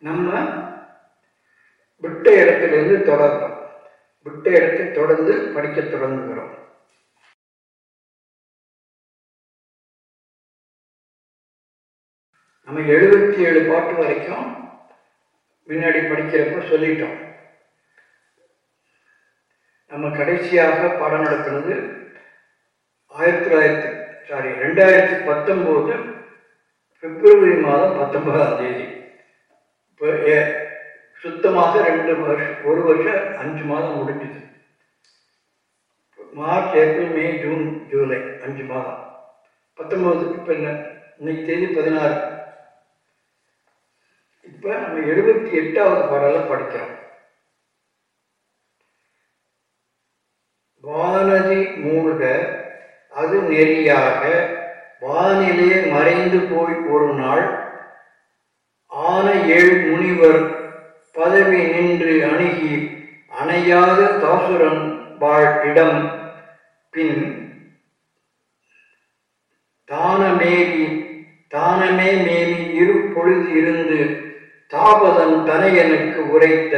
நம்ம விட்ட இடத்திலிருந்து தொடர்றோம். விட்ட இடத்தை தொடர்ந்து படிக்க தொடங்குகிறோம். நம்ம எழுபத்தி ஏழு பாட்டு வரைக்கும் முன்னாடி படிக்கிறப்ப சொல்லிட்டோம். நம்ம கடைசியாக பாடம் நடத்துனது ஆயிரத்தி தொள்ளாயிரத்தி சாரி ரெண்டாயிரத்தி பத்தொம்போது பிப்ரவரி மாதம் பத்தொன்பதாம் தேதி. சுத்தமாக ரெண்டு வருஷம் ஒரு வருஷம் அஞ்சு மாதம் முடிஞ்சுது. March April May June July அஞ்சு மாதம். பத்தொம்போது இப்போ என்ன? இன்னைக்கு தேதி பதினாறு. இப்போ நம்ம எழுபத்தி எட்டாவது பாடலை படிக்கிறோம். வானதி மூழ்க அது நெறியாக வானிலே மறைந்து போய் ஒரு நாள் ஆன ஏழ் முனிவர் பதவி நின்று அணுகி அணையாத தாசுரன் வாழ் இடம் பின் தானமேவி தானமே மேவி இரு பொழுது இருந்து தாபதன் தனையனுக்கு உரைத்த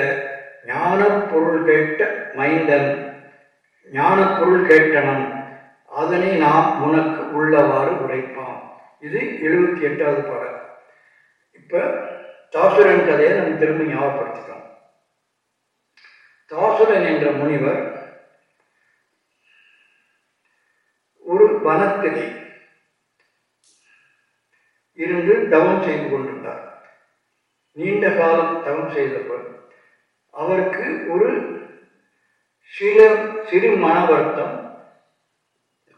ஞான பொருள் கேட்ட மைந்தன். ஞான பொருள் கேட்டனன் அதனை நாம் உனக்கு உள்ளவாறு உரைப்பான். இது எழுபத்தி எட்டாவது பாடல். இப்போ தாசுரன் கதையை நம்ம திரும்ப ஞாபகப்படுத்திக்கிறோம் தாசுரன் என்ற முனிவர் ஒரு வனத்திலே இருந்து தவம் செய்து கொண்டிருந்தார். நீண்ட காலம் தவம் செய்தவர் அவருக்கு ஒரு சில சிறு மன வருத்தம்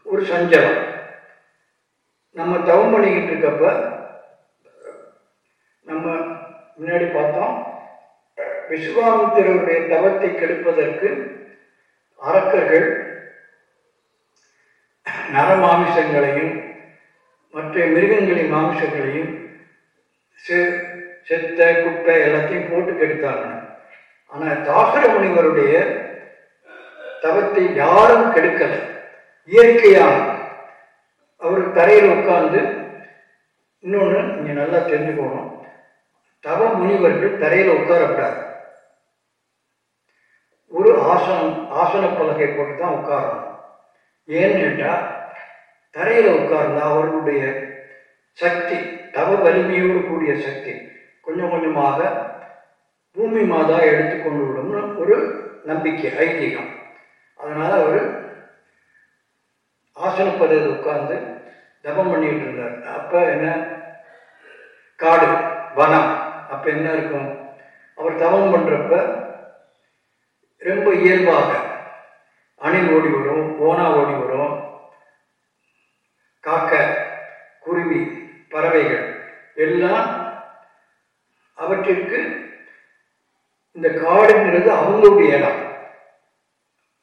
ஒரு சஞ்சலம். நம்ம தவம் பண்ணிக்கிட்டு இருக்கப்ப நம்ம முன்னாடி பார்த்தோம். விஸ்வாமித்திரருடைய தவத்தை கெடுப்பதற்கு அரக்கர்கள் நரமாமிசங்களையும் மற்ற மிருகங்களின் மாமிசங்களையும் செத்த குப்பை எல்லாத்தையும் போட்டு கெடுத்தாங்க. ஆனால் தாசர முனிவருடைய தவத்தை யாரும் கெடுக்கலை. இயற்கையாக அவர் தரையில் உட்கார்ந்து இன்னொன்று நீங்கள் நல்லா தெரிஞ்சுக்கணும். தவ முனிவர்கள் தரையில் உட்காரக்கூடாது. ஒரு ஆசனம் ஆசன பலகை போட்டு தான் உட்காரணும். ஏன்னு கேட்டால் தரையில் உட்கார்ந்தா அவர்களுடைய சக்தி தவ வலிமையோடு கூடிய சக்தி கொஞ்சம் கொஞ்சமாக பூமி மாதா எடுத்துக்கொண்டு விடும்னு ஒரு நம்பிக்கை ஐதீகம். அதனால் அவர் ஆசனப்பதையில் உட்கார்ந்து தபம் பண்ணிட்டு இருந்தார். அப்போ என்ன? காடு வனம். அப்போ என்ன இருக்கும்? அவர் தவம் பண்ணுறப்ப ரொம்ப இயல்பாக அணில் ஓடி வரும் ஓனா ஓடி வரும். காக்க குருவி பறவைகள் எல்லாம் அவற்றிற்கு இந்த காடுங்கிறது அவங்களுடைய இடம்.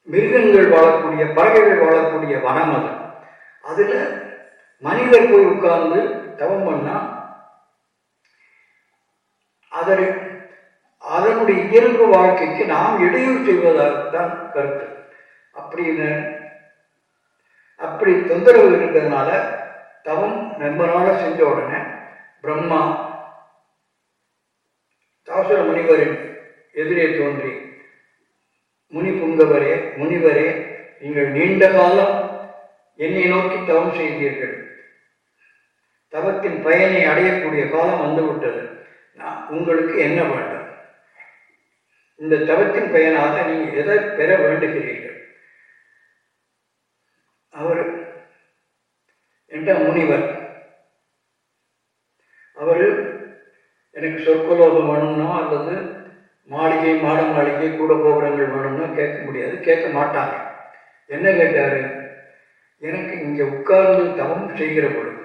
மிருகங்கள் வாழக்கூடிய பறவைகள் வாழக்கூடிய வனம் அது. அதில் மனிதர் போய் உட்கார்ந்து தவம் பண்ணா அதனை அதனுடைய இயல்பு வாழ்க்கைக்கு நாம் இடையூறு செய்வதாகத்தான் கருத்து. அப்படின்னு அப்படி தொந்தரவு இருக்கிறதுனால தவம் ரொம்ப நாளாக செஞ்ச உடனே பிரம்மா தாசுர முனிவரின் எதிரே தோன்றி முனி புங்கவரே முனிவரே நீங்கள் நீண்ட காலம் என்னை நோக்கி தவம் செய்தீர்கள். தவத்தின் பயனை அடையக்கூடிய காலம் வந்துவிட்டது. நான் உங்களுக்கு என்ன வேண்டும்? இந்த தவத்தின் பயனாக நீங்கள் எதை பெற வேண்டுகிறீர்கள்? அவர் என்ற முனிவர் அவர் எனக்கு சொற்கலோகம் வேணும்னா அல்லது மாளிகை மாட மாளிகை கூட கோபுரங்கள் வேணும்னா கேட்க முடியாது கேட்க மாட்டாங்க என்ன கேட்டாரு? எனக்கு இங்கே உட்கார்ந்து தவம் செய்கிற பொழுது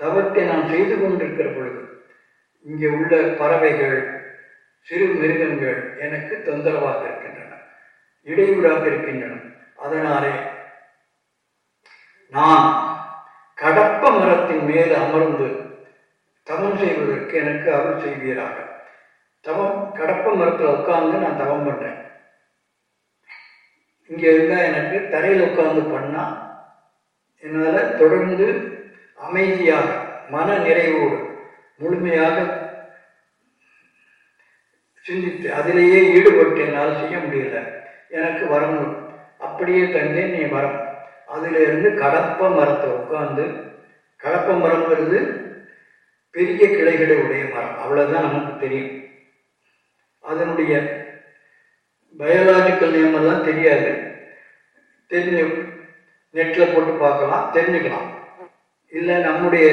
தவத்தை நான் செய்து கொண்டிருக்கிற பொழுது இங்கே உள்ள பறவைகள் சிறு மிருகங்கள் எனக்கு தொந்தரவாக இருக்கின்றன இடையூறாக இருக்கின்றன. அதனாலே நான் கடப்ப மரத்தின் மேல் அமர்ந்து தவம் செய்வதற்கு எனக்கு அருள் செய்வீராக. தவம் கடப்ப மரத்தில் உட்கார்ந்து நான் தவம் பண்றேன். இங்கே இருந்தால் எனக்கு தரையில் உட்கார்ந்து பண்ணால் என்னால் தொடர்ந்து அமைதியாக மன நிறைவோடு முழுமையாக சிந்தித்து அதிலேயே ஈடுபட்டு என்னால் செய்ய முடியல. எனக்கு வரணும் அப்படியே தந்தேன் நீ வரம். அதிலிருந்து கடப்ப மரத்தை உட்காந்து கடப்ப மரங்கிறது பெரிய கிளைகளை உடைய மரம். அவ்வளோதான் நமக்கு தெரியும். அதனுடைய பயோலாஜிக்கல் நேம் தெரியாது. தெரிஞ்சு நெட்டில் போட்டு பார்க்கலாம் தெரிஞ்சுக்கலாம். இல்லை நம்முடைய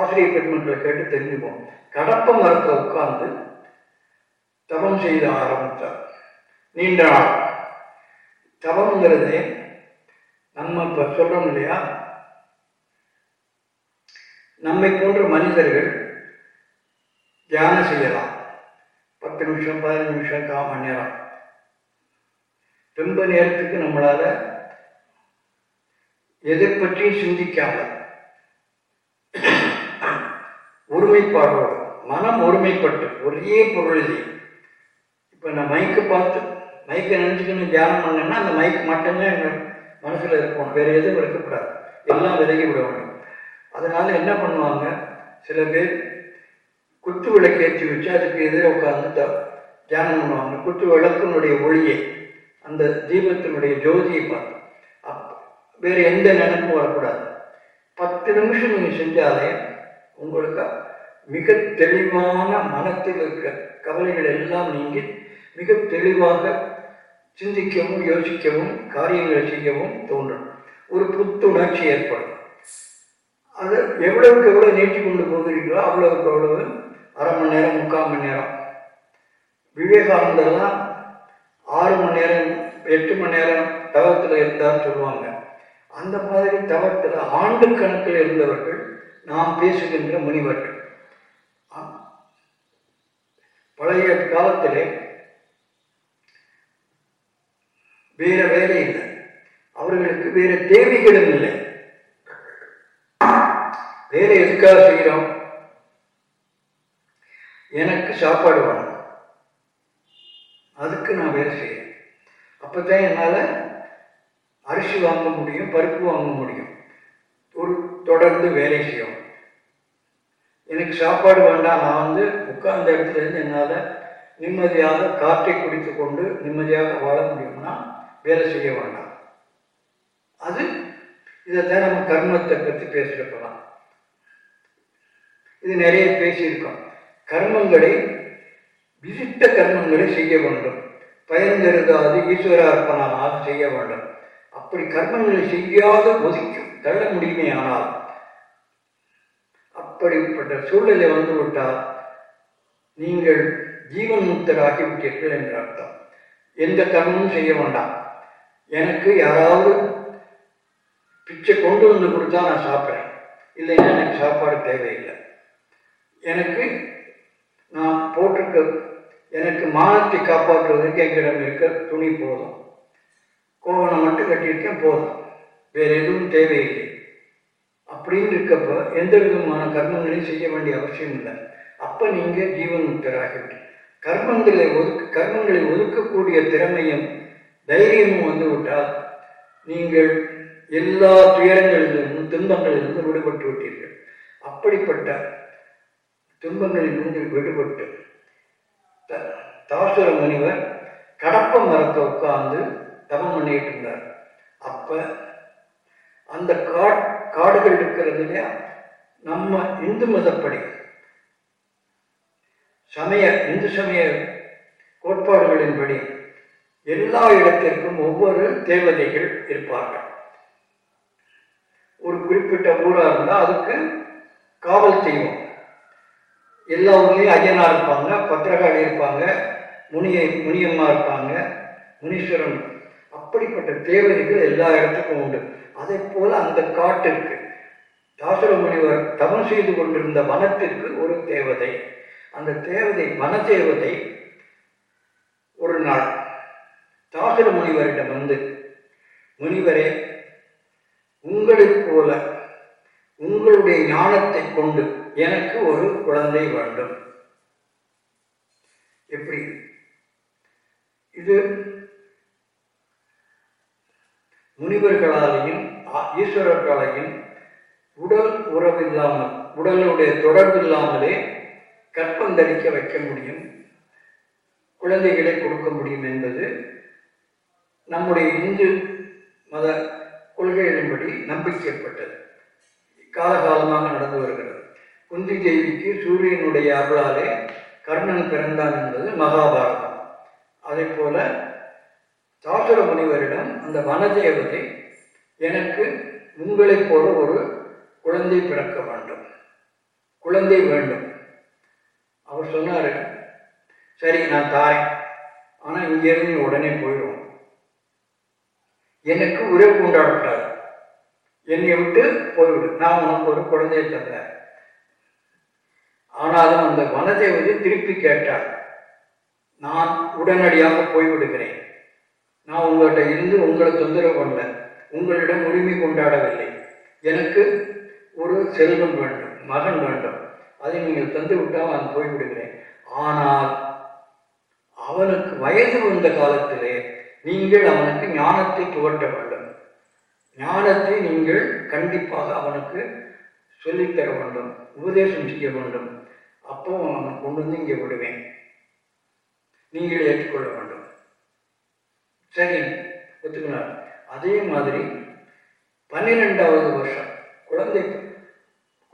ஆசிரியர் பெருமக்களை கேட்டு தெரிஞ்சுப்போம். கடப்ப மரத்தை உட்கார்ந்து தவம் செய்த ஆரம்பித்தார். நீண்ட நாள். தவம்ங்கிறது நம்ம இப்போ சொல்றோம் இல்லையா? நம்மை போன்ற மனிதர்கள் தியானம் செய்யலாம். பத்து நிமிஷம் பதினஞ்சு நிமிஷம் கால் மணி நேரம். ரொம்ப நேரத்துக்கு நம்மளால எதை பற்றியும் சிந்திக்காமல் ஒருமைப்பாடோடு மனம் ஒருமைப்பட்டு ஒரே பொருளிலே. இப்போ நான் மைக்கை பார்த்து மைக்கை நினச்சிக்கணும் தியானம் பண்ணேன்னா அந்த மைக் மட்டும்தான் எங்கள் மனசில் இருக்கும். வேறு எதுவும் இருக்கக்கூடாது. எல்லாம் விலகி விட வேண்டும். அதனால என்ன பண்ணுவாங்க? சில பேர் குத்து விளக்கு ஏற்றி வச்சு அதுக்கு எதிரே உட்கார்ந்து த- தியானம் பண்ணுவாங்க. குத்து விளக்கினுடைய ஒளியை அந்த தீபத்தினுடைய ஜோதியை பார்த்து. அப் வேறு எந்த நினைப்பும் வரக்கூடாது. பத்து நிமிஷம் நீங்கள் செஞ்சாலே உங்களுக்கு மிக தெளிவான மனத்தில் இருக்கிற கவலைகள் எல்லாம் நீங்கி மிக தெளிவாக சிந்திக்கவும் யோசிக்கவும் காரியங்களை செய்யவும் தோன்றும் ஒரு புத்துணர்ச்சி ஏற்படும். அது எவ்வளவுக்கு எவ்வளவு நீட்டி கொண்டு போகிறீங்களோ அவ்வளவுக்கு அவ்வளவு அரை மணி நேரம் முக்கால் மணி நேரம். விவேகானந்தர்லாம் ஆறு மணி நேரம் எட்டு மணி நேரம் தவத்தில் இருந்தான்னு சொல்லுவாங்க. அந்த மாதிரி தவத்தில் ஆண்டு கணக்கில் இருந்தவர்கள் நாம் பேசுகின்ற முனிவர்கள். பழைய காலத்திலே வேற வேலை இல்லை. அவர்களுக்கு வேற தேவைகளும் இல்லை. வேலை எதுக்காக செய்கிறோம் எனக்கு சாப்பாடு வேணும். அதுக்கு நான் வேலை செய்யறேன். அப்பதான் என்னால அரிசி வாங்க முடியும் பருப்பு வாங்க முடியும். ஒரு தொடர்ந்து வேலை செய்யும் எனக்கு சாப்பாடு வேண்டாம் நான் வந்து உட்கார்ந்த இடத்துல இருந்து என்னால் நிம்மதியாக காற்றை குடித்து கொண்டு நிம்மதியாக வாழ முடியும்னா வேலை செய்ய வேண்டாம். அது இதைத்தான் நம்ம கர்மத்தை பற்றி பேசியிருக்கலாம் இது நிறைய பேசியிருக்கோம். கர்மங்களை விசிட்ட கர்மங்களை செய்ய வேண்டும். பயன் கருதாது ஈஸ்வர அர்ப்பணமாக செய்ய வேண்டும். அப்படி கர்மங்களை செய்யாத ஒதுக்கி தள்ள முடியுமே ஆனால் அப்படிப்பட்ட சூழ்நிலை வந்து விட்டால் நீங்கள் ஜீவன் முக்தராகி விட்டீர்கள் என்று அர்த்தம். எந்த கர்மமும் செய்ய வேண்டாம். எனக்கு யாராவது பிச்சை கொண்டு வந்து கொடுத்தா நான் சாப்பிட்றேன். இல்லைன்னா எனக்கு சாப்பாடு தேவையில்லை. எனக்கு நான் போட்டிருக்க எனக்கு மானத்தை காப்பாற்றுவதற்கு எங்களிடம் இருக்க துணி போதும். கோவணம் மட்டும் கட்டியிருக்கேன் போதும். வேறு எதுவும் தேவையில்லை. அப்படின்னு இருக்கப்ப எந்த விதமான கர்மங்களையும் செய்ய வேண்டிய அவசியம் இல்லை. அப்போ நீங்கள் ஜீவன் முக்தராகிவிட்டு கர்மங்களை ஒதுக்க கர்மங்களை ஒதுக்கக்கூடிய திறமையும் தைரியமும் வந்து விட்டால் நீங்கள் எல்லா துயரங்களிலிருந்தும் துன்பங்களிலிருந்து விடுபட்டு விட்டீர்கள். அப்படிப்பட்ட துன்பங்களிலிருந்து விடுபட்டு த- தாசுர முனிவர் கடப்ப மரத்தை உட்கார்ந்து தவம் பண்ணிட்டு இருந்தார். அப்ப அந்த காட் காடுகள் இருக்கிறது இல்லையா? நம்ம இந்து மதப்படி. சமய இந்து சமய கோட்பாடுகளின்படி எல்லா இடத்திற்கும் ஒவ்வொரு தேவதைகள் இருப்பார்கள். ஒரு குறிப்பிட்ட ஊரா இருந்தால் அதுக்கு காவல் தெய்வம். எல்லா ஊர்லேயும் ஐயனா இருப்பாங்க பத்திரகாளி இருப்பாங்க முனியை முனியம்மா இருப்பாங்க முனீஸ்வரன். அப்படிப்பட்ட தேவதைகள் எல்லா இடத்துக்கும் உண்டு. அதை போல அந்த காட்டிற்கு தாசுர முனிவர் தவம் செய்து கொண்டிருந்த வனத்திற்கு ஒரு தேவதை. அந்த தேவதை வன தேவதை ஒரு நாள் தாசுர முனிவரிடம் வந்து முனிவரே உங்களைப் போல உங்களுடைய ஞானத்தை கொண்டு எனக்கு ஒரு குழந்தை வேண்டும். எப்படி? இது முனிவர்களாலேயும் ஈஸ்வரர் கலையில் உடல் உறவில்லாமல் உடலுடைய தொடர்பு இல்லாமலே கற்பந்தரிக்க வைக்க முடியும். குழந்தைகளை கொடுக்க முடியும் என்பது நம்முடைய இந்து மத கொள்கைகளின்படி நம்பிக்கைப்பட்டது. காலகாலமாக நடந்து வருகிறது. குந்தி தேவிக்கு சூரியனுடைய அருளாலே கர்ணன் பிறந்தான் என்பது மகாபாரதம். அதே போல சாசுர முனிவரிடம் அந்த வனதேவதை எனக்கு உங்களைப் போல ஒரு குழந்தை பிறக்க வேண்டும். குழந்தை வேண்டும். அவர் சொன்னார் சரி நான் தாரேன். ஆனால் இங்கேருந்து உடனே போயிடும் எனக்கு உறவு கொண்டாடக்கூடாது என்னை விட்டு போய்விடு. நான் உனக்கு ஒரு குழந்தையை தந்தேன். ஆனாலும் அந்த வனதேவதை திருப்பி கேட்டார். நான் உடனடியாக போய்விடுகிறேன். நான் உங்கள்கிட்ட இருந்து உங்களை தொந்தரவு பண்ணேன் உங்களிடம் உரிமை கொண்டாடவில்லை. எனக்கு ஒரு செல்வம் வேண்டும் மகன் வேண்டும். அதை நீங்கள் தந்து விட்டால் நான் போய்விடுகிறேன். ஆனால் அவனுக்கு வயது வந்த காலத்திலே நீங்கள் அவனுக்கு ஞானத்தை துவட்ட வேண்டும். ஞானத்தை நீங்கள் கண்டிப்பாக அவனுக்கு சொல்லித்தர வேண்டும் உபதேசம் செய்ய வேண்டும். அப்போ அவனை கொண்டு வந்து இங்கே விடுவேன். நீங்கள் ஏற்றுக்கொள்ள வேண்டும். சரி ஒத்துக்கினார் அதே மாதிரி பன்னிரெண்டாவது வருஷம் குழந்தை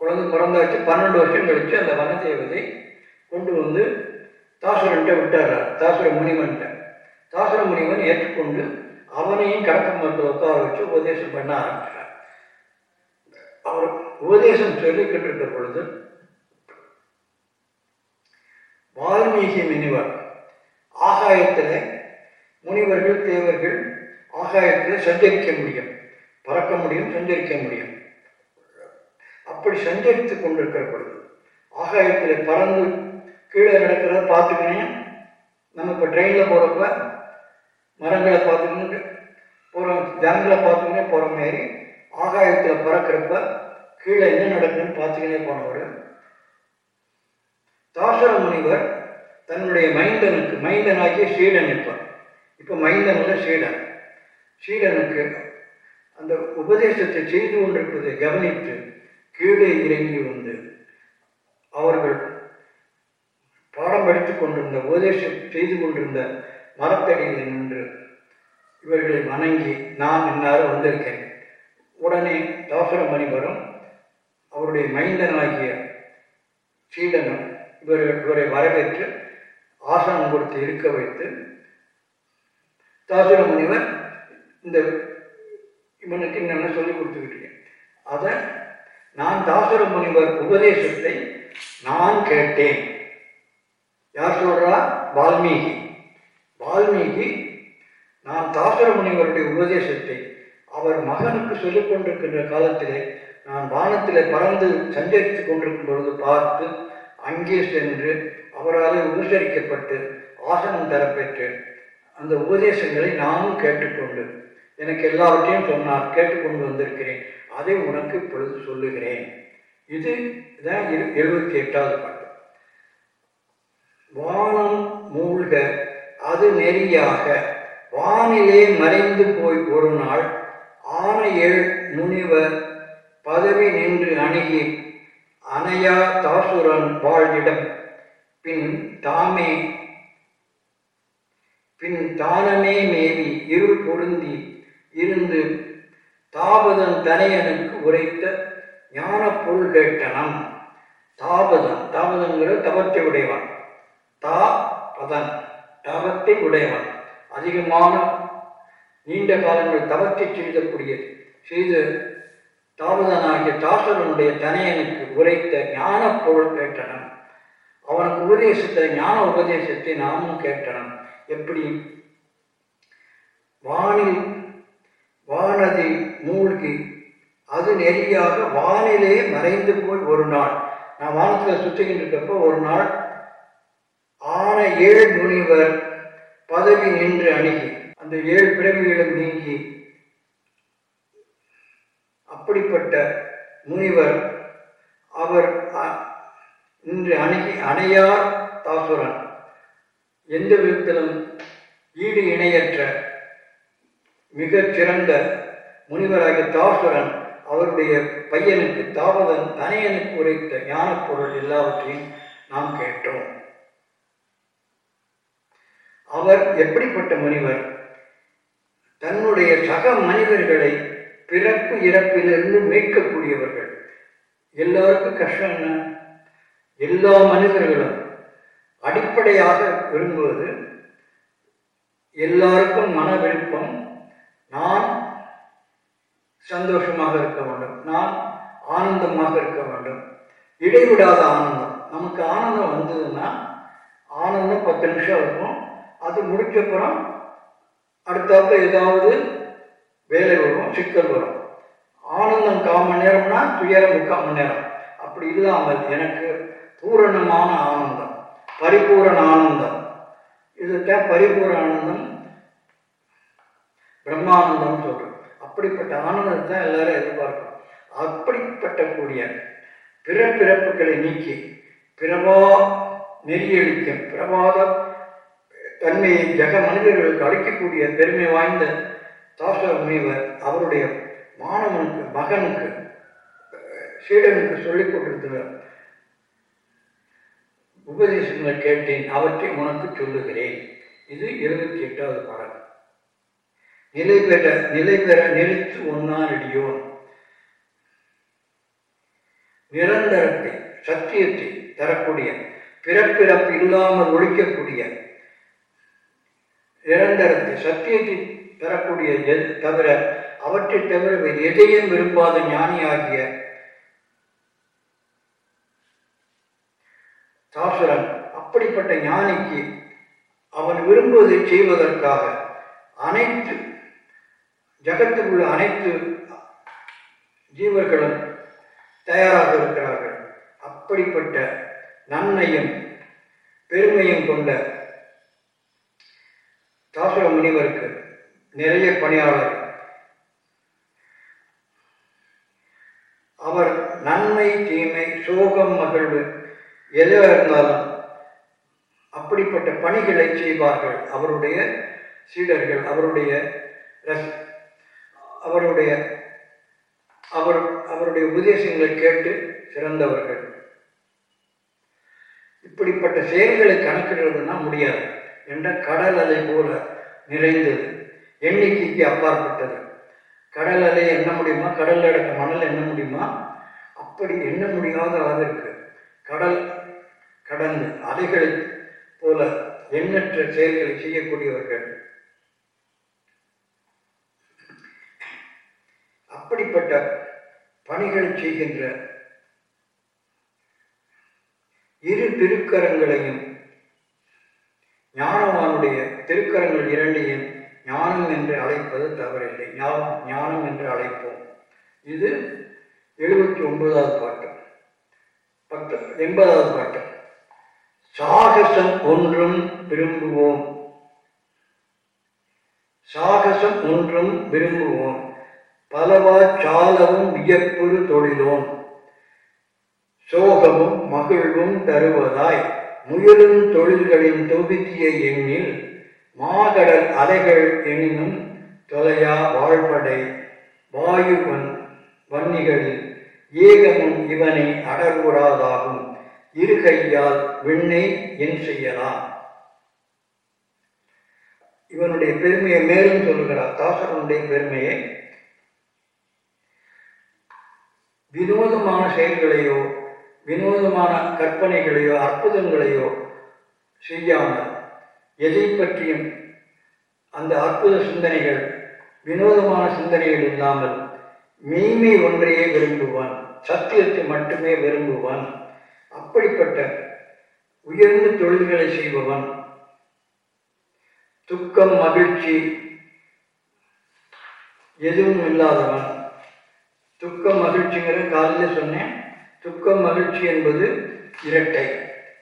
குழந்தை பிறந்தாச்சு பன்னெண்டு வருஷம் கழிச்சு அந்த வனதேவதை கொண்டு வந்து தாசுரன்ட்ட விட்டார் தாசுர முனிவன்ட்ட. தாசுர முனிவன் ஏற்றுக்கொண்டு அவனையும் கடக்க மரத்தில் உட்கார வச்சு உபதேசம் பண்ண ஆரம்பிச்சார் அவர் உபதேசம் சொல்லிக்கிட்டு இருக்கிற பொழுது வால்மீகி முனிவர் ஆகாயத்தில் முனிவர்கள் தேவர்கள் ஆகாயத்தில் சஞ்சரிக்க முடியும். பறக்க முடியும் சஞ்சரிக்க முடியும். அப்படி சஞ்சரித்து கொண்டிருக்கிற பொழுது ஆகாயத்தில் பறந்து கீழே நடக்கிறத பார்த்துக்கினேன் நம்ம இப்போ ட்ரெயினில் போகிறப்ப மரங்களை பார்த்துக்கிட்டு போகிறோம் ஜனங்களை பார்த்துக்கினே போகிற மாதிரி ஆகாயத்தில் பறக்கிறப்ப கீழே என்ன நடக்குதுன்னு பார்த்துக்கினே போனவர். தாசர முனிவர் தன்னுடைய மைந்தனுக்கு மைந்தனாகிய சீடன் இப்போ இப்போ மைந்தன் இல்லை சீடன். சீடனுக்கு அந்த உபதேசத்தை செய்து கொண்டிருப்பதை கவனித்து கீழே இறங்கி வந்து அவர்கள் பாடம் படித்துக் கொண்டிருந்த உபதேசம் செய்து கொண்டிருந்த மரத்தடியில் நின்று இவர்களை வணங்கி நான் இன்னாரும் வந்திருக்கேன். உடனே தாசர மணிவரும் அவருடைய மைந்தனாகிய சீடனும் இவர்கள் இவரை வரவேற்று ஆசனம் கொடுத்து இருக்க வைத்து தாசுர முனிவர் இந்த இவனுக்கு என்ன சொல்லி கொடுத்துக்கிட்டேன் அதை நான் தாசுர முனிவர் உபதேசத்தை நான் கேட்டேன். யார் சொல்றா? வால்மீகி. வால்மீகி நான் தாசுர முனிவருடைய உபதேசத்தை அவர் மகனுக்கு சொல்லிக் கொண்டிருக்கின்ற காலத்திலே நான் வானத்திலே பறந்து சஞ்சரித்துக் கொண்டிருக்கும் பொழுது பார்த்து அங்கே சென்று அவரால் உபசரிக்கப்பட்டு ஆசனம் தரப்பெற்று அந்த உபதேசங்களை நானும் கேட்டுக்கொண்டு எனக்கு எல்லாவற்றையும் சொன்னார் கேட்டுக்கொண்டு வந்திருக்கிறேன். அதை உனக்கு இப்பொழுது சொல்லுகிறேன். இது தான் இரு எழுபத்தி எட்டாவது பாட்டு. வானம் மூழ்க அது நெறியாக. வானிலே மறைந்து போய் ஒரு நாள் ஆனையேழ் முனிவர் பதவி நின்று அணுகி அணையா தாசுரன் வாழ்விடம் பின் தாமே பின் தானமே மேவி இருள் பொருந்தி இருந்து தாபதன் தனையனுக்கு உரைத்த ஞான பொருள் கேட்டனம். தாபதன் தாபதங்கிற தபத்தை உடையவன். தா பதன் தபத்தை உடையவன். அதிகமான நீண்ட காலங்கள் தவத்தை செய்தக்கூடிய செய்து தாமதனாகிய தாசரனுடைய தனையனுக்கு உரைத்த ஞான பொருள் கேட்டனம். அவனுக்கு உபதேசித்த ஞான உபதேசத்தை நாமும் கேட்டனம். எப்படி? வானில் வானதி மூழ்கி அது நெறியாக வானிலே மறைந்து போய் ஒரு நாள். நான் வானத்தில் சுற்றிக்கிட்டு இருக்கப்போ ஒரு நாள் ஆன ஏழு முனிவர் பதவி நின்று அணுகி அந்த ஏழு பிறவிகளும் நீங்கி அப்படிப்பட்ட முனிவர் அவர் இன்று அணுகி அணையார் தாசுரன். எந்த விதத்திலும் ஈடு இணையற்ற மிகச் சிறந்த முனிவராகிய தாசுரன் அவருடைய பையனுக்கு தாவதன் தனையனுக்கு உரைத்த ஞானப்பொருள் எல்லாவற்றையும் நாம் கேட்டோம். அவர் எப்படிப்பட்ட முனிவர்? தன்னுடைய சக மனிதர்களை பிறப்பு இறப்பிலிருந்து மீட்கக்கூடியவர்கள். எல்லாருக்கும் கஷ்டம் என்ன? எல்லா மனிதர்களும் அடிப்படையாக விரும்புவது எல்லாருக்கும் மன விருப்பம் நான் சந்தோஷமாக இருக்க வேண்டும். நான் ஆனந்தமாக இருக்க வேண்டும். இடைவிடாத ஆனந்தம். நமக்கு ஆனந்தம் வந்ததுன்னா ஆனந்தம் பத்து நிமிஷம் இருக்கும். அது முடிச்சப்புறம் அடுத்தாப்புல ஏதாவது வேலை வரும் சிக்கல் வரும். ஆனந்தம் கால் மணி நேரம்னா துயரம் முக்கால் மணி நேரம். அப்படி இல்லாமல் எனக்கு பூரணமான ஆனந்தம். பரிபூரண ஆனந்தம். இதுதான் பரிபூரண ஆனந்தம். பிரம்மானந்தம் சொல்றோம். அப்படிப்பட்ட ஆனந்தத்தை தான் எல்லாரும் எதிர்பார்க்கிறோம். அப்படிப்பட்ட கூடிய பிற பிறப்புகளை நீக்கி பிரபா நெறியளிக்கும் பிரபாத தன்மையை ஜெக மனிதர்களுக்கு அளிக்கக்கூடிய பெருமை வாய்ந்த தாசர முனிவர் அவருடைய மாணவனுக்கு மகனுக்கு அஹ், சீடனுக்கு சொல்லிக் கொண்டிருக்கிறார் உபதேசங்களை கேட்டேன் அவற்றை உனக்கு சொல்லுகிறேன். இது இருபத்தி எட்டாவது பாடல். நிலை பெற நிலை பெற நிலைத்து ஒன்னாரடியோன் நிரந்தரத்தை சத்தியத்தை தரக்கூடிய பிறப்பிறப்பு இல்லாமல் ஒழிக்கக்கூடிய நிரந்தரத்தை சத்தியத்தை தரக்கூடிய தவிர அவற்றை தவிர எதையும் விரும்பாத ஞானியாகிய தாசுரன் அப்படிப்பட்ட ஞானிக்கு அவன் விரும்புவதை செய்வதற்காக அனைத்து ஜகத்தில் உள்ள அனைத்து ஜீவர்களும் தயாராக இருக்கிறார்கள். அப்படிப்பட்ட நன்மையும் பெருமையும் கொண்ட தாசுர முனிவருக்கு நிறைய பணியாளர். அவர் நன்மை தீமை சோகம் மகிழ்வு எதுவாக இருந்தாலும் அப்படிப்பட்ட பணிகளை செய்வார்கள். அவருடைய சீடர்கள் அவருடைய ரஸ் அவருடைய அவர் அவருடைய உபதேசங்களை கேட்டு சிறந்தவர்கள். இப்படிப்பட்ட செயல்களை கணக்கிடுறதுன்னா முடியாது. என்ற கடல் அலை போல நிறைந்தது. எண்ணிக்கைக்கு அப்பாற்பட்டது. கடல் அலை என்ன முடியுமா? கடல் அடக்க மணல் என்ன முடியுமா? அப்படி என்ன முடியாத அளவிற்கு கடல் கடந்து அலைகளை போல எண்ணற்ற செயல்களை செய்யக்கூடியவர்கள் அப்படிப்பட்ட பணிகளை செய்கின்ற இரு திருக்கரங்களையும் ஞானவானுடைய திருக்கரங்கள் இரண்டையும் ஞானம் என்று அழைப்பது தவறில்லை. ஞானம் ஞானம் என்று அழைப்போம். இது எழுபத்தி ஒன்பதாவது பாட்டு. பத்து எண்பதாவது பாட்டு. சாகசம் ஒன்றும் விரும்புவோம். சாகசம் ஒன்றும் விரும்புவோம். பலவா சாலவும் வியப்புறு தொழிலோன். சோகமும் மகிழ்வும் தருவதாய் முயலும் தொழில்களின் தொகுதிய எண்ணில் மாகடல் அலைகள் எனினும் தொலையா வாழ்படை வாயுவன் வன்னிகளில் ஏகமும் இவனை அடர்வுறாதாகும். இருகையால் விண்ணை என் செய்யலாம் இவனுடைய பெருமையை மேலும் சொல்கிறார் தாசகனுடைய பெருமையை வினோதமான செயல்களையோ வினோதமான கற்பனைகளையோ அற்புதங்களையோ செய்யாமல் எதை பற்றியும் அந்த அற்புத சிந்தனைகள் வினோதமான சிந்தனைகள் இல்லாமல் மெய்மை ஒன்றையே விரும்புவான் சத்தியத்தை மட்டுமே விரும்புவான் அப்படிப்பட்ட உயர்ந்த தொழில்களை செய்பவன். துக்கம் மகிழ்ச்சி எதுவும் இல்லாதவன். துக்கம் மகிழ்ச்சிங்கிற காலையில் சொன்னேன். துக்கம் மகிழ்ச்சி என்பது இரட்டை.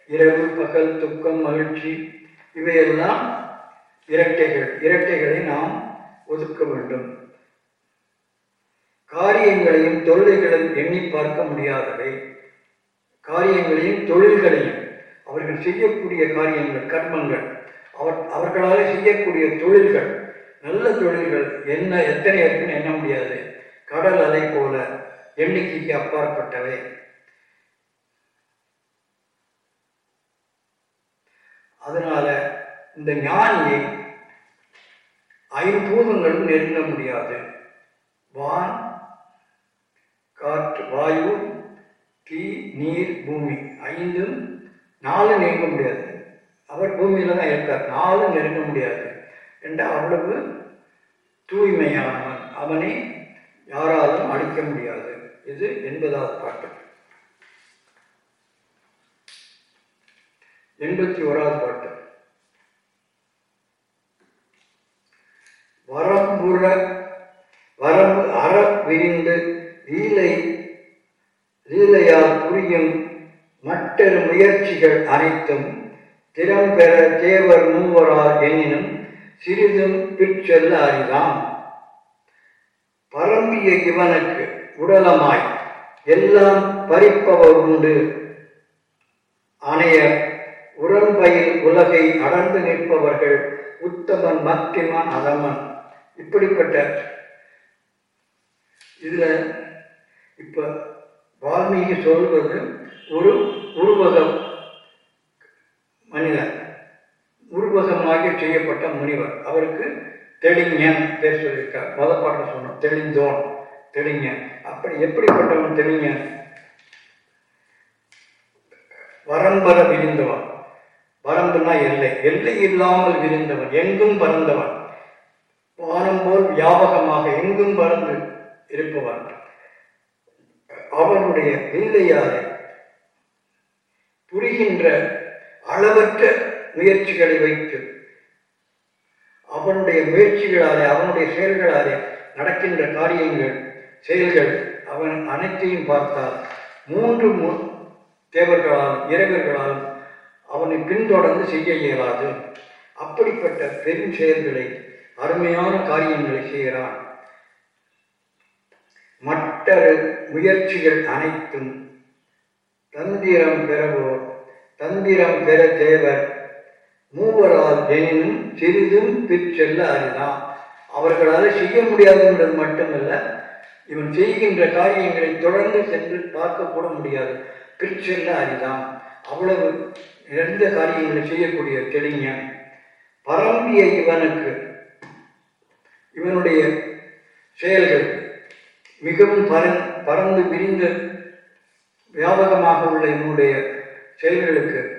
இரவு பகல் துக்கம் மகிழ்ச்சி இவையெல்லாம் இரட்டைகள். இரட்டைகளை நாம் ஒதுக்க வேண்டும். காரியங்களையும் தொழில்களையும் எண்ணி பார்க்க முடியாதவை. காரியங்களையும் தொழில்களையும் அவர்கள் செய்யக்கூடிய காரியங்கள் கர்மங்கள். அவர் அவர்களால் செய்யக்கூடிய தொழில்கள் நல்ல தொழில்கள் என்ன எத்தனை இருக்குன்னு எண்ண முடியாது. கடல் அலை போல எண்ணிக்கைக்கு அப்பாற்பட்டவை. அதனால இந்த ஞானியை ஐம்பூதங்களும் நெருங்க முடியாது. வான் காற்று வாயு தீ நீர் பூமி ஐந்தும் நாலு நெருங்க முடியாது. அவர் பூமியில தான் இருக்கார். நாலு நெருங்க முடியாது. என்ற அவ்வளவு தூய்மையானவன். அவனை யாராலும் அழிக்க முடியாது. இது எண்பதாவது பாட்டு. எண்பத்தி ஓராவது பாட்டு. வரம்புற வரம்பு அற விரிந்து லீலை லீலையால் புரியும் மற்றொரு முயற்சிகள் அனைத்தும் திறம்பெற தேவர் மூவரால் எனினும் சிறிதும் பிற்செல்ல அறிதாம் பரம்பிய இவனுக்கு உடலமாய் எல்லாம் பறிப்பவர் உண்டு. அணைய உடம்பையில் உலகை அடர்ந்து நிற்பவர்கள் உத்தமன் மத்தியமன் அதமன். இப்படிப்பட்ட இதுல இப்ப வால்மீகி சொல்வது ஒரு உருவகம் மனிதன் உருவகமாக செய்யப்பட்ட முனிவர். அவருக்கு தெளிஞன் பேர் சொல்லியிருக்கார். மொத பாட்டில் சொன்னோம் தெளிந்தோன் தெளிஞன் அப்படி எப்படிப்பட்டவன் தெளிஞன் வரம்பர விரிந்தவன். வரம்புனா எல்லை. எல்லை இல்லாமல் விரிந்தவன். எங்கும் பறந்தவன். வானம் போல் வியாபகமாக எங்கும் பறந்து இருப்பவன். அவனுடைய வில்லையாறு புரிகின்ற அளவற்ற முயற்சிகளை வைத்து அவனுடைய முயற்சிகளாலே அவனுடைய செயல்களாலே நடக்கின்ற காரியங்கள் செயல்கள் அவன் அனைத்தையும் பார்த்தால் மூன்று மு- தேவர்களாலும் இறைவர்களாலும் அவனை பின்தொடர்ந்து செய்ய இயலாது. அப்படிப்பட்ட பெரும் செயல்களை அருமையான காரியங்களை செய்கிறான். மற்ற முயற்சிகள் அனைத்தும் தந்திரம் பெறவோர் தந்திரம் பெற தேவர் மூவரால் எனினும் சிறிதும் பிற்செல்ல அறிதான் அவர்களால் செய்ய முடியாதுன்றது மட்டுமல்ல இவன் செய்கின்ற காரியங்களை தொடர்ந்து சென்று பார்க்க கூட முடியாது. பிற்செல்ல அறிதான் அவ்வளவு நிறைந்த காரியங்களை செய்யக்கூடிய தெளிஞன். பரம்பிய இவனுக்கு இவனுடைய செயல்கள் மிகவும் பரந் பறந்து விரிந்து வியாபகமாக உள்ள இவனுடைய செயல்களுக்கு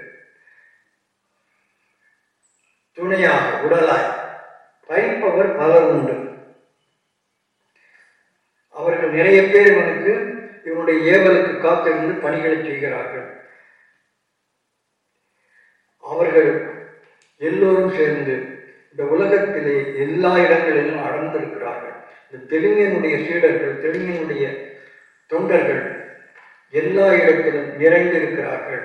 துணையாக உடலாய் பயிர்ப்பவர் பலர் உண்டு. அவர்கள் நிறைய பேர் இவனுக்கு இவனுடைய ஏவலுக்கு காத்திருந்து பணிகளை செய்கிறார்கள். அவர்கள் எல்லோரும் சேர்ந்து இந்த உலகத்திலே எல்லா இடங்களிலும் அடர்ந்திருக்கிறார்கள். இந்த தெலுங்கனுடைய சீடர்கள் தெலுங்கனுடைய தொண்டர்கள் எல்லா இடத்திலும் நிறைந்திருக்கிறார்கள்.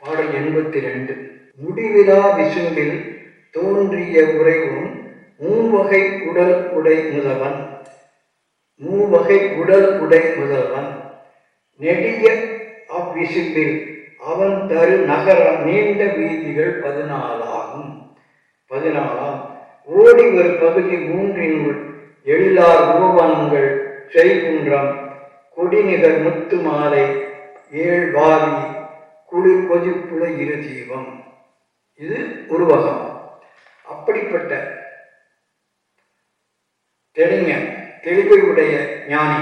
பாடல் எண்பத்தி ரெண்டு முடிவிலா விசும்பில் தோன்றிய குறைவும் மூவகை உடல் உடை முதல்வன். மூவகை உடல் உடை முதல்வன். நெடிய அவ்விசும்பில் அவன் தரு நகர நீண்ட வீதிகள் பதினாலாகும். பதினாலாம். ஓடி ஒரு பகுதி மூன்றினுள் எழிலார் உபவனங்கள் செய்குன்றம். கொடிநிகர் முத்து மாலை ஏழ்வாவி குளிர் கொதிப்புல இரு தீபம் இது உருவகம். அப்படிப்பட்ட தெளிங்க தெளிவை உடைய ஞானி.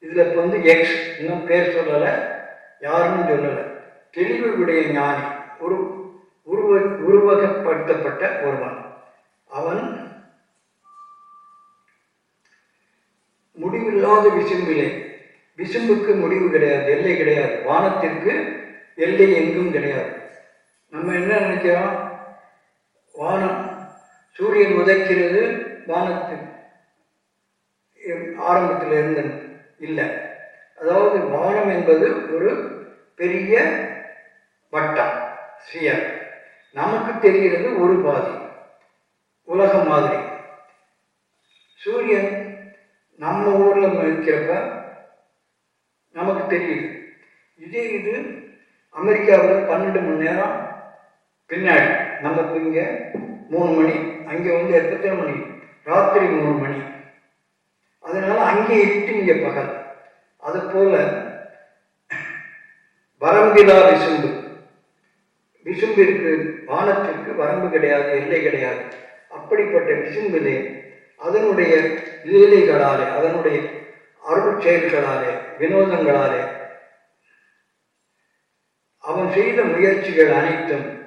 இதுல இப்போ வந்து எக்ஸ் இன்னும் பேர் சொல்லல யாருன்னு சொல்லல. தெளிவு உடைய ஞானி ஒரு உருவ உருவகப்படுத்தப்பட்ட ஒருவன். அவன் முடிவில்லாத விசும்பிலே விசும்புக்கு முடிவு கிடையாது எல்லை கிடையாது. வானத்திற்கு எல்லை எங்கும் கிடையாது. நம்ம என்ன நினைக்கிறோம்? வானம். சூரியன் உதைக்கிறது வானத்து ஆரம்பத்தில் இருந்த இல்லை. அதாவது வானம் என்பது ஒரு பெரிய வட்டம் ஸ்பியர். நமக்கு தெரிகிறது ஒரு பாதி உலகம் மாதிரி. சூரியன் நம்ம ஊரில் இருக்கிறப்ப நமக்கு தெரியுது. இதே இது அமெரிக்காவில் பன்னெண்டு மணி நேரம் பின்னாடி நமக்கு இங்கே மூணு மணி அங்கே வந்து எத்தனை மணி? ராத்திரி மூணு மணி. அதனால அங்கே இட்டு இங்கே பகல். அது போல வரம்பிலா விசும்பு. விசும்பிற்கு வானத்திற்கு வரம்பு கிடையாது எல்லை கிடையாது. அப்படிப்பட்ட விசும்பிலே அதனுடைய லீலைகளாலே அதனுடைய அருள் செயல்களாலே வினோதங்களாலே. அவன் செய்த முயற்சிகள் அனைத்தும்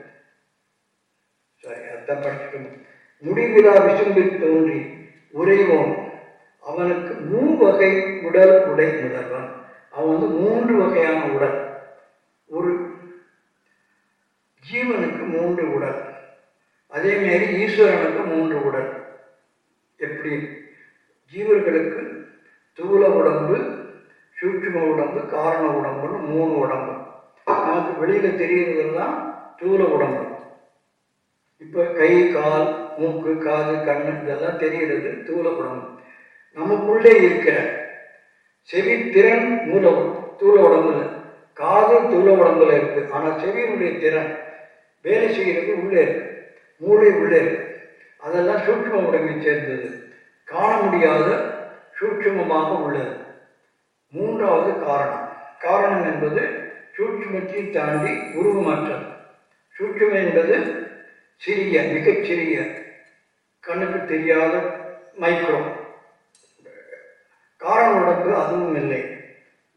சரி முடிவிலா விசும்பில் தோன்றி உறைவோம் அவனுக்கு மூவகை உடல் உடை முதல்வன். அவன் வந்து மூன்று வகையான உடல். ஒரு ஜீவனுக்கு மூன்று உடல். அதே மாதிரி ஈஸ்வரனுக்கு மூன்று உடல். எப்படி? ஜீவர்களுக்கு தூள உடம்பு சூட்சும உடம்பு காரண உடம்புன்னு மூணு உடம்பு. நமக்கு வெளியில தெரியறதெல்லாம் தூள உடம்பு. இப்போ கை கால் மூக்கு காது கண்ணு இதெல்லாம் தெரிகிறது தூள உடம்பு. நமக்குள்ளே இருக்கிற செவி திறன் மூல தூள உடம்புல காது தூள உடம்புல இருக்கு. ஆனால் செவியினுடைய திறன் வேலை செய்கிறது உள்ளே இருக்கு. மூளை உள்ளே இருக்கு. அதெல்லாம் சூட்சும உடம்பை சேர்ந்தது. காண முடியாத சூட்சுமமாக உள்ளது. மூன்றாவது காரணம். காரணம் என்பது சூட்சுமத்தை தாண்டி உருவமற்றது. சூட்சுமம் என்பது சிறிய மிகச்சிறிய கண்ணுக்கு தெரியாத மைக்ரோ காரண உடம்பு அதுவும் இல்லை.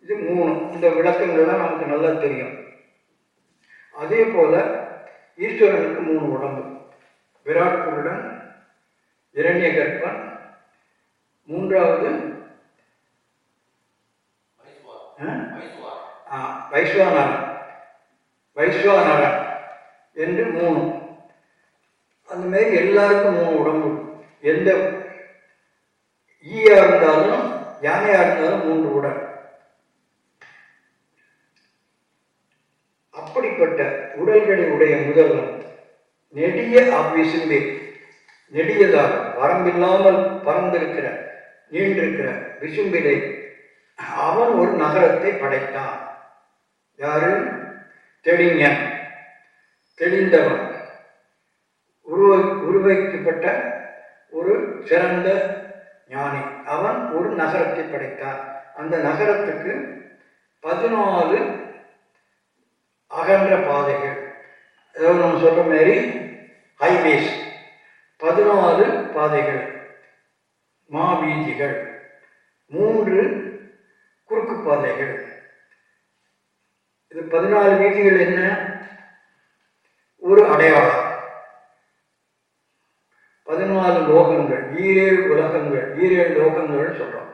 இது மூணு இந்த விளக்கங்கள்லாம் நமக்கு நல்லா தெரியும். அதே போல ஈஸ்வரனுக்கு மூணு உடம்பு. விராட் குருடன் இரண்ய கற்பன் மூன்றாவது வைஸ்வானரன் வைஸ்வானரன் என்று மூணு அந்த மாதிரி எல்லாருக்கும் மூணு உடம்பு. எந்த ஈயா இருந்தாலும் யானையா இருந்தாலும் மூன்று உடல். அப்படிப்பட்ட உடல்களை உடைய முதல்வன் நெடிய அவ்விசும்பே. நெடியதாக வரம்பில்லாமல் பறந்திருக்கிற நீண்டிருக்கிற விசும்பிலை அவன் ஒரு நகரத்தை படைத்தான். யாரு? தெளிஞன் தெளிந்தவன். உருவ உருவைக்கப்பட்ட ஒரு சிறந்த ஞானி. அவன் ஒரு நகரத்தை படைத்தான். அந்த நகரத்துக்கு பதினாலு அகன்ற பாதைகள். அதாவது நம்ம சொல்ற மாதிரி ஹைவேஸ் பதினாலு பாதைகள். மாவீதிகள். மூன்று குறுக்கு பாதைகள். இது பதினாலு வீதிகள் என்ன? ஒரு அடையாளம். பதினாலு லோகங்கள் ஈரேழு உலகங்கள் ஈரேழு லோகங்கள் சொல்றோம்.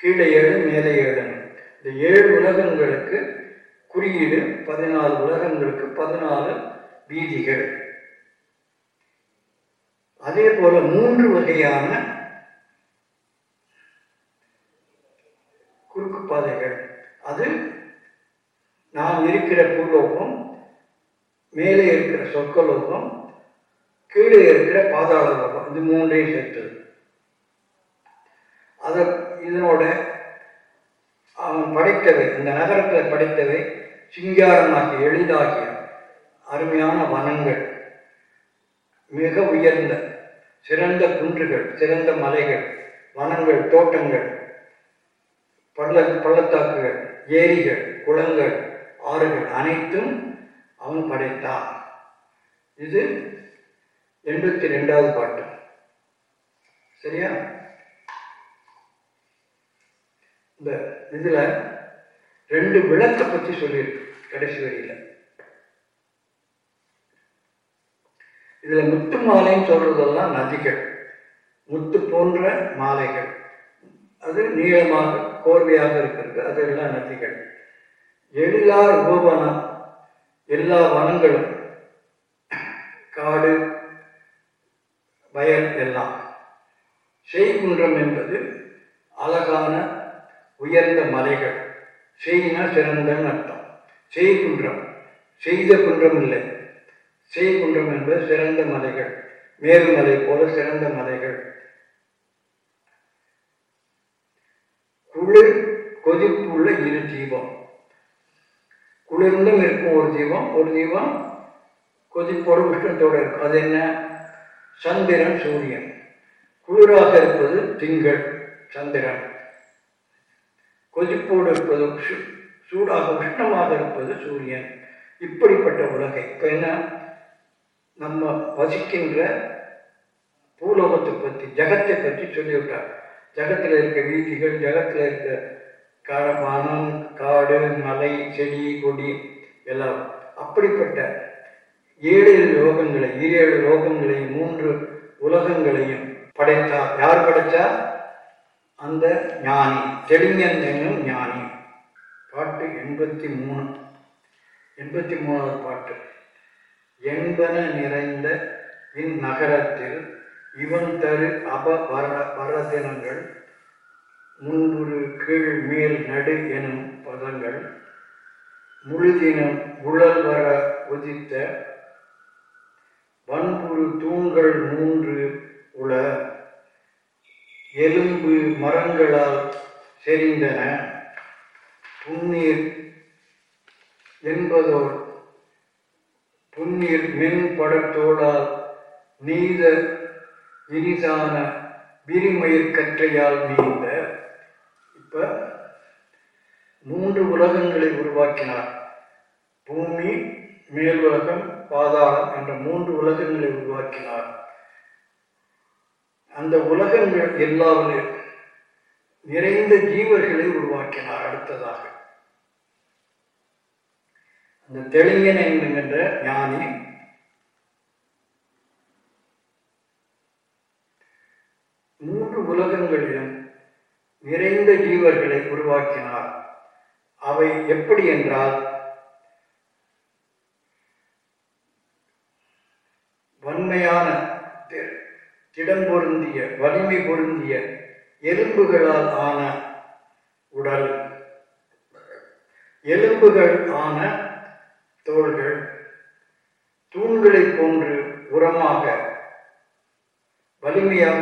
கீழே ஏழு மேலே ஏழு. இந்த ஏழு உலகங்களுக்கு குறியீடு பதினாலு உலகங்களுக்கு பதினாலு வீதிகள். அதே போல மூன்று வகையான குறுக்கு பாதைகள். அது நாம் இருக்கிற பூலோகம் மேலே இருக்கிற சொர்க்கலோகம் கீழே இருக்கிற பாதாள லோகம் இது மூன்றையும் சேர்த்தது. அதை இதனோட அவன் படைத்தவை இந்த நகரத்தில் படைத்தவை சிங்காரமாகிய எளிதாகிய அருமையான வனங்கள் மிக உயர்ந்த சிறந்த குன்றுகள் சிறந்த மலைகள் வனங்கள் தோட்டங்கள் பள்ள பள்ளத்தாக்குகள் ஏரிகள் குளங்கள் ஆறுகள் அனைத்தும் அவன் படைத்தான். இது எண்பத்தி ரெண்டாவது பாட்டு. சரியா? இந்த இதுல ரெண்டு விளக்கை பற்றி சொல்லியிருக்கு கடைசி வரியில. இதுல முத்து மாலைன்னு சொல்றதெல்லாம் நதிகள். முத்து போன்ற மாலைகள். அது நீளமாக கோர்வையாக இருக்கிறது. அதெல்லாம் நதிகள். எழிலா உபவனம் எல்லா வனங்களும் காடு வயல் எல்லாம். செய்குன்றம் என்பது அழகான உயர்ந்த மலைகள். செய்னா சிறந்தன்னு அர்த்தம். செய்குன்றம். செய்த குன்றம் இல்லை. செய்குன்றம் என்பது சிறந்த மலைகள். மேருமலை போல சிறந்த மலைகள். குளிர் கொதிப்புள்ள இரு தீபம் குளிர்ந்தும் இருக்கும் ஒரு தீபம் ஒரு தீபம் கொதிப்போடு உஷ்ணத்தோடு இருக்கும். அது என்ன? சந்திரன் சூரியன். குளிராக இருப்பது திங்கள் சந்திரன். கொதிப்போடு இருப்பது சு- சூடாக உஷ்ணமாக இருப்பது சூரியன். இப்படிப்பட்ட உலகை. இப்போ என்ன? நம்ம வசிக்கின்ற பூலோகத்தை பற்றி ஜகத்தை பற்றி சொல்லிவிட்டார். ஜகத்தில் இருக்க வீதிகள் ஜகத்தில் இருக்க காடமானம் காடு மலை செடி கொடி எல்லாம் அப்படிப்பட்ட ஏழு லோகங்களை ஈரேழு லோகங்களையும் மூன்று உலகங்களையும் படைத்தா யார் படைச்சா? அந்த ஞானி தெளிஞன் என்னும் ஞானி. பாட்டு எண்பத்தி மூணு எண்பத்தி மூணாவது பாட்டு. என்பன நிறைந்த இந்நகரத்தில் இவன் தரு அப வர வரதினங்கள் முன்புறு கீழ் மேல் நடு எனும் பதங்கள் முழுதினம் உழல் வர உதித்த வன்புறு தூண்கள் மூன்று உள எலும்பு மரங்களால் செறிந்தன. புன்னீர் என்பதோர் புன்னீர் மென்படத்தோடால் நீத இனிதான விரிமயிர் கற்றையால் நீந்த இப்ப மூன்று உலகங்களை உருவாக்கினார். பூமி மேல் உலகம் பாதாளம் என்ற மூன்று உலகங்களை உருவாக்கினார். அந்த உலகங்கள் எல்லாவிலும் நிறைந்த ஜீவர்களை உருவாக்கினார் அடுத்ததாக. அந்த தெளிங்கன் என்கின்ற ஞானி மூன்று உலகங்களிலும் நிறைந்த ஜீவர்களை உருவாக்கினார். அவை எப்படி என்றால் வன்மையான திடம் பொருந்திய வலிமை பொருந்திய எலும்புகளால் ஆன உடல் எலும்புகள் ஆன தோள்கள் தூண்களைப் போன்று உரமாக வலிமையாக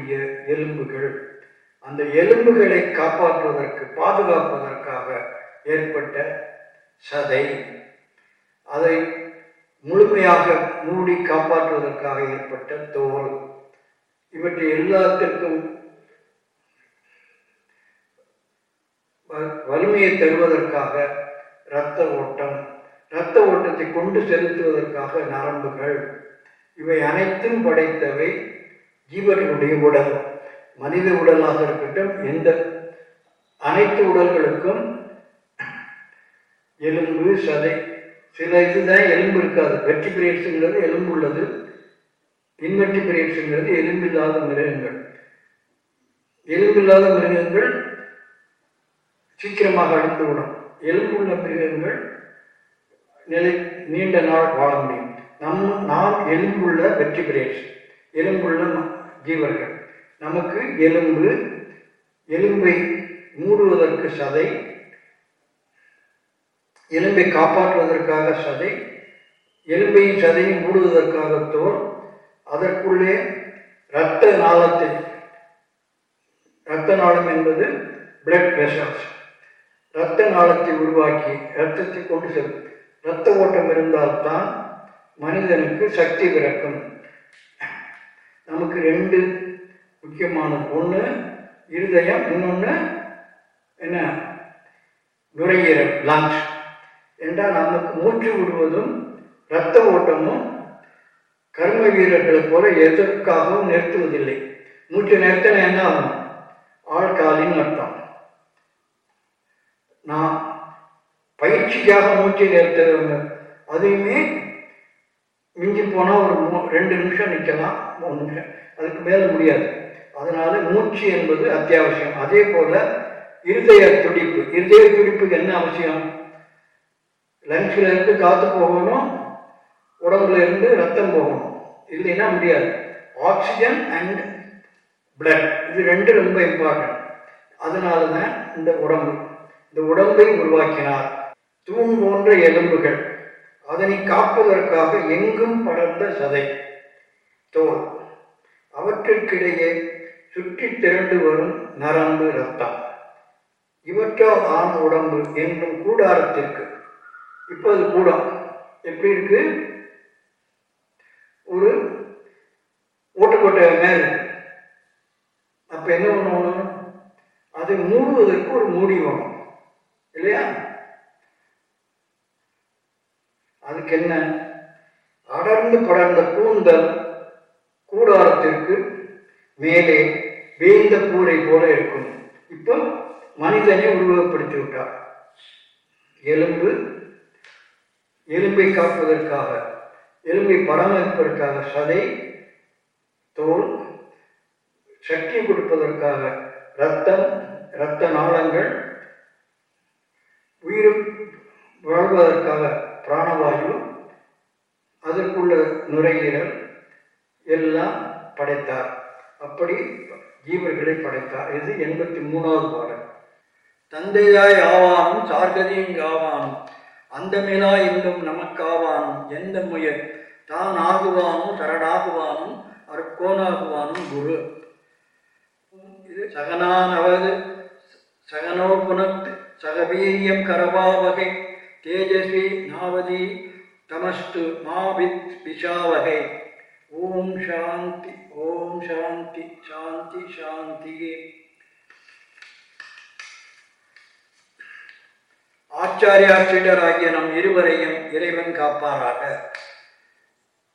இருக்கக்கூடிய எலும்புகள். அந்த எலும்புகளை காப்பாற்றுவதற்கு பாதுகாப்பதற்காக ஏற்பட்ட சதை. அதை முழுமையாக மூடி காப்பாற்றுவதற்காக ஏற்பட்ட தோல். இவற்றை எல்லாத்திற்கும் வ- வலிமையை தருவதற்காக இரத்த ஓட்டம். இரத்த ஓட்டத்தை கொண்டு செலுத்துவதற்காக நரம்புகள். இவை அனைத்தும் படைத்தவை ஜீவர்களுடைய உடல் மனித உடலாக இருக்கட்டும் எந்த அனைத்து உடல்களுக்கும் எலும்பு சதை சில இதுதான் எலும்பு இருக்காது. வெற்றி பிரேட்ஸுங்கிறது எலும்பு உள்ளது. இன்வெர்டி பிரேட்ஸுங்கிறது எலும்பில்லாத மிருகங்கள். எலும்பில்லாத மிருகங்கள் சீக்கிரமாக அழிந்துவிடும். எலும்புள்ள மிருகங்கள் நிலை நீண்ட நாள் வாழ முடியும். நம் நாம் எலும்புள்ள வெற்றி பிரேட்ஸ் எலும்புள்ள ஜீவர்கள் நமக்கு எலும்பு எலும்பை மூடுவதற்கு சதை எலும்பை காப்பாற்றுவதற்காக சதை எலும்பையும் சதையும் மூடுவதற்காக தோல் அதற்குள்ளே இரத்த நாளத்தை இரத்த நாளம் என்பது பிளட் வெசல்ஸ் இரத்த நாளத்தை உருவாக்கி இரத்தத்தை கொண்டு செல்லும் இரத்த ஓட்டம் இருந்தால்தான் மனிதனுக்கு சக்தி பிறக்கும். நமக்கு ரெண்டு முக்கியமான ஒன்று இருதயம் இன்னொன்று என்ன? நுரையீரல் லங்ஸ் என்றால் நமக்கு மூச்சு விடுவதும் இரத்த ஓட்டமும் கர்ம வீரர்களைப் போல எதற்காகவும் நிறுத்துவதில்லை. மூச்சு நிறுத்தின என்ன ஆகும் ஆழ்காலின் அர்த்தம். நான் பயிற்சிக்காக மூச்சை நிறுத்துறவங்க அதையுமே மிஞ்சி போனால் ஒரு மூ ரெண்டு நிமிஷம் நிற்கலாம் மூணு நிமிஷம். அதுக்கு மேலே முடியாது. அதனால மூச்சு என்பது அத்தியாவசியம். அதே போல இருதய துடிப்பு. இருதய துடிப்புக்கு என்ன அவசியம்? லங்ஸ்ல இருந்து காத்து போகணும் உடம்புல இருந்து ரத்தம் போகணும். இல்லைன்னா முடியாது. ஆக்சிஜன் அண்ட் பிளட் இது ரெண்டு ரொம்ப இம்பார்ட்டன்ட் அதனால தான் இந்த உடம்பு. இந்த உடம்பை உருவாக்கினார். தூண் போன்ற எலும்புகள். அதனை காப்பதற்காக எங்கும் படர்ந்த சதை. தோல். அவற்றிற்கிடையே சுற்றி திரண்டு வரும் நரம்பு ரத்தம் இவற்றால் ஆன உடம்பு என்னும் கூடாரத்திற்கு. இப்போ அது கூடம். எப்படி இருக்கு? ஒரு ஓட்டுக்கோட்டை மேல் அப்போ அப்ப என்ன பண்ணணும் அதை மூடுவதற்கு ஒரு மூடி வேணும் இல்லையா? அதுக்கு என்ன அடர்ந்து படர்ந்த கூந்தல் கூடாரத்திற்கு மேலே வேந்த கூரை போல இருக்கும். இப்போ மனிதனை உருவகப்படுத்தி விட்டார். எலும்பு எலும்பை காப்பதற்காக எலும்பை பராமரிப்பதற்காக சதை தோல் சக்தி கொடுப்பதற்காக இரத்தம் இரத்த நாளங்கள் உயிர் வாழ்வதற்காக பிராணவாயு அதற்குள்ள நுரையீரல் எல்லாம் படைத்தார். அப்படி ஜீவர்களை படைத்தார். இது எண்பத்தி மூணாவது பாடல். தந்தையாய் ஆவானும் சார்கதியும் ஆவானும் அந்தமிலா இன்னும் நமக்காவானும் எந்த முயல் தான் ஆகுவானும் சரணாகுவானும் அருக்கோனாகுவானும் குரு. இது சகனானவது சகனோ புனத்து சகவீரியம் கரவாவகை தேஜஸ்வி நாவதி தமஸ்து மாவித் விஷாவகை ஓம் சாந்தி ஓம் சாந்தி சாந்தி சாந்தியே ஆச்சாரியா சீடராகிய நம் இருவரையும் இறைவன் காப்பாராக.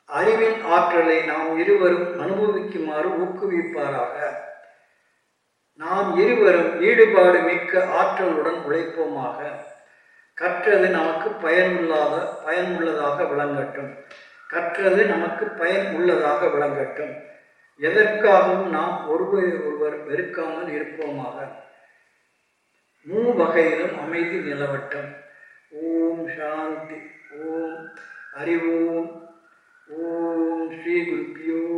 அறிவின் ஆற்றலை நாம் இருவரும் அனுபவிக்குமாறு ஊக்குவிப்பாராக. நாம் இருவரும் ஈடுபாடு மிக்க ஆற்றலுடன் உழைப்போமாக. கற்றது நமக்கு பயனுள்ளாத பயனுள்ளதாக விளங்கட்டும். கற்றது நமக்கு பயன் உள்ளதாக விளங்கட்டும். எதற்காகவும் நாம் ஒருவரை ஒருவர் வெறுக்காமல் இருப்போமாக. மூ வகையிலும் அமைதி நிலவட்டும். ஓம் சாந்தி ஓம் அறிவோம் ஓம் ஸ்ரீ குருப்பியோ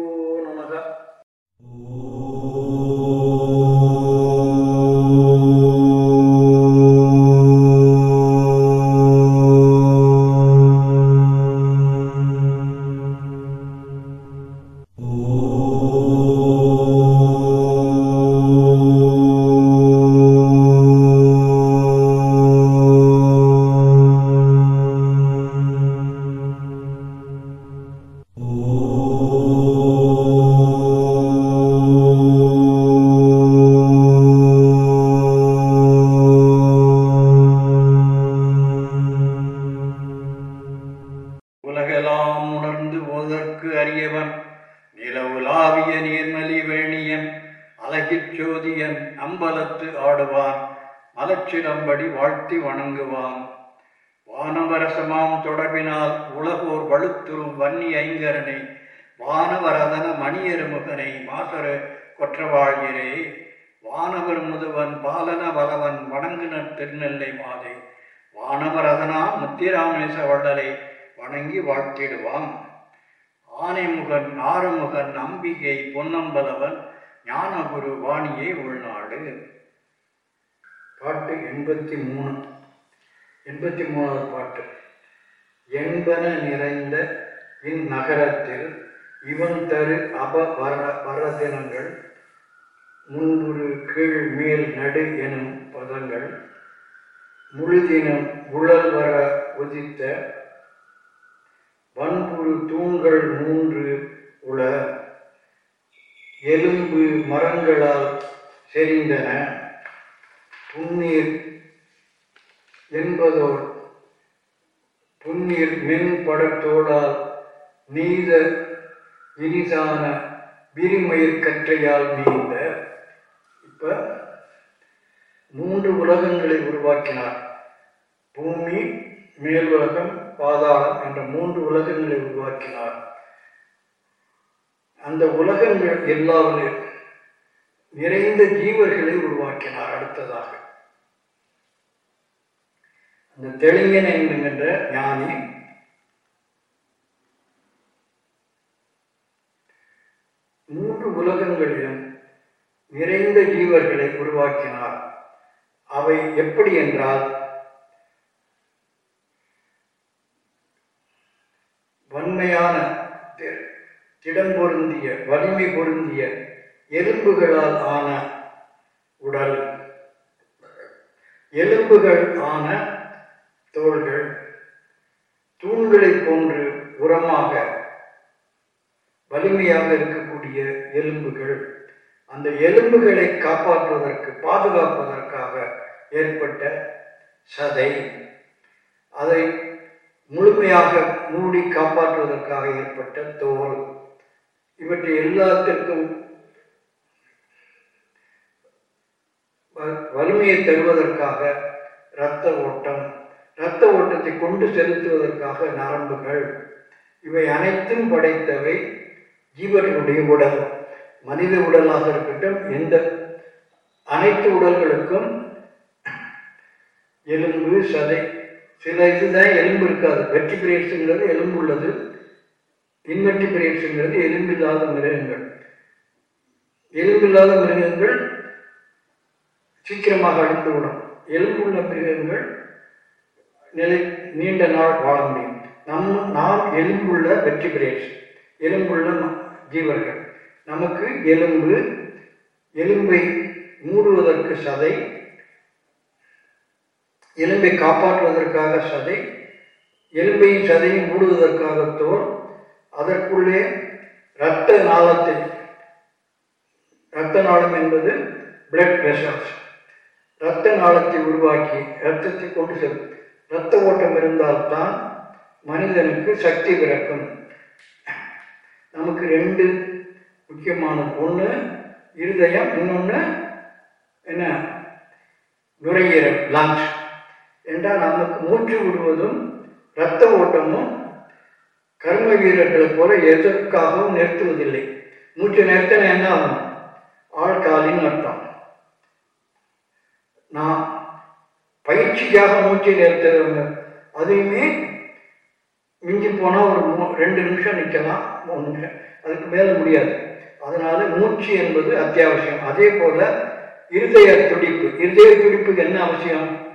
இருதய என்ன அவசியம்?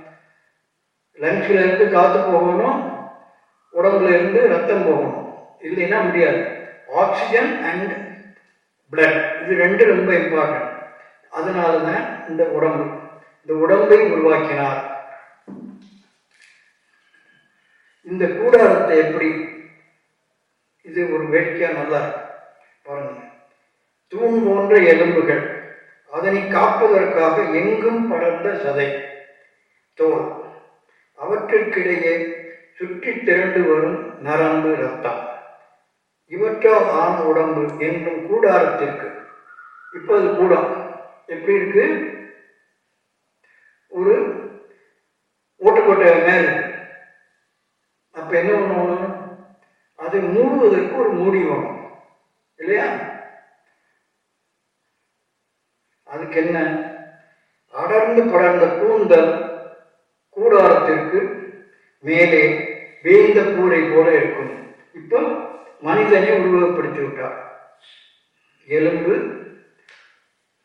லங்ஸில் இருந்து காற்று போகணும் உடம்புல இருந்து ரத்தம் போகணும். இல்லைன்னா முடியாது. ஆக்சிஜன் அண்ட் பிளட் இது ரெண்டு ரொம்ப இம்பார்ட்டன்ட் அதனால தான் இந்த உடம்பு. இந்த உடம்பை உருவாக்கினார். இந்த கூடாரத்தை எப்படி? இது ஒரு வேடிக்கையாக நல்லா இருக்கு. பாருங்க. தூண் போன்ற எலும்புகள். அதனை காப்பதற்காக எங்கும் படர்ந்த சதை. தோல். அவற்றிற்கிடையே சுற்றி திரண்டு வரும் நரம்பு ரத்தம் இவற்றால் ஆண் உடம்பு என்னும் கூடாரத்திற்கு. இப்போ அது கூடம். எப்படி இருக்கு? ஒரு ஓட்டுக்கோட்டை மேல் அப்போ அப்ப என்ன பண்ணணும் அதை மூடுவதற்கு ஒரு மூடி வேணும் இல்லையா? அதுக்கு என்ன அடர்ந்து படர்ந்த கூந்தல் கூடாரத்திற்கு மேலே வேந்த கூரை போல இருக்கும். இப்போ மனிதனை உருவகப்படுத்தி விட்டார். எலும்பு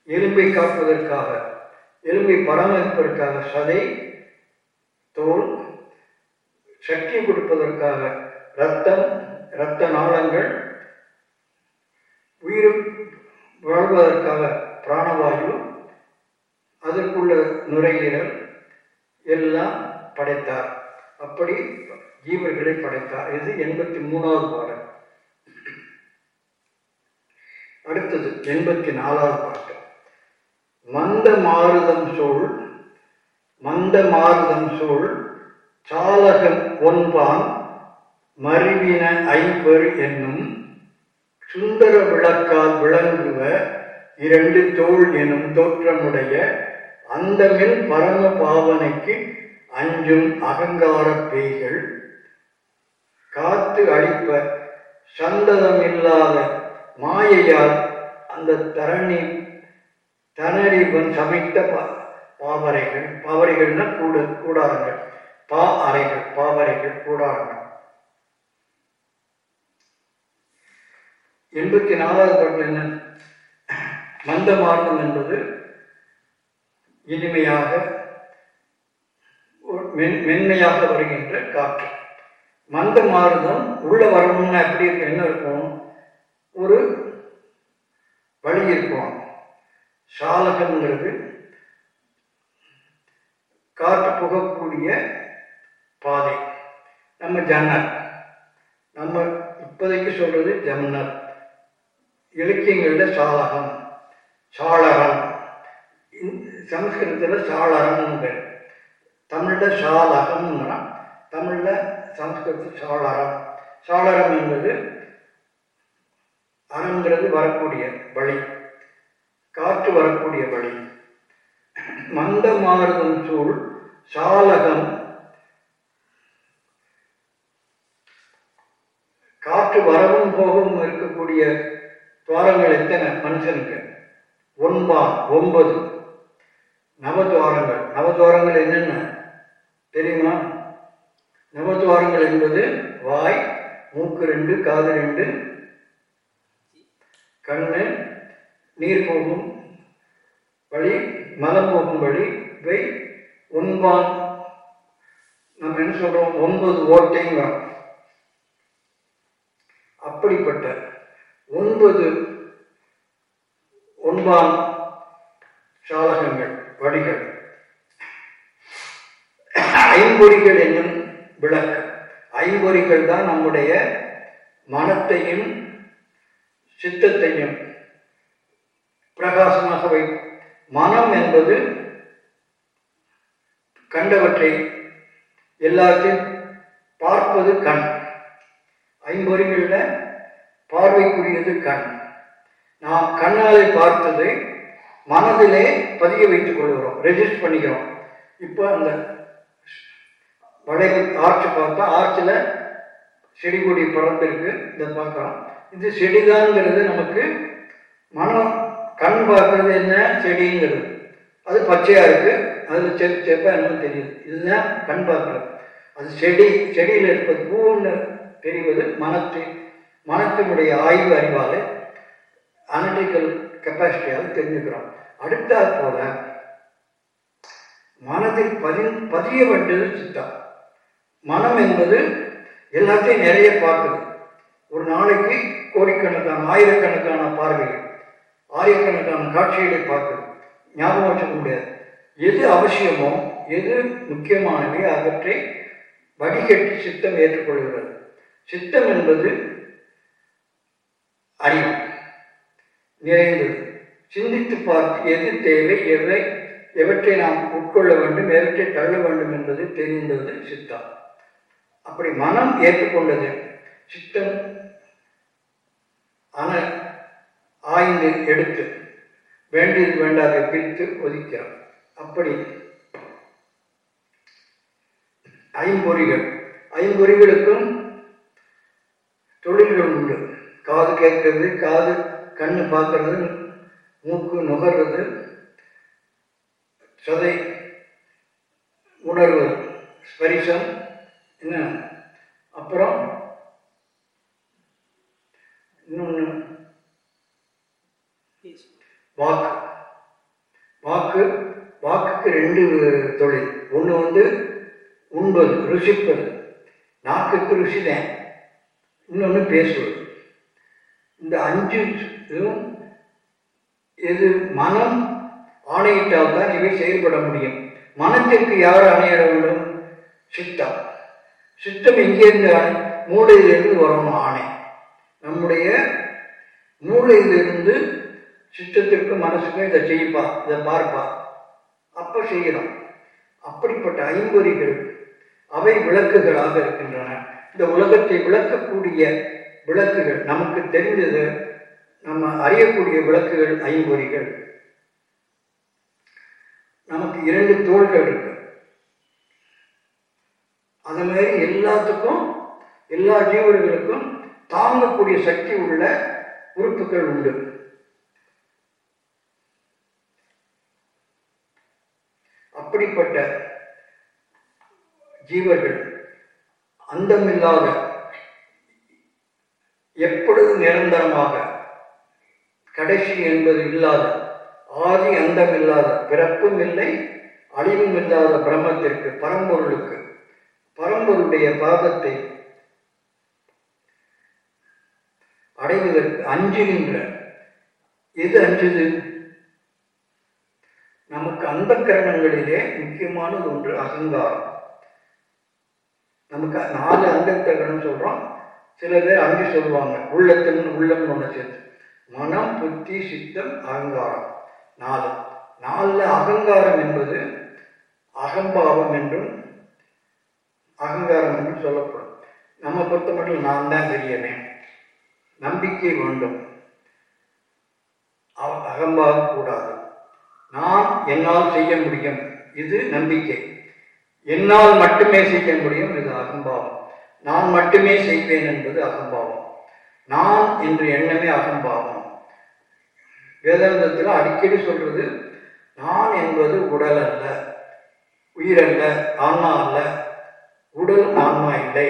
எலும்பை காப்பதற்காக எலும்பை பராமரிப்பதற்காக சதை தோல் சக்தி கொடுப்பதற்காக இரத்தம் இரத்த நாளங்கள் உயிர் வாழ்வதற்காக பிராணவாயு அதற்குள்ள நுரையீரல் எல்லாம் படைத்தார். அப்படி ஜீவர்களை படைத்தார். இது எண்பத்தி மூணாவது பாடல். அடுத்தது எண்பத்தி நாலாவது பாட்டு. மந்த மாறுதம் சொல் மந்த மாறுதம் சொல் சாலகம் ஒன்பான் மருவின ஐம்பெரு என்னும் சுந்தர விளக்கால் விளங்குவ இரண்டு தோள் எனும் தோற்றமுடைய அந்தமில் பரம பாவனைக்கு அஞ்சும் அகங்கார பேய்கள். காத்து அழிப்ப சந்ததமில்லாத மாயையால் அந்த தரணி தனரிவன் சமைத்த பா- பாவரைகள் பாவரைகள்னா கூட கூடாரங்கள். பா அறைகள் பாவரைகள் கூடாரங்கள். எண்பத்தி நாலாவது பாட்டில் என்ன? மந்த மார்க்கம் என்பது இனிமையாக மென் மென்மையாக வருகின்ற காற்று. மந்த மாறுதம் உள்ள வரணும்னா எப்படி இருக்கு என்ன இருக்கும்? ஒரு வழி இருக்கும். சாலகம்ங்கிறது காற்று புகக்கூடிய பாதை. நம்ம ஜன்னல். நம்ம இப்போதைக்கு சொல்றது ஜன்னல். இலக்கியங்களில் சாலகம். சாளரம் சமஸ்கிருதத்தில் சாளரம்னு பேர் தமிழில் சாலகம்னா தமிழில் சம்ஸ்கிருத சாளரம் சாளரம் என்பது அறங்கிறது வரக்கூடிய வழி. காற்று வரக்கூடிய வழி. மந்த மாறுதம் சூழ் சாலகம் காற்று வரவும் போகவும் இருக்கக்கூடிய துவாரங்கள் எத்தனை? மனுஷனுக்கு. ஒன்பா ஒன்பது. நவத்துவாரங்கள் நவத்துவாரங்கள் என்னென்ன? தெரியுமா? நவத்துவாரங்கள் என்பது வாய் மூக்கு ரெண்டு காது ரெண்டு. கண்ணு நீர் போகும் வழி மலம் போகும் வழி. இவை ஒன்பான் நம்ம என்ன சொல்றோம்? ஒன்பது ஓட்டைங்கிறோம் அப்படிப்பட்ட ஒன்பது ஒன்பான் சாலகங்கள் படிகள் ஐம்பொறிகள் என்னும் விளக்கம். ஐம்பொறிகள் தான் நம்முடைய மனத்தையும் சித்தத்தையும் பிரகாசமாக வை மனம் என்பது கண்டவற்றை எல்லாத்தையும் பார்ப்பது கண். ஐம்பொறிகளில் பார்வைக்குரியது கண். நாம் கண்ணாலே பார்த்ததை மனதிலே பதிய வைத்துக் கொள்கிறோம் ரெஜிஸ்டர் பண்ணிக்கிறோம். இப்போ அந்த வடகு ஆர்ச் பார்த்தா ஆர்ச்சில் செடி கொடி பறந்துருக்கு இதை பார்க்குறோம் இது செடிதான்ங்கிறது நமக்கு மனம் கண் பார்க்கறது என்ன? செடிங்கிறது. அது பச்சையாக இருக்குது அதில் செப்பு செப்பா என்னன்னு தெரியுது. இதுதான் கண் பார்க்கறது. அது செடி செடியில் இருப்பது பூன்னு தெரிவது மனத்தை மனத்தினுடைய ஆய்வு அறிவால் அனலிட்டிக்கல் கெப்பாசிட்டியால் தெரிஞ்சுக்கிறோம். அடுத்தாற் போல மனதில் பதி பதிய வேண்டியது சித்தம். மனம் என்பது எல்லாத்தையும் நிறைய பார்க்குது. ஒரு நாளைக்கு கோடிக்கணக்கான ஆயிரக்கணக்கான பார்வைகள் ஆயிரக்கணக்கான காட்சிகளை பார்க்குது. ஞாபகம் வச்சுக்க முடியாது. எது அவசியமோ எது முக்கியமானவை அவற்றை வடிகட்டி சித்தம் ஏற்றுக்கொள்கிறது. சித்தம் என்பது அறிவு. நிறைந்தது சிந்தித்து பார்த்து எது தேவை எவை எவற்றை நாம் உட்கொள்ள வேண்டும் எவற்றை தள்ள வேண்டும் என்பது தெரிந்தது சித்தம். அப்படி மனம் ஏற்றுக்கொண்டது சித்தம். அன ஆய்ந்து எடுத்து வேண்டியது வேண்டாத பிரித்து ஒதுக்கிறார். அப்படி ஐம்பொறிகள். ஐம்பொறிகளுக்கும் தொழில்கள் உண்டு. காது கேட்கிறது காது கண்ணு பார்க்கறது மூக்கு நுகர்றது சதை உணர்வு ஸ்பரிசம் என்ன? அப்புறம் இன்னொன்று வாக்கு. வாக்கு வாக்குக்கு ரெண்டு தொழில். ஒன்று வந்து உண்பது ருசிப்பது. நாக்குக்கு ருசிதான். இன்னொன்று பேசுவது. இந்த அஞ்சு இதுவும் எது மனம் ஆணையிட்டால் தான் இவை செயல்பட முடியும். மனத்திற்கு யார் ஆணையிட வேண்டும்? சித்தம். சித்தம் எங்கேருந்து மூளையிலிருந்து வரும் ஆணை. நம்முடைய மூளையிலிருந்து சித்தத்திற்கு மனசுக்கு இதை செய்ப்பா இதை பார்ப்பா. அப்போ செய்யணும் அப்படிப்பட்ட ஐம்பொறிகள் அவை விளக்குகளாக இருக்கின்றன. இந்த உலகத்தை விளக்கக்கூடிய விளக்குகள். நமக்கு தெரிந்தது நம்ம அறியக்கூடிய விளக்குகள் ஐம்பொறிகள். நமக்கு இரண்டு தோள்கள் இருக்கு. அது மாதிரி எல்லாத்துக்கும் எல்லா ஜீவர்களுக்கும் தாங்கக்கூடிய சக்தி உள்ள உறுப்புகள் உண்டு. அப்படிப்பட்ட ஜீவர்கள் அந்தமில்லாத எப்பொழுது நிரந்தரமாக. கடைசி என்பது இல்லாத ஆதி அந்தம் இல்லாத பிறப்பும் இல்லை அழிவும் இல்லாத பிரம்மத்திற்கு பரம்பொருளுக்கு. பரம்பொருளுடைய பாதத்தை அடைவதற்கு அஞ்சுகின்ற. எது அஞ்சுது? நமக்கு அந்த கரணங்களிலே முக்கியமானது ஒன்று அகங்காரம். நமக்கு நாலு அந்த கரணம் சொல்றோம். சில பேர் அங்கே சொல்லுவாங்க உள்ளத்தின் உள்ளம் ஒன்று சேர்த்து. மனம் புத்தி சித்தம் அகங்காரம். நாலு. நாலில் அகங்காரம் என்பது அகம்பாவம் என்றும் அகங்காரம் என்றும் சொல்லப்படும். நம்ம பொறுத்த மட்டும் நான் தான் பெரியவன். நம்பிக்கை வேண்டும். அவ- அகம்பாவம் கூடாது. நான் என்னால் செய்ய முடியும். இது நம்பிக்கை. என்னால் மட்டுமே செய்ய முடியும். இது அகம்பாவம். நான் மட்டுமே செய்வேன் என்பது அகம்பாவம் நான் என்று எண்ணமே அகம்பாவம் வேதாந்தத்தில் அடிக்கடி சொல்றது நான் என்பது உடல் அல்ல உயிரல்ல ஆன்மா அல்ல உடல் ஆன்மா இல்லை.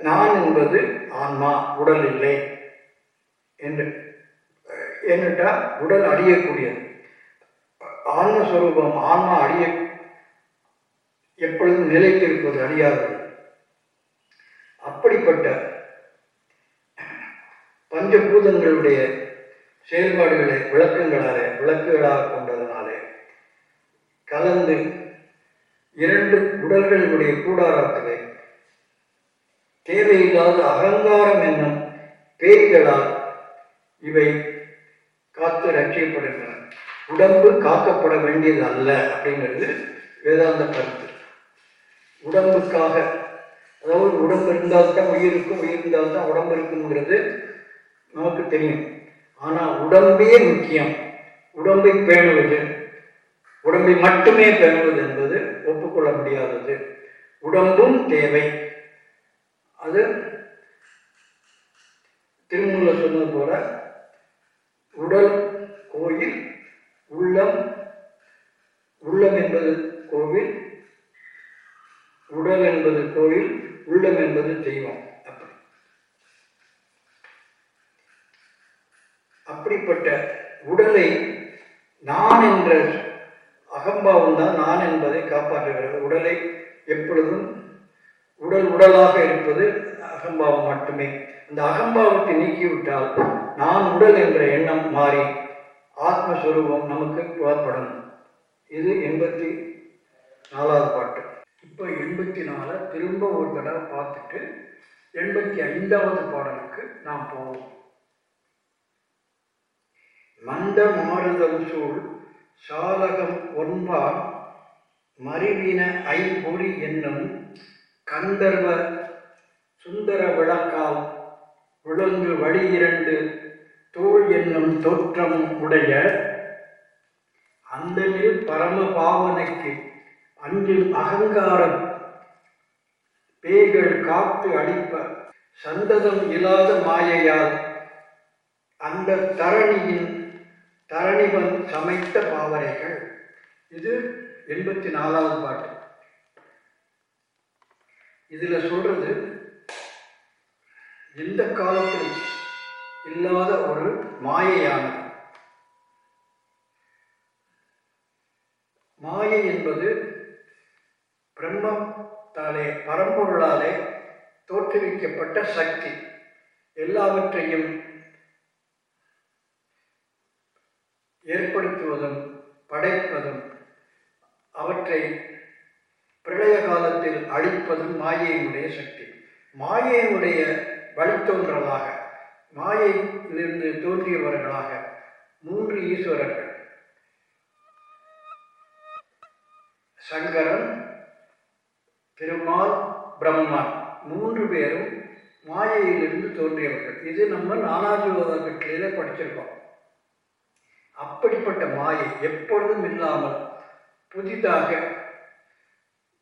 நான் என்பது ஆன்மா உடல் இல்லை என்று ஏனென்றால் உடல் அழியக்கூடியது. ஆன்மஸ்வரூபம் ஆன்மா அழிய எப்பொழுதும் நிலைத்திருப்பது அழியாதது. அப்படிப்பட்ட பஞ்சபூதங்களுடைய செயல்பாடுகளை விளக்கங்களாலே விளக்குகளாக கொண்டதனாலே கலந்து இரண்டு உடல்களுடைய கூடாரத்திலே தேவையில்லாத அகங்காரம் என்னும் பேய்களால் இவை காத்து ரட்சிக்கப்படுகின்றன. உடம்பு காக்கப்பட வேண்டியது அல்ல அப்படிங்கிறது வேதாந்த கருத்து. உடம்புக்காக அதாவது உடம்பு இருந்தால்தான் உயிர் இருக்கும் உயிர் இருந்தால்தான் உடம்பு இருக்குங்கிறது நமக்கு தெரியும். ஆனால் உடம்பே முக்கியம். உடம்பை பேணுவது உடம்பை மட்டுமே பேணுவது என்பது ஒப்புக்கொள்ள முடியாதது. உடம்பும் தேவை. அது திருமூல சொன்னது போல உடல் கோயில் உள்ளம் உள்ளம் என்பது கோவில் உடல் என்பது கோயில் உள்ளம் என்பது தெய்வம். அப்படி. அப்படிப்பட்ட உடலை நான் என்ற அகம்பாவம் தான் நான் என்பதை காப்பாற்றுகிறது. உடலை எப்பொழுதும் உடல் உடலாக இருப்பது அகம்பாவம் மட்டுமே. அந்த அகம்பாவத்தை நீக்கிவிட்டால் நான் உடல் என்ற எண்ணம் மாறி ஆத்மஸ்வரூபம் நமக்கு புலப்படும். இது எண்பத்தி நாலாவது பாட்டு. இப்போ எண்பத்தி நாலை திரும்ப ஒரு தடவை பார்த்துட்டு எண்பத்தி ஐந்தாவது பாடலுக்கு நாம் போவோம். மந்த மாறுதல் சூழ் சாதகம் ஒன்பார் மறிவின ஐபொறி என்னும் கந்தர்வ சுந்தர விளக்கால் விளங்கு வழி இரண்டு தோல் என்னும் தோற்றம் உடைய அந்தமில் பரம பாவனைக்கு அஞ்சில் அகங்காரம் பேய்கள் காத்து அடிப்ப சந்ததம் இல்லாத மாயையால் அந்த தரணியின் தரணிவன் சமைத்த பாவனைகள். இது எண்பத்தி நாலாவது பாட்டு. இதுல சொல்றது எந்த காலத்தில் இல்லாத ஒரு மாயையானது மாயை என்பது பிரம்மத்தாலே பரம்பொருளாலே தோற்றுவிக்கப்பட்ட சக்தி. எல்லாவற்றையும் ஏற்படுத்துவதும் படைப்பதும் அவற்றை பிரளய காலத்தில் அழிப்பதும் மாயையினுடைய சக்தி. மாயையினுடைய வழித்தோன்றலாக மாயையிலிருந்து தோன்றியவர்களாக மூன்று ஈஸ்வரர்கள். சங்கரன் பெருமாள் பிரம்மன் மூன்று பேரும் மாயையிலிருந்து தோன்றியவர்கள். இது நம்ம நானாஜிவாத படிச்சிருக்கோம். அப்படிப்பட்ட மாயை எப்பொழுதும் இல்லாமல் புதிதாக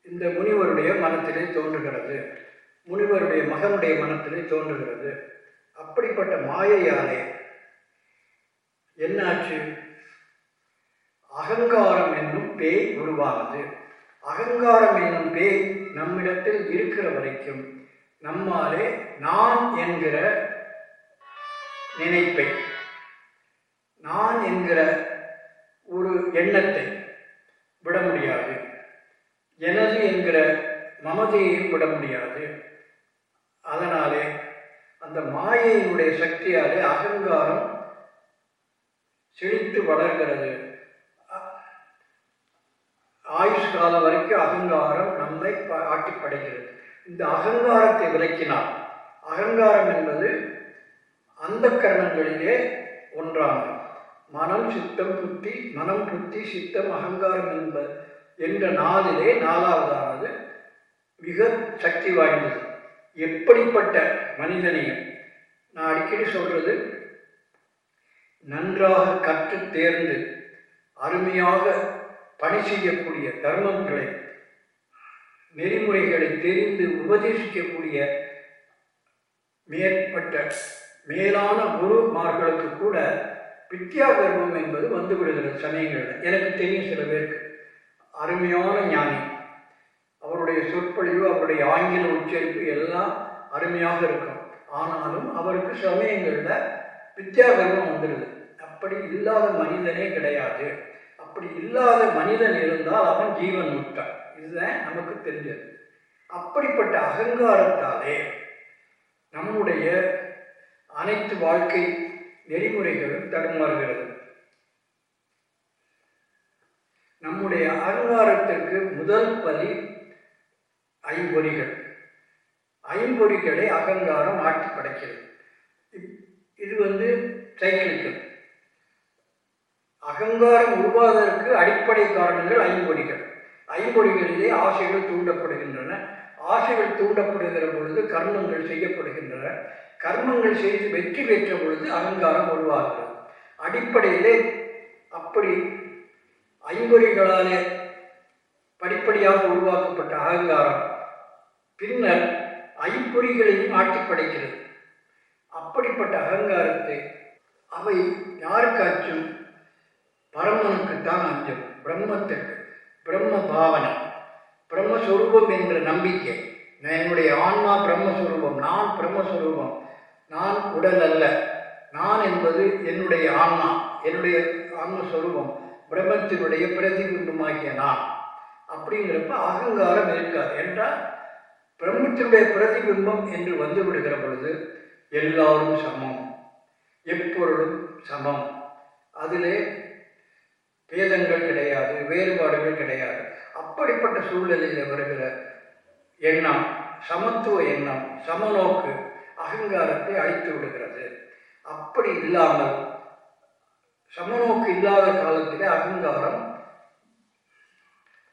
இந்த முனிவருடைய மனத்திலே தோன்றுகிறது. முனிவருடைய மகனுடைய மனத்திலே தோன்றுகிறது. அப்படிப்பட்ட மாயையாலே என்னாச்சு? அகங்காரம் என்னும் பேய் உருவானது. அகங்காரம் என்னும் பேய் நம்மிடத்தில் இருக்கிற வரைக்கும் நம்மாலே நான் என்கிற நினைப்பை நான் என்கிற ஒரு எண்ணத்தை விட முடியாது. எனது என்கிற மமதையையும் விட முடியாது. அதனாலே அந்த மாயையினுடைய சக்தியாலே அகங்காரம் செழித்து வளர்கிறது. ஆயுஷ் காலம் வரைக்கும் அகங்காரம் நம்மை ஆட்டிப்படைகிறது இந்த அகங்காரத்தை விளக்கினால் அகங்காரம் என்பது அந்த கரணங்களிலே ஒன்றாகும். மனம் சித்தம் புத்தி மனம் புத்தி சித்தம் அகங்காரம் என்ப என்ற நாளிலே நாலாவதானது மிக சக்தி வாய்ந்தது. எப்படிப்பட்ட மனிதனையும் நான் அடிக்கடி சொல்றது நன்றாக கற்று தேர்ந்து அருமையாக பணி செய்யக்கூடிய தர்மங்களை நெறிமுறைகளை தெரிந்து உபதேசிக்கக்கூடிய மேற்பட்ட மேலான குருமார்களுக்கு கூட வித்யா கர்மம் என்பது வந்துவிடுகிற சமயங்களில். எனக்கு தெரியும் சில பேருக்கு. அருமையான ஞானி. அவருடைய சொற்பொழிவு அவருடைய ஆங்கில உச்சரிப்பு எல்லாம் அருமையாக இருக்கும். ஆனாலும் அவருக்கு சமயங்களில் வித்தியாகர்வம் வந்துடுது. அப்படி இல்லாத மனிதனே கிடையாது. அப்படி இல்லாத மனிதன் இருந்தால் அவன் ஜீவன் முட்டான் இதுதான் நமக்கு தெரிஞ்சது. அப்படிப்பட்ட அகங்காரத்தாலே நம்முடைய அனைத்து வாழ்க்கை நெறிமுறைகளும் தடுமாறுகிறது. நம்முடைய அகங்காரத்திற்கு முதல் பலி ஐம்பொறிகள். ஐம்பொறிகளை அகங்காரம் ஆட்டி படைக்கிறது இது வந்து சைக்கிள்கள் அகங்காரம் உருவாவதற்கு அடிப்படை காரணங்கள் ஐம்பொறிகள் ஐம்பொறிகளிலே ஆசைகள் தூண்டப்படுகின்றன. ஆசைகள் தூண்டப்படுகிற பொழுது கர்மங்கள் செய்யப்படுகின்றன. கர்மங்கள் செய்து வெற்றி பெற்ற பொழுது அகங்காரம் உருவாகிறது. அடிப்படையிலே அப்படி ஐம்பொறிகளாலே படிப்படியாக உருவாக்கப்பட்ட அகங்காரம் பின்னர் ஐம்பொறிகளையும் ஆட்டி படைக்கிறது. அப்படிப்பட்ட அகங்காரத்தை அவை யாருக்காச்சும் பரமனுக்குத்தான் அஞ்சம் பிரம்மத்துக்கு பிரம்ம பாவனை பிரம்மஸ்வரூபம் என்கிற நம்பிக்கை. நான் என்னுடைய ஆன்மா பிரம்மஸ்வரூபம். நான் பிரம்மஸ்வரூபம். நான் உடல் அல்ல. நான் என்பது என்னுடைய ஆன்மா. என்னுடைய ஆன்மஸ்வரூபம். பிரம்மத்தினுடைய பிரதிபிம்பமாகிய நான். அப்படிங்கிறப்ப அகங்காரம் இருக்காது. என்றால் பிரம்மத்தினுடைய பிரதிபிம்பம் என்று வந்து விடுகிற பொழுது எல்லாரும் சமம். எப்பொருளும் சமம். அதிலே பேதங்கள் கிடையாது வேறுபாடுகள் கிடையாது. அப்படிப்பட்ட சூழ்நிலையில் வருகிற எண்ணம் சமத்துவ எண்ணம் சமநோக்கு அகங்காரத்தை அழித்து விடுகிறது. அப்படி இல்லாமல் சமநோக்கு இல்லாத காலத்திலே அகங்காரம்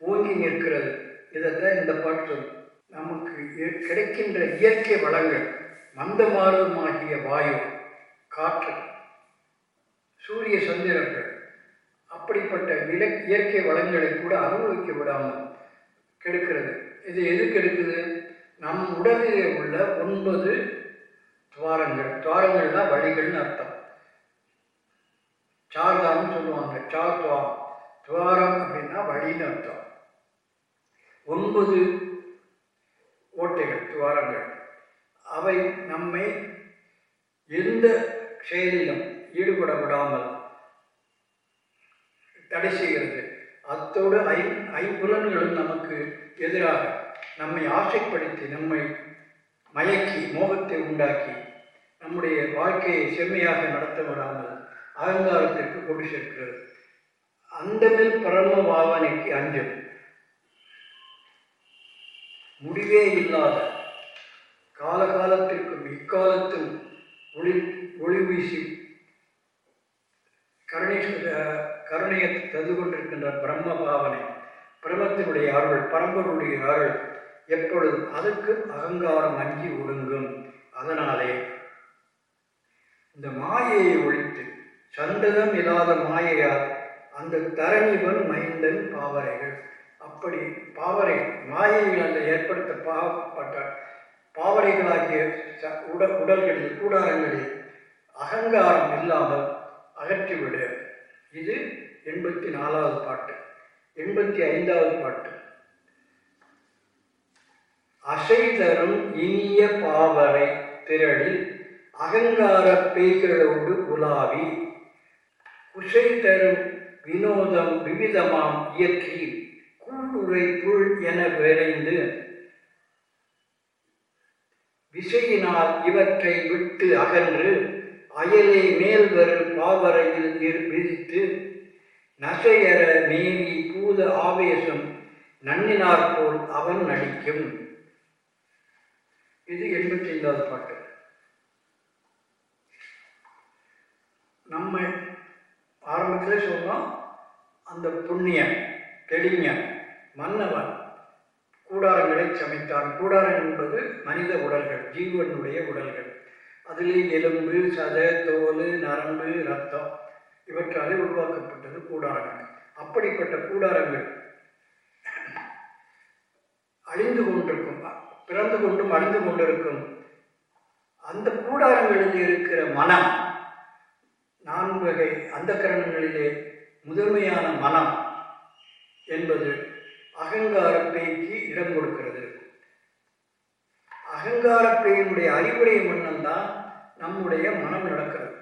ஓங்கி நிற்கிறது. இதைத்தான் இந்த பாட்டு நமக்கு கிடைக்கின்ற இயற்கை வளங்கள் மந்தமானதுமாகிய வாயு காற்று சூரிய சந்திரர்கள் அப்படிப்பட்ட இல இயற்கை வளங்களை கூட அனுபவிக்க விடாமல் கெடுக்கிறது. இது எது கெடுக்குது? நம் உடலிலே உள்ள ஒன்பது துவாரங்கள். துவாரங்கள்னா வழிகள்னு அர்த்தம். சார்தான்னு சொல்லுவாங்க. சார் துவாரம். துவாரம் அப்படின்னா வழின்னு அர்த்தம். ஒன்பது ஓட்டைகள் துவாரங்கள். அவை நம்மை எந்த செயலிலும் ஈடுபட விடாமல் தடை செய்கிறது. அத்தோடு ஐ ஐம்புலன்களும் நமக்கு எதிராக நம்மை ஆசைப்படுத்தி நம்மை மயக்கி மோகத்தை உண்டாக்கி நம்முடைய வாழ்க்கையை செம்மையாக நடத்த விடாமல் அகங்காரத்திற்கு கொண்டு சேர்க்கிறது. அந்தமில் பரம பாவனைக்கு அஞ்சம் முடிவே இல்லாத காலகாலத்திற்கும் இக்காலத்தும் ஒளி ஒளி வீசி கருணை அஹ், கருணையை தந்து கொண்டிருக்கின்ற பிரம்ம பாவனை பிரம்மத்தினுடைய அருள் பரம்பருடைய அருள் எப்பொழுதும் அதுக்கு அகங்காரம் அஞ்சி ஒடுங்கும். அதனாலே இந்த மாயையை ஒழித்து சந்ததம் இல்லாத மாயையால் அந்த தரணிவன் மைந்தன் பாவரைகள். அப்படி பாவரை மாயைகளால் ஏற்படுத்த பாவப்பட்ட பாவரைகளாகிய ச- உட உடல்களில் கூடாரங்களில் அகங்காரம் இல்லாமல் அகற்றிவிடு. இது எண்பத்தி நாலாவது பாட்டு. எண்பத்தி ஐந்தாவது பாட்டு. அசை தரும் இனிய பாவரை திரளில் அகங்கார பேய்களோடு உலாவி குசை தரும் வினோதம் விவிதமாம் இயற்றி கூடுரை புல் என விரைந்து விசையினால் இவற்றை விட்டு அகன்று அயலை மேல் வரும் பாவரையில் இரு- விரித்து நசையர மேவி பூத ஆவேசம் நன்னினார் போல் அவன் நடிக்கும். இது எண்பத்தி ஐந்தாவது பாட்டு. நம்ம ஆரம்பத்திலே சொன்னோம் அந்த புண்ணிய தெளிஞன் மன்னவன் கூடாரங்களை சமைத்தான். கூடாரம் என்பது மனித உடல்கள் ஜீவனுடைய உடல்கள். அதிலே எலும்பு சதை தோல் நரம்பு ரத்தம் இவற்றாலே உருவாக்கப்பட்டது கூடாரங்கள். அப்படிப்பட்ட கூடாரங்கள் அழிந்து கொண்டிருக்கும் பிறந்து கொண்டும் அழிந்து கொண்டிருக்கும் அந்த கூடாரங்களில் இருக்கிற மனம் நான்கு வகை அந்த கரணங்களிலே முதன்மையான மனம் என்பது அகங்கார பேக்கு இடம் கொடுக்கிறது. அகங்காரத்தையினுடைய அறிவுரை மன்னன் தான் நம்முடைய மனம் நடக்கிறது.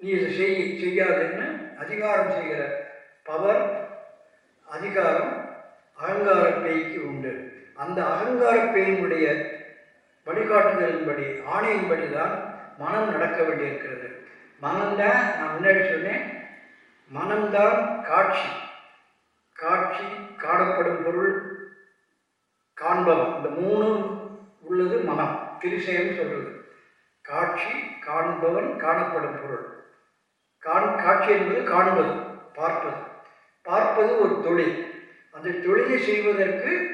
நீ இதை செய் செய்யாதுன்னு அதிகாரம் செய்கிற பவர் அதிகாரம் அகங்கார பேய்க்கு உண்டு. அந்த அகங்கார பேயினுடைய வழிகாட்டுதலின்படி ஆணையின்படி தான் மனம் நடக்க வேண்டியிருக்கிறது. மனம்தான் நான் முன்னாடி சொன்னேன் மனம்தான் காட்சி. காட்சி காணப்படும் பொருள் காண்பவன். இந்த மூணு உள்ளது மனம். திரிசயம் சொல்றது. காட்சி காண்பவன் காணப்படும் பொருள். காண் காட்சி என்பது காண்பது பார்ப்பது. பார்ப்பது ஒரு தொழில். அந்த தொழிலை செய்வதற்கு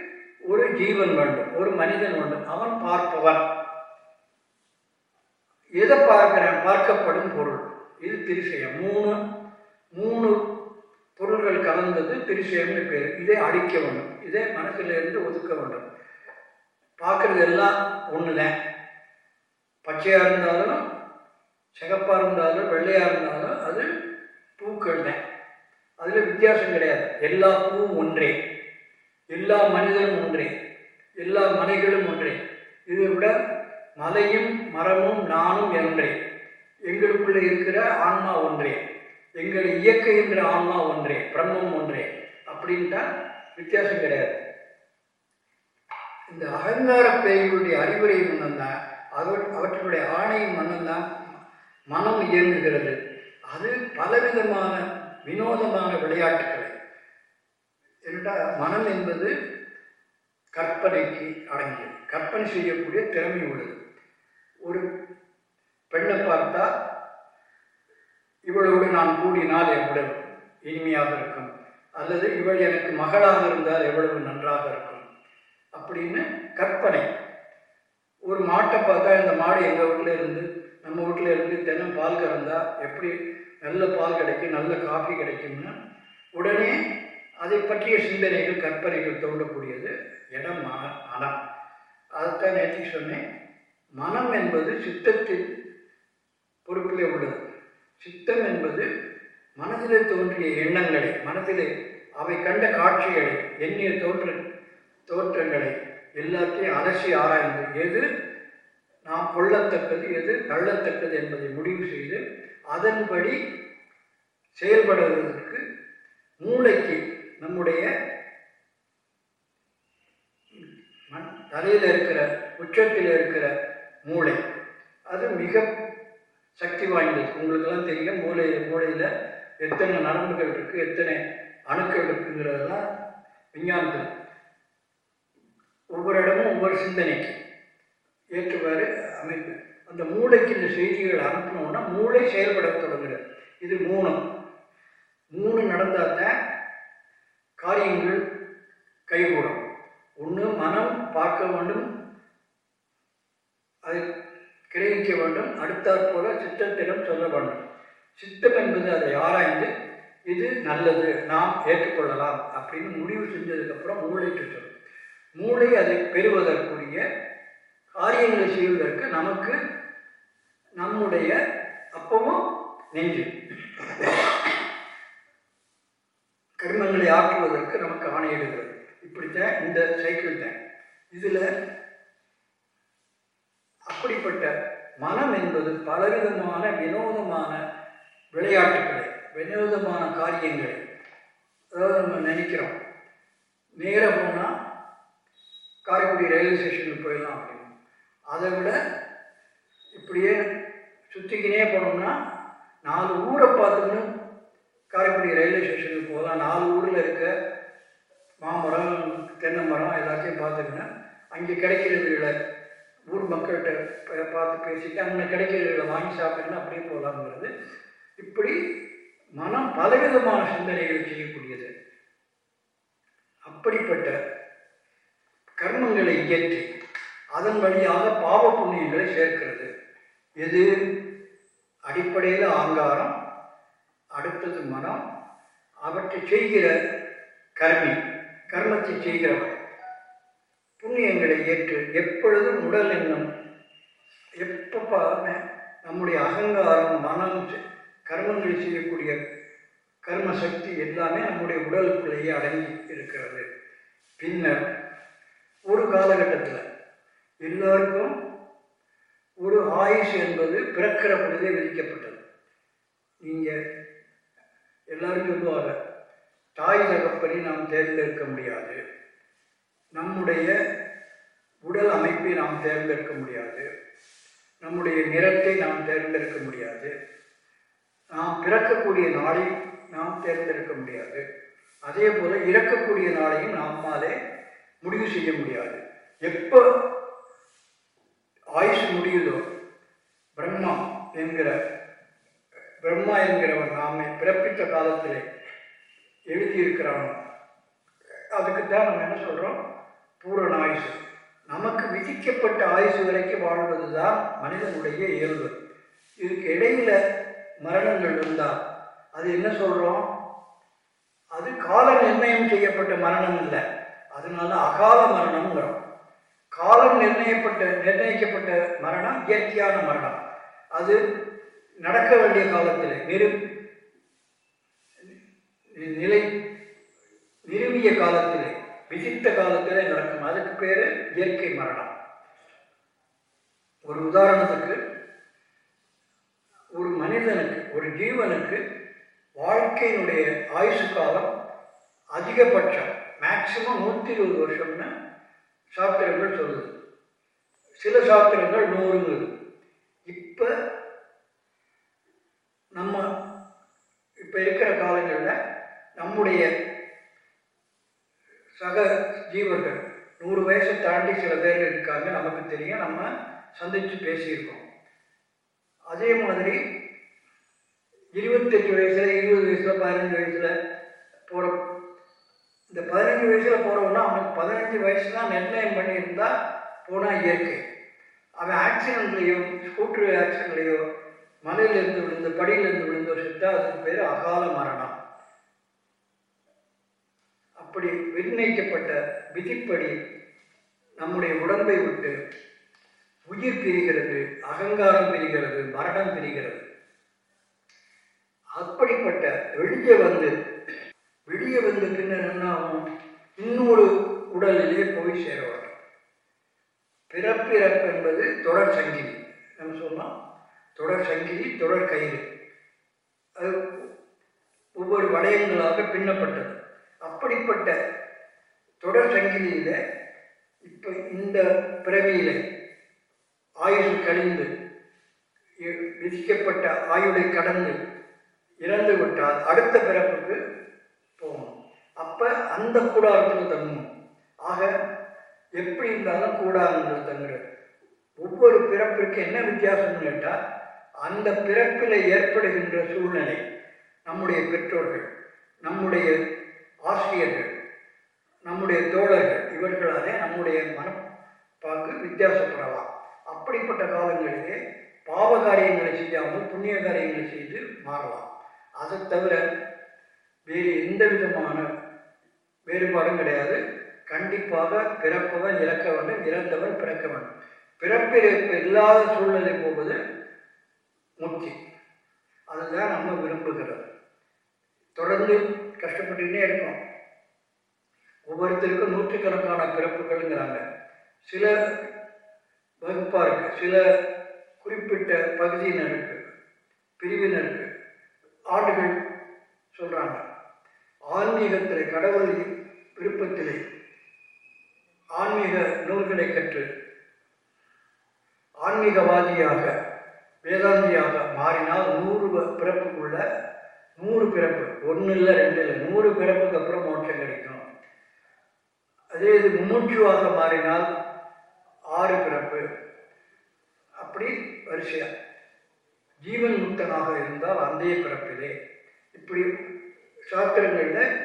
ஒரு ஜீவன் வேண்டும் ஒரு மனிதன் வேண்டும். அவன் பார்ப்பவன். எதை பார்க்கிறான்? பார்க்கப்படும் பொருள். இது திரிசயம் மூணு மூணு பொருள்கள் கலந்தது திரிசயம்னு பேர். இதை அழிக்க வேண்டும். இதை மனசிலிருந்து ஒதுக்க வேண்டும். பார்க்கறது எல்லாம் ஒன்று தான் பச்சையாக இருந்தாலும் சிகப்பாக இருந்தாலும் வெள்ளையாக இருந்தாலும் அது பூக்கள் தான் அதில் வித்தியாசம் கிடையாது. எல்லா பூவும் ஒன்றே. எல்லா மனிதனும் ஒன்றே. எல்லா மலைகளும் ஒன்றே. இதை விட மலையும் மரமும் நானும் என்றே எங்களுக்குள்ளே இருக்கிற ஆன்மா ஒன்றே. எங்களை இயக்குகின்ற ஆன்மா ஒன்றே. பிரம்மம் ஒன்றே. அப்படின்ட்டா வித்தியாசம் கிடையாது. இந்த அகங்கார பேய்களுடைய அறிவுரை மன்னன் அவற்றுடைய அவற்றினுடைய ஆணை மனம் இயங்குகிறது. அது பலவிதமான வினோதமான விளையாட்டுகளை என்றால் மனம் என்பது கற்பனைக்கு அடங்கியது. கற்பனை செய்யக்கூடிய திறமை உள்ளது. ஒரு பெண்ணை பார்த்தா இவளோடு நான் கூடினால் எவ்வளவு இனிமையாக இருக்கும். அல்லது இவள் எனக்கு மகளாக இருந்தால் எவ்வளவு நன்றாக இருக்கும்? அப்படின்னு கற்பனை. ஒரு மாட்டை பார்த்தா இந்த மாடு எங்கள் வீட்டில் இருந்து நம்ம வீட்டில் இருந்து தினம் பால் கறந்தா எப்படி நல்ல பால் கிடைக்கும் நல்ல காஃபி கிடைக்கும்னா உடனே அதை பற்றிய சிந்தனைகள் கற்பனைகள் தோண்டக்கூடியது இடம் மன மனம். அதைத்தான் நேற்று சொன்னேன். மனம் என்பது சித்தத்தின் பொறுப்பிலே உள்ளது. சித்தம் என்பது மனதிலே தோன்றிய எண்ணங்களை மனதிலே அவை கண்ட காட்சிகளை எண்ணிய தோன்ற தோற்றங்களை எல்லாத்தையும் அலசி ஆராய்ந்து எது நாம் கொள்ளத்தக்கது எது தள்ளத்தக்கது என்பதை முடிவு செய்து அதன்படி செயல்படுவதற்கு மூளைக்கு நம்முடைய தலையில் இருக்கிற உச்சத்தில் இருக்கிற மூளை. அது மிக சக்தி வாய்ந்தது. உங்களுக்கெல்லாம் தெரியும் மூளை மூளையில் எத்தனை நரம்புகள் இருக்குது எத்தனை அணுக்கள் இருக்குங்கிறதெல்லாம் விஞ்ஞானத்தில். ஒவ்வொரு இடமும் ஒவ்வொரு சிந்தனைக்கு ஏற்றுவாறு அமைப்பு. அந்த மூளைக்கு இந்த செய்திகள் அனுப்பினோன்னா மூளை செயல்பட தொடங்குகிறது. இது மூணு மூணு நடந்தால் தான் காரியங்கள் கைகூடும். ஒன்று மனம் பார்க்க வேண்டும் அது கிரகிக்க வேண்டும் அடுத்தாற் போல சித்தத்திடம் சொல்ல வேண்டும். சித்தம் என்பது அதை ஆராய்ந்து இது நல்லது நாம் ஏற்றுக்கொள்ளலாம் அப்படின்னு முடிவு செஞ்சதுக்கப்புறம் மூளைக்கு சொல்லும் மூளை அதை பெறுவதற்குரிய காரியங்களை செய்வதற்கு நமக்கு நம்முடைய அப்பவும் நெஞ்சு. கர்மங்களை ஆற்றுவதற்கு நமக்கு ஆணையிடுகிறது. இப்படித்தான் இந்த சைக்கிள் தான். இதில் அப்படிப்பட்ட மனம் என்பது பலவிதமான வினோதமான விளையாட்டுகளை வினோதமான காரியங்களை அதாவது நம்ம நினைக்கிறோம். நேர போனால் காரைக்குடி ரயில்வே ஸ்டேஷனுக்கு போயிடலாம் அப்படின்னு. அதை விட இப்படியே சுற்றிக்கினே போனோம்னா நாலு ஊரை பார்த்துன்னு காரைக்குடி ரயில்வே ஸ்டேஷனுக்கு போகலாம். நாலு ஊரில் இருக்க மாமரம் தென்னை மரம் எல்லாத்தையும் பார்த்துக்கினா அங்கே கிடைக்கிறவர்களை ஊர் மக்கள்கிட்ட பார்த்து பேசிட்டு அங்கே கிடைக்கிறவர்களை வாங்கி சாப்பிட்டுன்னு அப்படியே போகலாங்கிறது இப்படி மனம் பலவிதமான சிந்தனைகள் செய்யக்கூடியது. அப்படிப்பட்ட கர்மங்களை இயற்றி அதன் வழியாக பாவ புண்ணியங்களை சேர்க்கிறது. இது அடிப்படையில் ஆங்காரம் அடுத்தது மனம். அவற்றை செய்கிற கர்மி கர்மத்தை செய்கிறவன் புண்ணியங்களை ஏற்று எப்பொழுதும் உடல் எண்ணம் எப்போ பாருங்க நம்முடைய அகங்காரம் மனம் கர்மங்களை செய்யக்கூடிய கர்ம சக்தி எல்லாமே நம்முடைய உடலுக்குள்ளேயே அடங்கி இருக்கிறது. பின்னர் ஒரு காலகட்டத்தில் எல்லோருக்கும் ஒரு ஆயுஷ் என்பது பிறக்கிற பொழுதே விதிக்கப்பட்டது. நீங்கள் எல்லாரும் சொல்லுவாங்க தாய் தகப்பனை நாம் தேர்ந்தெடுக்க முடியாது. நம்முடைய உடல் அமைப்பை நாம் தேர்ந்தெடுக்க முடியாது. நம்முடைய நிறத்தை நாம் தேர்ந்தெடுக்க முடியாது. நாம் பிறக்கக்கூடிய நாளை நாம் தேர்ந்தெடுக்க முடியாது. அதே போல் இறக்கக்கூடிய நாளையும் நம்மாலே முடிவு செய்ய முடியாது. எப்போ ஆயுஷ் முடியுதோ பிரம்மா என்கிற பிரம்மா என்கிறவன் நாமை பிறப்பித்த காலத்திலே எழுதியிருக்கிறானோ அதுக்கு தான் நம்ம என்ன சொல்கிறோம் பூரண ஆயுசு. நமக்கு விதிக்கப்பட்ட ஆயுசு வரைக்கும் வாழ்வது தான் மனிதனுடைய இயல்பு. இதுக்கு இடையில மரணங்கள் இருந்தால் அது என்ன சொல்கிறோம் அது கால நிர்ணயம் செய்யப்பட்ட மரணம் இல்லை அதனால அகால மரணம்ங்கிறோம் காலம் நிர்ணயப்பட்ட நிர்ணயிக்கப்பட்ட மரணம் இயற்கையான மரணம். அது நடக்க வேண்டிய காலத்தில் நெரு நிலை நிறுவிய காலத்தில் விதித்த காலத்தில் நடக்கும். அதுக்கு பேர் இயற்கை மரணம். ஒரு உதாரணத்துக்கு ஒரு மனிதனுக்கு ஒரு ஜீவனுக்கு வாழ்க்கையினுடைய ஆயுசு காலம் அதிகபட்சம். மேக்சிமம் நூற்றி இருபது வருஷம்னு சாஸ்திரங்கள் சொல்லுது. சில சாஸ்திரங்கள் நூறுங்கிறது இப்போ நம்ம இப்போ இருக்கிற காலங்களில் நம்முடைய சக ஜீவர்கள் நூறு வயசை தாண்டி சில பேர் இருக்காங்க நமக்கு தெரியும். நம்ம சந்தித்து பேசியிருக்கோம். அதே மாதிரி இருபத்தெட்டு வயசில் இருபது வயசில் பதினஞ்சு வயசில் போகிற இந்த பதினஞ்சு வயசில் போகிறவனா அவனுக்கு பதினஞ்சு வயசு தான் நிர்ணயம் பண்ணியிருந்தா போனால் இயற்கை. அவன் ஆக்சிடென்ட்லேயோ ஸ்கூட்டர் ஆக்சிடென்ட்லேயோ மலையிலேருந்து விழுந்து படியிலேருந்து விழுந்தோ செத்தா அதுக்கு பேர் அகால மரணம். அப்படி நிர்ணயிக்கப்பட்ட விதிப்படி நம்முடைய உடம்பை விட்டு உயிர் பிரிகிறது அகங்காரம் பிரிகிறது மரணம் பிரிகிறது. அப்படிப்பட்ட வெளியே வந்து வெளியே வந்த பின்னர் என்ன ஆகும்? இன்னொரு உடலிலே போய் சேர பிறப்பிறப்பு என்பது தொடர் சங்கிலி. நம்ம சொன்னால் தொடர் சங்கிலி தொடர் கயிறு. அது ஒவ்வொரு வளையங்களாக பின்னப்பட்டது. அப்படிப்பட்ட தொடர் சங்கிலியில் இப்போ இந்த பிறவியில் ஆயுள் கழிந்து விதிக்கப்பட்ட ஆயுளை கடந்து இறந்து விட்டால் அடுத்த பிறப்புக்கு அப்போ அந்த கூடாரத்துக்கு தங்கணும். ஆக எப்படி இருந்தாலும் கூடாரங்கள் தங்குறது. ஒவ்வொரு பிறப்பிற்கு என்ன வித்தியாசம்னு கேட்டால் அந்த பிறப்பில் ஏற்படுகின்ற சூழ்நிலை நம்முடைய பெற்றோர்கள் நம்முடைய ஆசிரியர்கள் நம்முடைய தோழர்கள் இவர்களாலே நம்முடைய மனப்பாங்கு வித்தியாசப்படலாம். அப்படிப்பட்ட காலங்களிலே பாவ காரியங்களை செய்யாமல் புண்ணிய காரியங்களை செய்து மாறலாம். அதை தவிர வேறு எந்த விதமான வேறுபாடும் கிடையாது. கண்டிப்பாக பிறப்பவன் இறக்க வேண்டும் இறந்தவன் பிறக்க வேண்டும். பிறப்பிறப்பு இல்லாத சூழ்நிலை போவது முக்தி அதுதான் நம்ம விரும்புகிறோம் தொடர்ந்து கஷ்டப்பட்டுக்கிட்டே இருக்கோம். ஒவ்வொருத்தருக்கும் நூற்றுக்கணக்கான பிறப்புகள்ங்கிறாங்க. சில வகுப்பாக இருக்கு சில குறிப்பிட்ட பகுதியினருக்கு பிரிவினருக்கு ஆண்டுகள் சொல்கிறாங்க ஆன்மீகத்தில் கடவுள் விருப்பத்திலே ஆன்மீக நூல்களை கற்று ஆன்மீகவாதியாக வேதாந்தியாக மாறினால் நூறு வ- பிறப்புக்குள்ள நூறு பிறப்பு. ஒன்று இல்லை ரெண்டு இல்லை. நூறு பிறப்புக்கு அப்புறம் மோட்சம் கிடைக்கும். அதே இது மும்மூச்சுவாக மாறினால் ஆறு பிறப்பு. அப்படி வரிசையா. ஜீவன் முக்தனாக இருந்தால் அந்தைய பிறப்பிலே. இப்படி சாஸ்திரங்களில்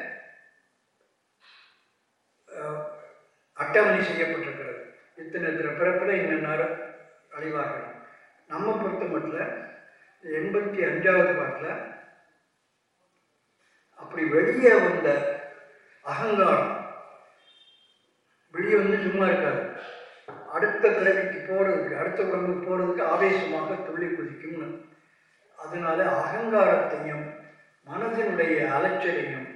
அட்டவணை செய்யப்பட்டிருக்கிறது. இத்தனை இத்தனை பிறப்பில் இன்னென்னார் அழிவார்கள் நம்ம பொறுத்த மட்டும் எண்பத்தி அஞ்சாவது பாட்டில் அப்படி வெளியே வந்த அகங்காரம் வெளியே வந்து சும்மா இருக்காது. அடுத்த பிறவிக்கு போகிறதுக்கு அடுத்த உடம்புக்கு போகிறதுக்கு ஆவேசமாக துள்ளி குதிக்கும்னு. அதனால அகங்காரத்தையும் மனதினுடைய அலைச்சலையும்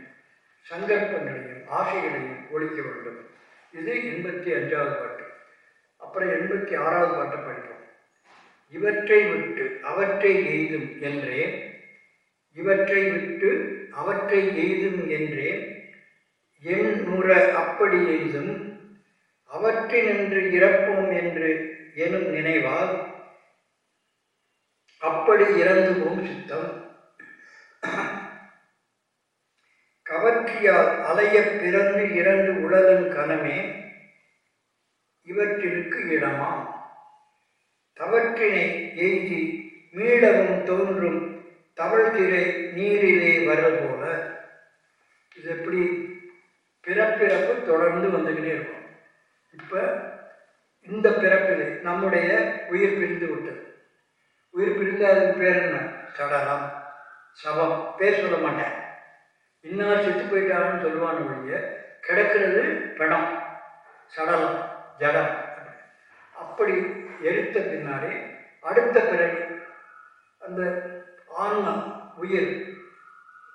சங்கற்பங்களையும் ஆசைகளையும் ஒழிக்க வேண்டும். இது எண்பத்தி அஞ்சாவது பாட்டு. அப்புறம் எண்பத்தி ஆறாவது பாட்டை படிப்போம். இவற்றை விட்டு அவற்றை எய்தும் என்றே இவற்றை விட்டு அவற்றை எய்தும் என்றே என் முற அப்படி எய்தும் அவற்றினின்று இறப்போம் என்று எனும் நினைவால் அப்படி இறந்துவோம் சித்தம். கவர்ச்சியால் அலைய பிறந்து இறந்து உழலும் கனமே இவற்றிற்கு இடமா? தவற்றினை எய்தி மீளவும் தோன்றும் தவழ்திரை நீரிலே வரல் போல இது எப்படி பிறப்பிறப்பு தொடர்ந்து வந்துக்கிட்டே இருக்கும். இப்போ இந்த பிறப்பிலே நம்முடைய உயிர் பிரிந்து விட்டது. உயிர் பிரிந்து அதுக்கு பேர் என்ன? சடலம் சவம். பேர் சொல்ல மாட்டேன். இன்னார் செத்து போயிட்டாங்கன்னு சொல்லுவான் ஒழிய கிடக்கிறது படம் சடலம் ஜடம். அப்படி எரித்த பின்னாடி அடுத்த பிறகு அந்த ஆன்மா உயிர்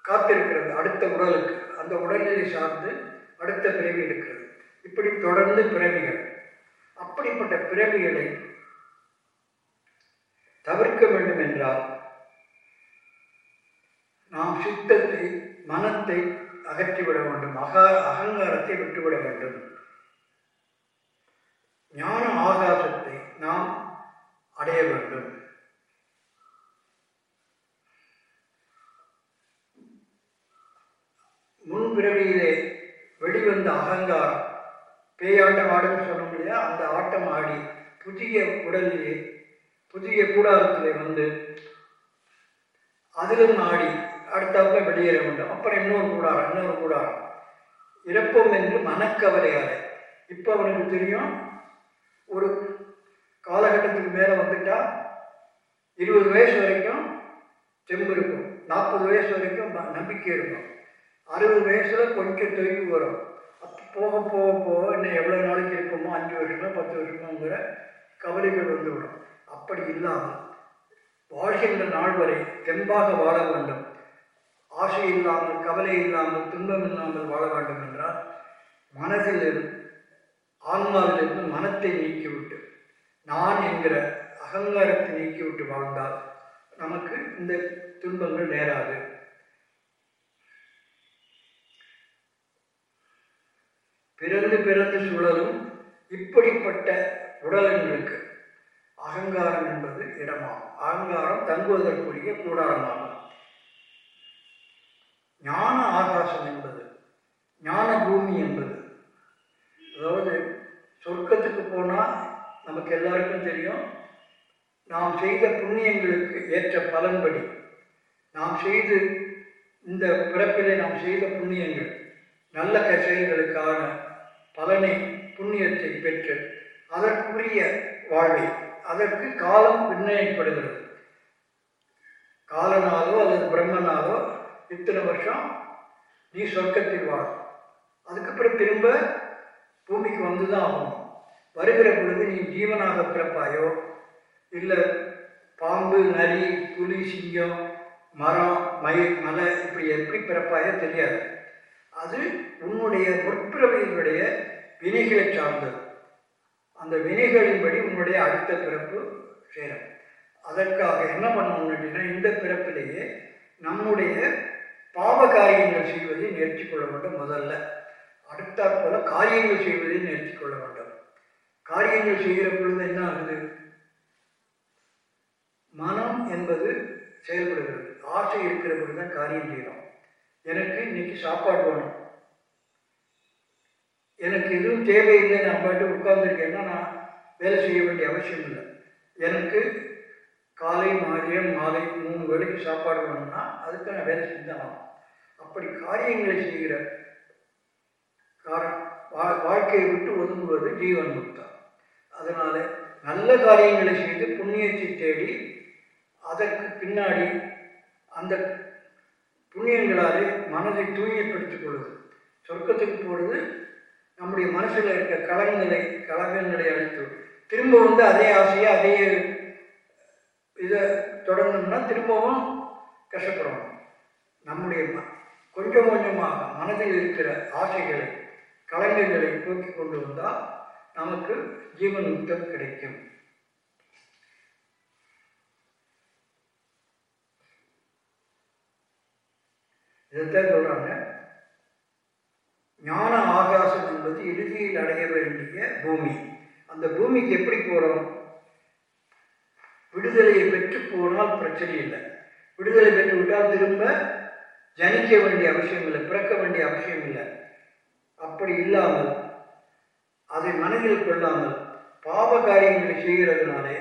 காத்திருக்கிறது அடுத்த உடலுக்கு. அந்த உடல்நிலை சார்ந்து அடுத்த பிறவி இருக்கிறது. இப்படி தொடர்ந்து பிறவிகள். அப்படிப்பட்ட பிறவிகளை தவிர்க்க வேண்டும் என்றால் நாம் சித்தத்தை மனத்தை அகற்றிவிட வேண்டும். அகா அகங்காரத்தை விட்டுவிட வேண்டும். ஞான ஆகாசத்தை நாம் அடைய வேண்டும். முன்பிறவியிலே வெளிவந்த அகங்காரம் பேயாட்டம் ஆடுன்னு சொன்னோம் இல்லையா? அந்த ஆட்டம் ஆடி புதிய உடலிலே புதிய கூடாரத்திலே வந்து அதிலும் ஆடி அடுத்தாப்புல வெளியேற வேண்டும் அப்புறம் இன்னொரு கூடாரம் இன்னொரு கூடாரம். இறப்போம் என்று மனக்கவலையாலே இப்போ அவனுக்கு தெரியும் ஒரு காலகட்டத்துக்கு மேலே வந்துட்டா இருபது வயசு வரைக்கும் தெம்பு இருக்கும். நாற்பது வயசு வரைக்கும் நம்பிக்கை இருக்கும். அறுபது வயசில் கொஞ்சம் தெளிவு வரும். அப்போ போக போக போக இன்னும் எவ்வளோ நாளைக்கு இருக்குமோ அஞ்சு வருஷமோ பத்து வருஷமோங்கிற கவலைகள் வந்துவிடும். அப்படி இல்லாமல் வாழ்கின்ற நாள் வரை தெம்பாக வாழ வேண்டும். ஆசை இல்லாமல் கவலை இல்லாமல் துன்பம் இல்லாமல் வாழ வேண்டும் என்றால் மனதிலிருந்து ஆன்மாவிலிருந்து மனத்தை நீக்கிவிட்டு நான் என்கிற அகங்காரத்தை நீக்கிவிட்டு வாழ்ந்தால் நமக்கு இந்த துன்பங்கள் நேராது. பிறந்து பிறந்து சுழலும் இப்படிப்பட்ட உடலங்களுக்கு அகங்காரம் என்பது இடமாகும். அகங்காரம் தங்குவதற்குரிய கூடாரமாகும். ஞான ஆகாசம் என்பது ஞான பூமி என்பது. அதாவது சொர்க்கத்துக்கு போனால் நமக்கு எல்லாருக்கும் தெரியும் நாம் செய்த புண்ணியங்களுக்கு ஏற்ற பலன்படி நாம் செய்து இந்த பிறப்பிலே நாம் செய்த புண்ணியங்கள் நல்ல செயல்களுக்கான பலனை புண்ணியத்தை பெற்று அதற்குரிய வாழ்வை அதற்கு காலம் நிர்ணயிக்கப்படுகிறது. காலனாலோ அல்லது பிரம்மனாலோ இத்தனை வருஷம் நீ சொர்க்கத்தில் வாழ். அதுக்கப்புறம் திரும்ப பூமிக்கு வந்து தான் ஆகும் வருகிற பொழுது நீ ஜீவனாக பிறப்பாயோ? இல்லை பாம்பு நரி புலி சிங்கம் மரம் மயில் மலை இப்படி எப்படி பிறப்பாயோ தெரியாது. அது உன்னுடைய முற்பிறவையினுடைய வினைகளை சார்ந்தது. அந்த வினைகளின்படி உன்னுடைய அடுத்த பிறப்பு சேரும். அதற்காக என்ன பண்ணணும் அப்படின்னா இந்த பிறப்பிலேயே நம்முடைய பாவ காரியங்கள் செய்வதை நிறுத்தி கொள்ள வேண்டும் முதல்ல. அடுத்தாற் போல காரியங்கள் செய்வதை நிறுத்தி கொள்ள வேண்டும். காரியங்கள் செய்கிற பொழுது என்ன ஆகுது? மனம் என்பது செயல்படுகிறது. ஆசை இருக்கிற பொழுது தான் காரியம் செய்யணும் எனக்கு இன்னைக்கு சாப்பாடு வேணும். எனக்கு எதுவும் தேவையில்லை நான் பாட்டு உட்கார்ந்துருக்கேன்னா நான் வேலை செய்ய வேண்டிய அவசியம் இல்லை எனக்கு காலை மதியம் மாலை மூணு வேளைக்கு சாப்பாடு வேணும்னா அதுக்கு நான் வேலை செஞ்சாகணும் அப்படி காரியங்களை செய்கிற காரணம் வா வாழ்க்கையை விட்டு ஒதுங்குவது ஜீவன் முக்தம் அதனால நல்ல காரியங்களை செய்து புண்ணியத்தை தேடி அதற்கு பின்னாடி அந்த புண்ணியங்களாலே மனதை தூய்மைப்படுத்திக் கொள்வது. சொர்க்கத்துக்கு போகிறது நம்முடைய மனசில் இருக்க களங்களை கலகங்களை அழித்து திரும்ப வந்து அதே ஆசையை அதே இதை தொடங்கணும்னா திரும்பவும் கஷ்டப்படணும் நம்முடைய கொஞ்சம் கொஞ்சமாக மனதில் இருக்கிற ஆசைகளை கலைஞர்களை போக்கி கொண்டு வந்தால் நமக்கு ஜீவன் முக்தம் கிடைக்கும். இதைத்தான் சொல்றாங்க. ஞான ஆகாசம் என்பது இறுதியில் அடைய வேண்டிய பூமி. அந்த பூமிக்கு எப்படி போறோம்? விடுதலையை பெற்று போனால் பிரச்சனை இல்லை. விடுதலை பெற்று விட்டால் திரும்ப ஜனிக்க வேண்டிய அவசியம் இல்லை பிறக்க வேண்டிய அவசியம் இல்லை. அப்படி இல்லாமல் அதை மனதில் கொள்ளாமல் பாவ காரியங்களை செய்கிறதுனாலே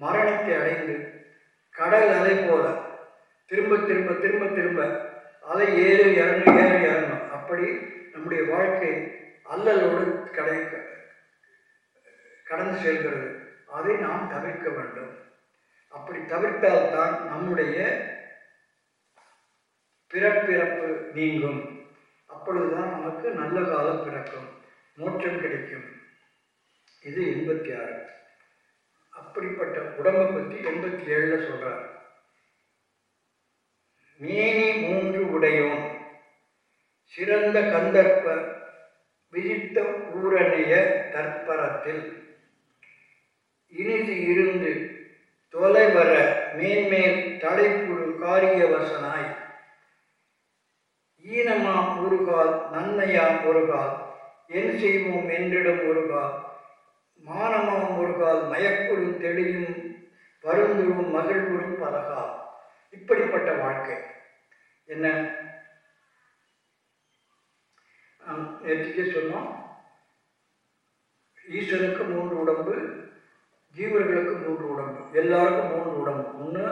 மரணத்தை அடைந்து கடல் அலை போல திரும்ப திரும்ப திரும்ப திரும்ப அலை ஏறு இறங்கு ஏறு இறங்கும் அப்படி நம்முடைய வாழ்க்கை அல்லலோடு கடை கடந்து செல்கிறது. அதை நாம் தவிர்க்க வேண்டும். அப்படி தவிர்த்தால்தான் நம்முடைய பிறப்பிறப்பு நீங்கும். அப்பொழுதுதான் நமக்கு நல்ல காலம் பிறக்கும். மோட்சம் கிடைக்கும். இது எண்பத்தி ஆறு. அப்படிப்பட்ட உடம்பை பற்றி எண்பத்தி ஏழில் சொல்கிறார் மேனி மூன்று உடையோன். சிறந்த கந்தர்ப்ப விதித்த ஊரணிய தற்பரத்தில். இனிது இருந்து தொலைவர மேன்மேல் தலைப்புழு காரியவசனாய். ஈனமாம் ஒருகால் நன்மையாம் ஒருகால் என் செய்வோம் என்றிடம் ஒருகால். மானமாம் ஒருகால் மயக்குழும் தெளியும் வருந்துரும் மகிழ்வுறும் பலகால். இப்படிப்பட்ட வாழ்க்கை. என்ன? நேற்றுக்கே சொன்னோம் ஈஸ்வனுக்கு மூன்று உடம்பு ஜீவர்களுக்கு மூன்று உடம்பு. எல்லாருக்கும் மூன்று உடம்பு. ஒன்று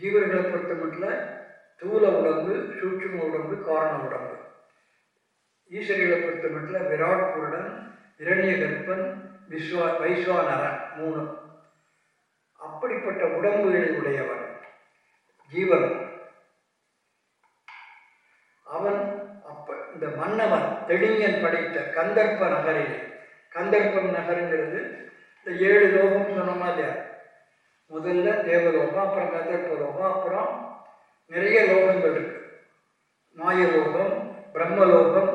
ஜீவர்களை பொறுத்த மட்டும் தூல உடம்பு சூட்சும உடம்பு காரண உடம்பு. ஈஸ்வரிகளை பொறுத்த மட்டும் விராட் புருடன் இரணிய கற்பன் விஸ்வா வைஸ்வானரன் மூணு. அப்படிப்பட்ட உடம்புகளை உடையவன் ஜீவன். அவன் அப்ப இந்த மன்னவன் தெளிஞன் படைத்த கந்தர்ப்ப நகரில். கந்தர்ப்பம் நகருங்கிறது இந்த ஏழு லோகம் சொன்னோமா இல்லையா முதல்ல தேவலோகம் அப்புறம் கந்தர்ப்ப லோகம் அப்புறம் நிறைய லோகங்கள் இருக்கு. மாயலோகம் பிரம்மலோகம்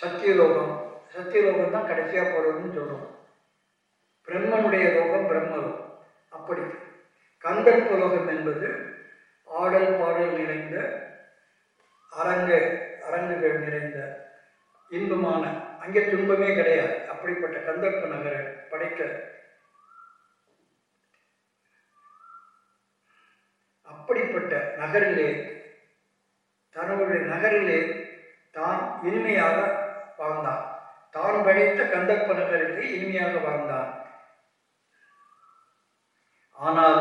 சத்தியலோகம். சத்தியலோகம் தான் கடைசியாக போகிறதுன்னு சொல்கிறோம் பிரம்மனுடைய லோகம் பிரம்மலோகம். அப்படி கந்தர்ப்ப லோகம் என்பது ஆடல் பாடல் நிறைந்த அரங்க அரங்குகள் நிறைந்த இன்பமான அங்கே துன்பமே கிடையாது. அப்படிப்பட்ட கந்தர்ப்ப நகரை படைக்க அப்படிப்பட்ட நகரிலே தன்னுடைய நகரிலே தான் இனிமையாக வாழ்ந்தான். தான் படைத்த கந்தப்ப நகரிலே இனிமையாக வாழ்ந்தான். ஆனால்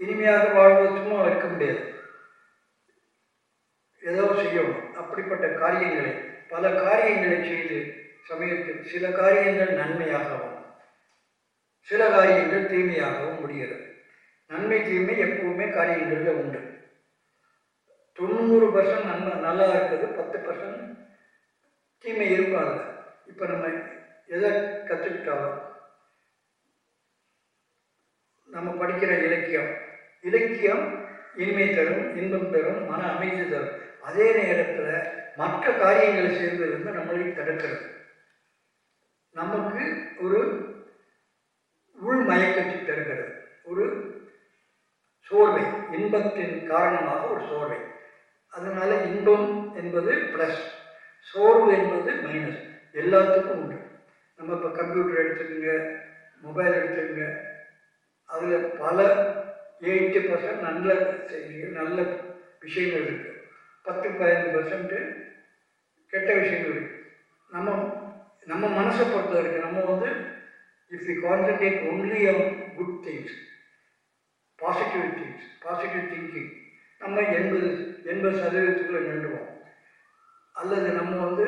இனிமையாக வாழ்வது சும்மா இருக்க முடியாது. ஏதோ செய்யணும் அப்படிப்பட்ட காரியங்களை பல காரியங்களை செய்து சமயத்தில் சில காரியங்கள் நன்மையாகவும் சில காரியங்கள் தீமையாகவும் முடிகிறது. நன்மை தீமை எப்பவுமே காரியங்களில் உண்டு. தொண்ணூறு பர்சன்ட் நன்மை நல்லா இருக்குது பத்து பர்சன்ட் தீமை இருக்கும் இப்போ நம்ம எதை கற்றுக்கிட்டாலும் நம்ம படிக்கிற இலக்கியம் இலக்கியம் இனிமை தரும் இன்பம் தரும் மன அமைதி தரும். அதே நேரத்தில் மற்ற காரியங்களை செய்வதிலிருந்து நம்மளை தடுக்கிறது. நமக்கு ஒரு உள் மயக்கத்தை தருகிறது. ஒரு சோர்வை இன்பத்தின் காரணமாக ஒரு சோர்வை. அதனால இன்பம் என்பது ப்ளஸ் சோர்வு என்பது மைனஸ் எல்லாத்துக்கும் உண்டு. நம்ம இப்போ கம்ப்யூட்டர் எடுத்துக்கோங்க மொபைல் எடுத்துக்கோங்க. அதில் பல எயிட்டி பர்சன்ட் நல்ல செய்திகள் நல்ல விஷயங்கள் இருக்குது பத்து பதினஞ்சு பர்சன்ட்டு கெட்ட விஷயங்கள் இருக்குது நம்ம நம்ம மனசை பொறுத்த வரைக்கும் நம்ம வந்து if you concentrate only on good things positive things positive thinking நம்ம எண்பது எண்பது சதவீதத்துக்குள்ளே நின்றுவோம் அல்லது நம்ம வந்து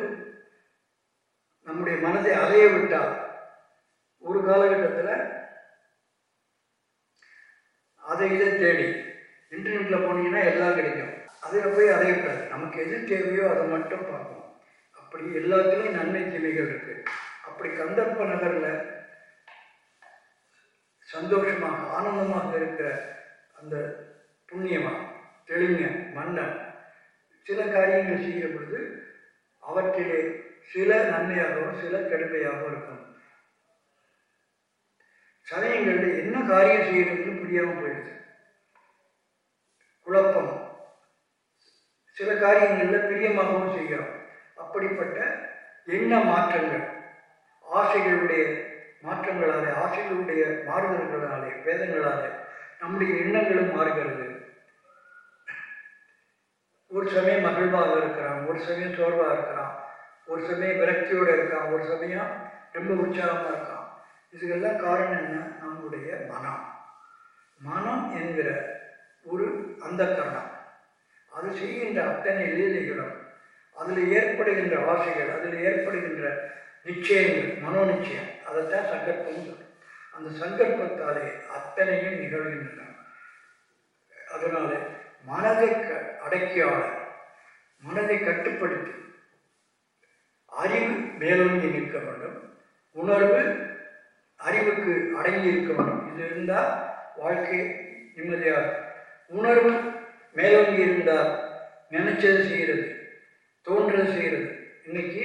நம்முடைய மனதை அலைய விட்டால் ஒரு காலகட்டத்தில் அதை இதை தேடி இன்டர்நெட்டில் போனீங்கன்னா எல்லாம் கிடைக்கும். அதில் போய் அலையக்கூடாது நமக்கு எது தேவையோ அதை மட்டும் பார்க்கணும் அப்படி எல்லாத்துலேயும் நன்மை தீமைகள் இருக்குது அப்படி கந்தப்ப நகரில் சந்தோஷமாக ஆனந்தமாக இருக்கிற அந்த புண்ணியமாக தெளிங்க மன்னன் சில காரியங்கள் செய்கிற பொழுது அவற்றிலே சில நன்மையாகவும் சில கடுமையாகவும் இருக்கும். சமயங்களில் என்ன காரியம் செய்யணும்னு புரியாமல் போயிடுது குழப்பம். சில காரியங்களில் பிரியமாகவும் செய்கிறோம். அப்படிப்பட்ட எண்ண மாற்றங்கள் ஆசைகளுடைய மாற்றங்களாலே ஆசைகளுடைய மாறுதல்களாலே பேதங்களாலே நம்முடைய எண்ணங்களும் மாறுகிறது. ஒரு சமயம் மகிழ்வாக இருக்கிறான் ஒரு சமயம் சோர்வாக இருக்கிறான் ஒரு சமயம் விரக்தியோடு இருக்கான் ஒரு சமயம் ரொம்ப உற்சாகமாக இருக்கான். இதுக்கெல்லாம் காரணம் என்ன? நம்முடைய மனம். மனம் என்கிற ஒரு அந்த கரணம் அது செய்கின்ற அத்தனை லீலைகளும் அதில் ஏற்படுகின்ற ஆசைகள் அதில் ஏற்படுகின்ற நிச்சயங்கள் மனோ நிச்சயம் அதைத்தான் சங்கற்பம் அந்த சங்கற்பத்தாலே அத்தனையும் நிகழ்கின்றன. அதனால மனதை க அடக்கியாளர் மனதை கட்டுப்படுத்தி அறிவு மேலோங்கி நிற்க வேண்டும். உணர்வு அறிவுக்கு அடங்கி இருக்க வேண்டும். இது இருந்தால் வாழ்க்கை நிம்மதியாக உணர்வு மேலோங்கி இருந்தால் நினைச்சது செய்கிறது தோன்றது செய்கிறது இன்னைக்கு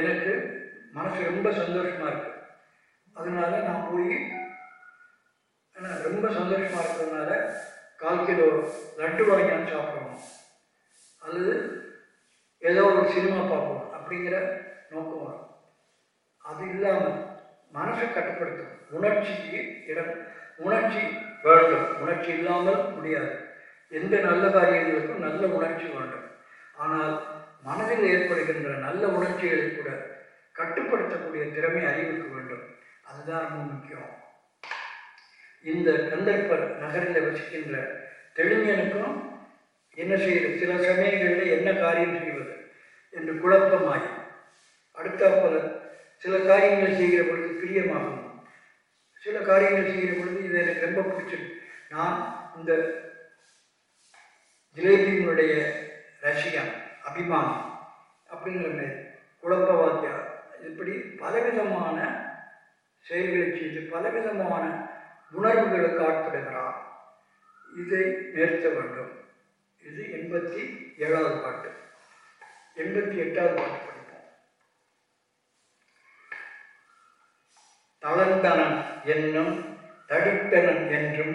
எனக்கு மனசு ரொம்ப சந்தோஷமாக இருக்கு. அதனால நான் போய் ஆனால் ரொம்ப சந்தோஷமாக இருக்கிறதுனால கால் கிலோ லட்டு வாங்கியாந்து சாப்பிடணும். அல்லது ஏதோ ஒரு சினிமா பார்ப்போம் அப்படிங்கிற நோக்கம் வரும். அது இல்லாமல் மனசை கட்டுப்படுத்தும் உணர்ச்சிக்கு இடம் உணர்ச்சி வேண்டும். உணர்ச்சி இல்லாமல் முடியாது. எந்த நல்ல காரியங்களுக்கும் நல்ல உணர்ச்சி வேண்டும். ஆனால் மனதில் ஏற்படுகின்ற நல்ல உணர்ச்சிகளை கூட கட்டுப்படுத்தக்கூடிய திறமை அறிவுக்கு வேண்டும். அதுதான் ரொம்ப முக்கியம். இந்த கந்தர்ப்பர் நகரில் வசிக்கின்ற தெளிஞனுக்கும் என்ன செய்வது சில சமயங்களில் என்ன காரியம் செய்வது என்று குழப்பமாய் போல சில காரியங்கள் செய்கிற பொழுது பிரியமாகும். சில காரியங்கள் செய்கிற பொழுது இது எனக்கு ரொம்ப பிடிச்சிருக்கு. நான் இந்த ஜிலேபியினுடைய ரசிகன் அபிமானம் அப்படிங்கிற மாதிரி குழப்பவாத்தியா இப்படி பலவிதமான செயல்களை செய்து பலவிதமான உணர்வுகளுக்கு காட்டுகிறார் இதை நிறுத்த வேண்டும். இது எண்பத்தி ஏழாவது பாட்டு. எண்பத்தி எட்டாவது பாட்டு படிப்போம். தளர்ந்தனன் என்னும் தடுத்தனன் என்றும்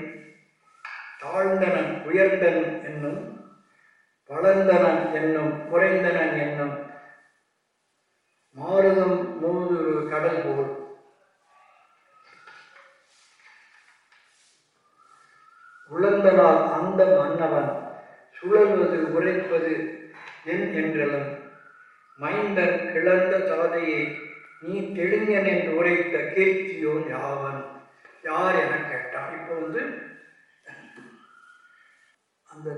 தாழ்ந்தனன் உயர்ந்தனன் என்னும் வளர்ந்தனன் என்னும் குறைந்தனன் என்னும் மாறுதம் மூதுரு கடல் போல் உழந்தனால் அந்த மன்னவன் சுழல்வது உரைப்பது என் என்றலும். மைந்தன் கிளர்ந்த சாதையை நீ தெளிஞன் என்று உரைத்த கீர்த்தியோ யாவன்? யார் என கேட்டான் இப்போ வந்து அந்த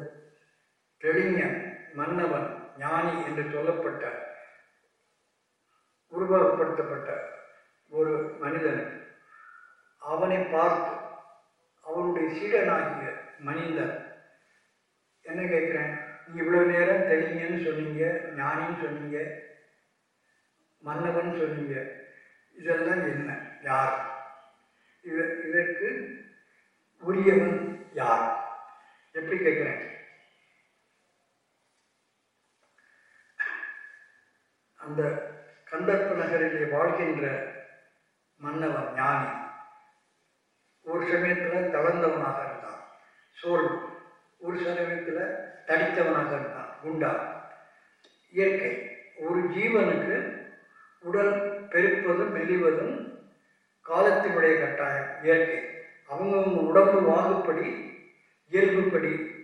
தெளிஞன் மன்னவன் ஞானி என்று சொல்லப்பட்ட உருவகப்படுத்தப்பட்ட ஒரு மனிதன் அவனை பார்த்து அவனுடைய சீடனாகிய மனிதர். என்ன கேட்குறேன்? நீ இவ்வளோ நேரம் தெளிங்கன்னு சொன்னீங்க ஞானின்னு சொன்னீங்க மன்னவன் சொன்னீங்க. இதெல்லாம் என்ன? யார்? இத இதற்கு உரியவன் யார்? எப்படி கேட்குறேன்? அந்த கந்தர்ப்ப நகரிலே வாழ்கின்ற மன்னவன் ஞானி. ஒரு சமயத்தில் தளர்ந்தவனாக இருந்தான். சோர்வு ஒரு சமயத்தில் தடித்தவனாக இருந்தான். குண்டா. இயற்கை. ஒரு ஜீவனுக்கு உடல் பெருப்பதும் மெலிவதும் காலத்தினுடைய கட்டாயம். இயற்கை. அவங்கவுங்க உடம்பு வாகுப்படி இயல்புப்படி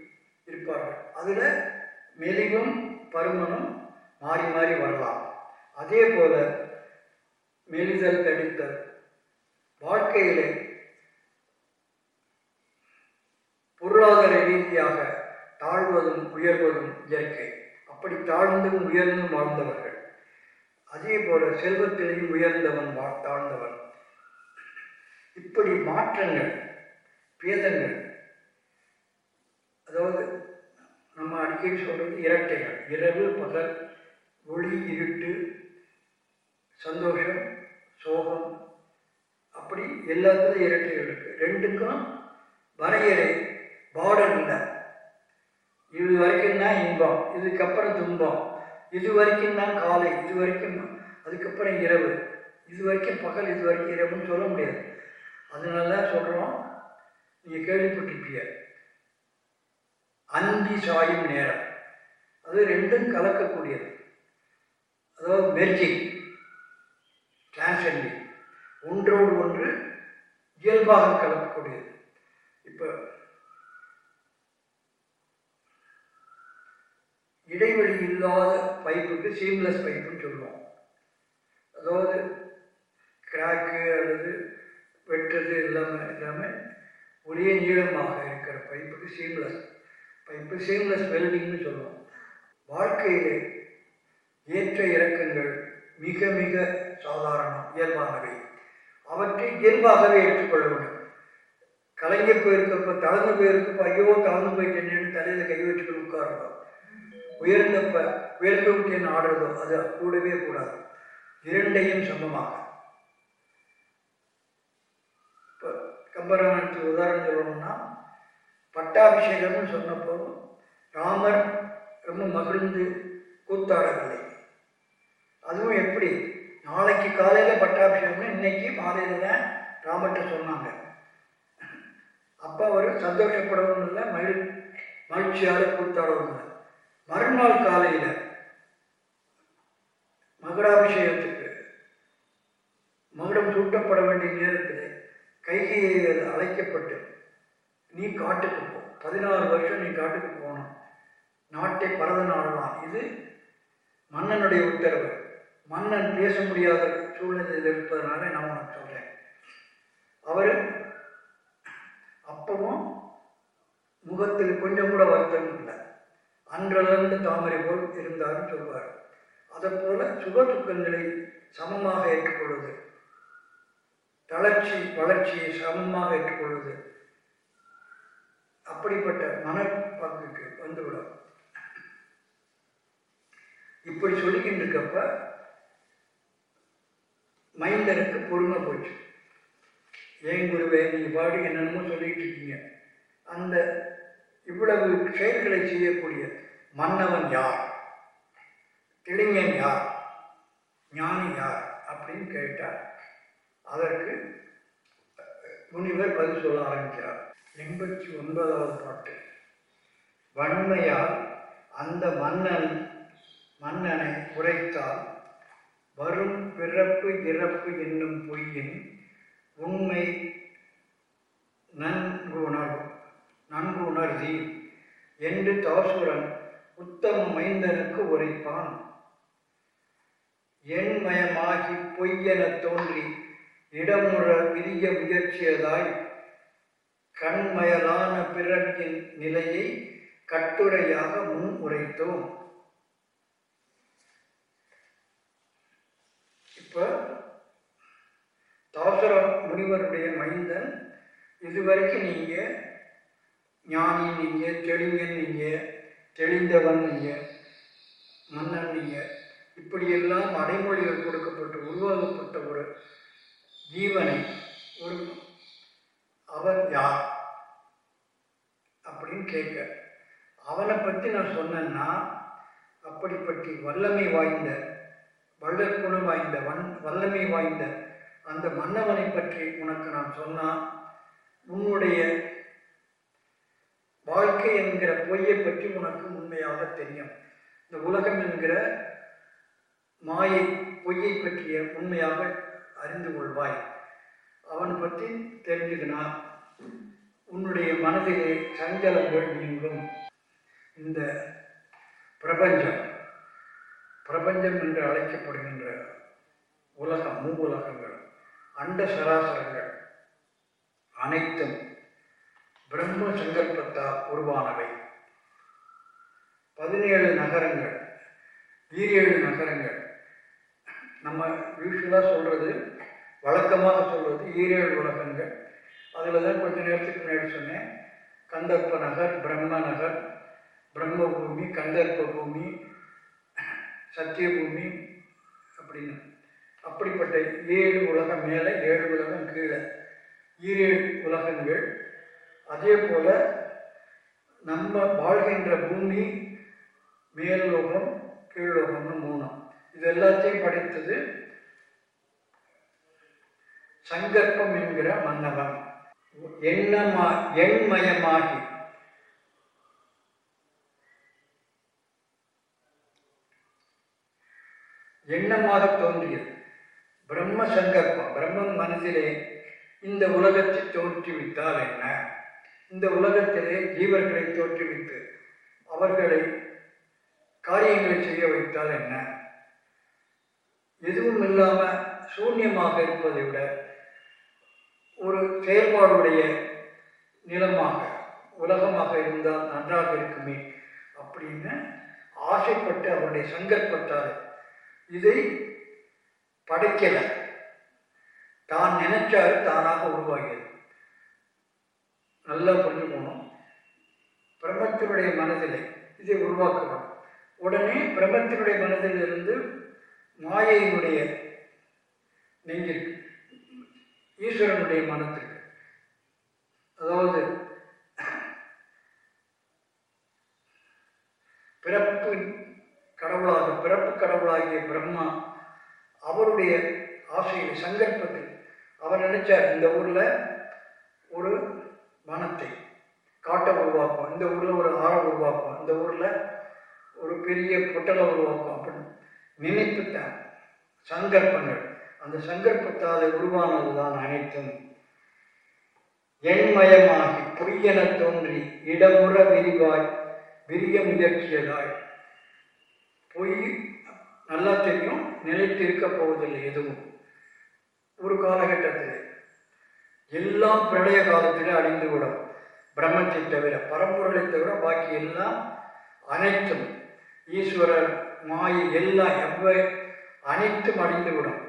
இருப்பார்கள். அதில் மெலிவும் பருமனும் மாறி மாறி வரலாம். அதே போல மெலிதல் தடித்தல். வாழ்க்கையிலே பொருளாதார ரீதியாக தாழ்வதும் உயர்வதும் இயற்கை. அப்படி தாழ்ந்தும் உயர்ந்தும் வாழ்ந்தவர்கள். அதே போல செல்வத்திலையும் உயர்ந்தவன் வா- தாழ்ந்தவன். இப்படி மாற்றங்கள் பேதங்கள் அதாவது நம்ம அடிக்கடி சொல்றது இரட்டைகள். இரவு பகல் ஒளி இருட்டு சந்தோஷம் சோகம். அப்படி எல்லாத்துலையும் இரட்டைகள் இருக்கு. ரெண்டுக்கும் வரையறை பார்டர் இல்லை இது வரைக்கும் தான் இன்பம் இதுக்கப்புறம் துன்பம். இது வரைக்கும் தான் காலை இது வரைக்கும் அதுக்கப்புறம் இரவு. இது வரைக்கும் பகல் இது வரைக்கும் இரவுன்னு சொல்ல முடியாது. அதனால தான் சொல்கிறோம் நீங்கள் கேள்விப்பட்டிருப்பீங்க. அந்தி சாயும் நேரம். அது ரெண்டும் கலக்கக்கூடியது. அதாவது மெர்ஜிங் டிரான்ஸ்ஜெண்டிங் ஒன்றோடு ஒன்று இயல்பாக கலக்கக்கூடியது. இப்போ இடைவெளி இல்லாத பைப்புக்கு சீம்லெஸ் பைப்புன்னு சொல்லுவோம். அதாவது கிராக்கு அல்லது வெட்டுறது இல்லாமல் இல்லாமல் ஒரே நீளமாக இருக்கிற பைப்புக்கு சீம்லெஸ் பைப்பு சீம்லெஸ் வெல்டிங்னு சொல்லுவோம். வாழ்க்கையிலே ஏற்ற இறக்கங்கள் மிக மிக சாதாரணம் இயல்பானவை அவற்றை இயல்பாகவே ஏற்றுக்கொள்ள வேண்டும். கலைஞர் போயிருக்கப்ப தளர்ந்து போயிருக்கப்ப ஐயோ தளர்ந்து போயிட்டேன்னு தலையில் கை வச்சுக்கிட்டு உட்காருறோம் உயர்ந்தப்ப உயர்ந்து ஆடுறதோ அது கூடவே கூடாது. இரண்டையும் சமமாக. இப்போ கம்பராமாயணத்துக்கு உதாரணம் சொல்லணும்னா பட்டாபிஷேகம்னு சொன்னப்போ ராமர் ரொம்ப மகிழ்ந்து கூத்தாடவில்லை. அதுவும் எப்படி? நாளைக்கு காலையில் பட்டாபிஷேகம்னு இன்னைக்கு மாலையில் தான் ராமர்கிட்ட சொன்னாங்க. அப்போ அவர் சந்தோஷப்படவும் இல்லை மகிழ் மகிழ்ச்சியாக கூத்தாடவும் இல்லை. மறுநாள் காலையில் மகடாபிஷேகத்துக்கு மகுடம் சூட்டப்பட வேண்டிய நேரத்தில் கைகையை அழைக்கப்பட்டு நீ காட்டுக்கு போ. பதினாறு வருஷம் நீ காட்டுக்கு போகணும். நாட்டை பரத நாடலாம் இது மன்னனுடைய உத்தரவு. மன்னன் பேச முடியாத சூழ்நிலையில் இருப்பதனால நான் உனக்கு சொல்கிறேன் அவர் அப்பவும் முகத்தில் கொஞ்சம் கூட வருத்தம் இல்லை. அன்றளர்ந்து தாமரை போல் இருந்தாலும் சொல்வார். அதை போல சுக துக்கங்களை சமமாக ஏற்றுக்கொள்வது தளர்ச்சி வளர்ச்சியை சமமாக ஏற்றுக்கொள்வது அப்படிப்பட்ட மனப்பாங்குக்கு வந்துவிடும். இப்படி சொல்லிக்கிட்டு இருக்கப்ப மைந்தனுக்கு பொறுமை போச்சு. ஏன் குருவே நீ பாடு என்னென்னமோ சொல்லிட்டு இருக்கீங்க. அந்த இவ்வளவு செயல்களை செய்யக்கூடிய மன்னவன் யார்? இளைஞன் யார்? ஞானி யார்? அப்படின்னு கேட்டார். அதற்கு முனிவர் பதில் சொல்ல ஆரம்பிக்கிறார். எண்பத்தி ஒன்பதாவது பாட்டு. வன்மையால் அந்த மன்னன் மன்னனை உரைத்தால் வரும் பிறப்பு இறப்பு என்னும் பொய்யின் உண்மை நன்கு உணர்வு நன்கு உணர்தி என்று தாசுரன் உத்தம மைந்தனுக்கு உரைப்பான். எண்மயமாகி பொய்யென தோன்றி இடமுற விரிய முயற்சியதாய் கண்மயலான பிறப்பின் நிலையை கட்டுரையாக முன் உரைத்தோம். இப்போ தாசுர முனிவருடைய மைந்தன் இதுவரைக்கும் நீங்கள் ஞானி நீங்கள் தெளிஞன் நீங்கள் தெளிந்தவன் நீங்கள் மன்னன் நீங்கள் இப்படியெல்லாம் அடைமொழிகள் கொடுக்கப்பட்டு உருவாக்கப்பட்ட ஒரு ஜீவனை ஒரு அவன் யார் அப்படின்னு கேட்க அவனை பற்றி நான் சொன்னேன்னா அப்படிப்பட்ட வல்லமை வாய்ந்த வள்ளற்குணம் வாய்ந்த வன் வல்லமை வாய்ந்த அந்த மன்னவனை பற்றி உனக்கு நான் சொன்னால் உன்னுடைய வாழ்க்கை என்கிற பொய்யை பற்றி உனக்கு உண்மையாக தெரியும். இந்த உலகம் என்கிற மாயை பொய்யை பற்றிய உண்மையாக அறிந்து கொள்வாய். அவன் பற்றி தெரிஞ்சுக்கினா உன்னுடைய மனதிலே சஞ்சலங்கள் நீங்கும். இந்த பிரபஞ்சம் பிரபஞ்சம் என்று அழைக்கப்படுகின்ற உலகம் மூ உலகங்கள் அண்ட சராசரங்கள் அனைத்தும் பிரம்ம சங்கல்பத்தால் உருவானவை. பதினேழு நகரங்கள் ஈரேழு நகரங்கள். நம்ம யூஸ்வலாக சொல்கிறது வழக்கமாக சொல்வது ஈரேழு உலகங்கள். அதில் தான் கொஞ்ச நேரத்துக்கு முன்னாடி சொன்னேன். கந்தர்ப்ப நகர் பிரம்ம நகர் பிரம்ம பூமி கந்தர்ப்ப பூமி சத்தியபூமி அப்படின்னு. அப்படிப்பட்ட ஏழு உலகம் மேலே ஏழு உலகம் கீழே. ஈரேழு உலகங்கள் அதே போல் நம்ம வாழ்கின்ற பூமி மேல்லோகம் கீழோகம்னு மூணு இது எல்லாத்தையும் படைத்தது சங்கற்பம் என்கிற மன்னவன். எண்ணமா எண்மயமாகி. எண்ணமாக தோன்றியது. பிரம்ம சங்கற்பம் பிரம்மன் மனதிலே இந்த உலகத்தை தோற்றுவித்தால் என்ன? இந்த உலகத்திலே ஜீவர்களை தோற்றுவித்து அவர்களை காரியங்களை செய்ய வைத்தால் என்ன? எதுவும் இல்லாமல் சூன்யமாக இருப்பதை விட ஒரு செயல்பாடுடைய நிலமாக உலகமாக இருந்தால் நன்றாக இருக்குமே அப்படின்னு ஆசைப்பட்டு அவருடைய சங்கற்பத்தால் இதை படைக்கலை. தான் நினைச்சாரு தானாக உருவாகியது. நல்லா புரிஞ்சுக்கணும் பிரபத்தினுடைய மனதிலே இதை உருவாக்கணும் உடனே பிரபத்தினுடைய மனதில் இருந்து மாயையினுடைய நெஞ்சிற்கு ஈஸ்வரனுடைய மனத்திற்கு அதாவது பிறப்பு கடவுளாக பிறப்பு கடவுளாகிய பிரம்மா அவருடைய ஆசையில் சங்கற்பத்தில் அவர் நினைச்சார். இந்த ஊரில் ஒரு வனத்தை காட்டை உருவாக்கும். இந்த ஊரில் ஒரு ஆழை உருவாக்கும். இந்த ஊரில் ஒரு பெரிய பொட்டலை உருவாக்கும் அப்படின்னு நினைத்துட்டான். சங்கற்பங்கள். அந்த சங்கற்பத்தால் உருவானது தான் அனைத்தும். எண்மயமாகி பொய்யென தோன்றி இடமுற விரிவாய் விரிய முயற்சியதாய் பொய் நல்லா தெரியும் நிலைத்திருக்க போவதில்லை எதுவும். ஒரு காலகட்டத்தில். எல்லாம் பிரளய காலத்திலே அழிந்து விடும் பிரம்மத்தை தவிர பரம்பொருளை தவிர பாக்கி எல்லாம் அனைத்தும் ஈஸ்வரர் மாயை எல்லாம் எவ்வ அனைத்தும் அழிந்துவிடும்.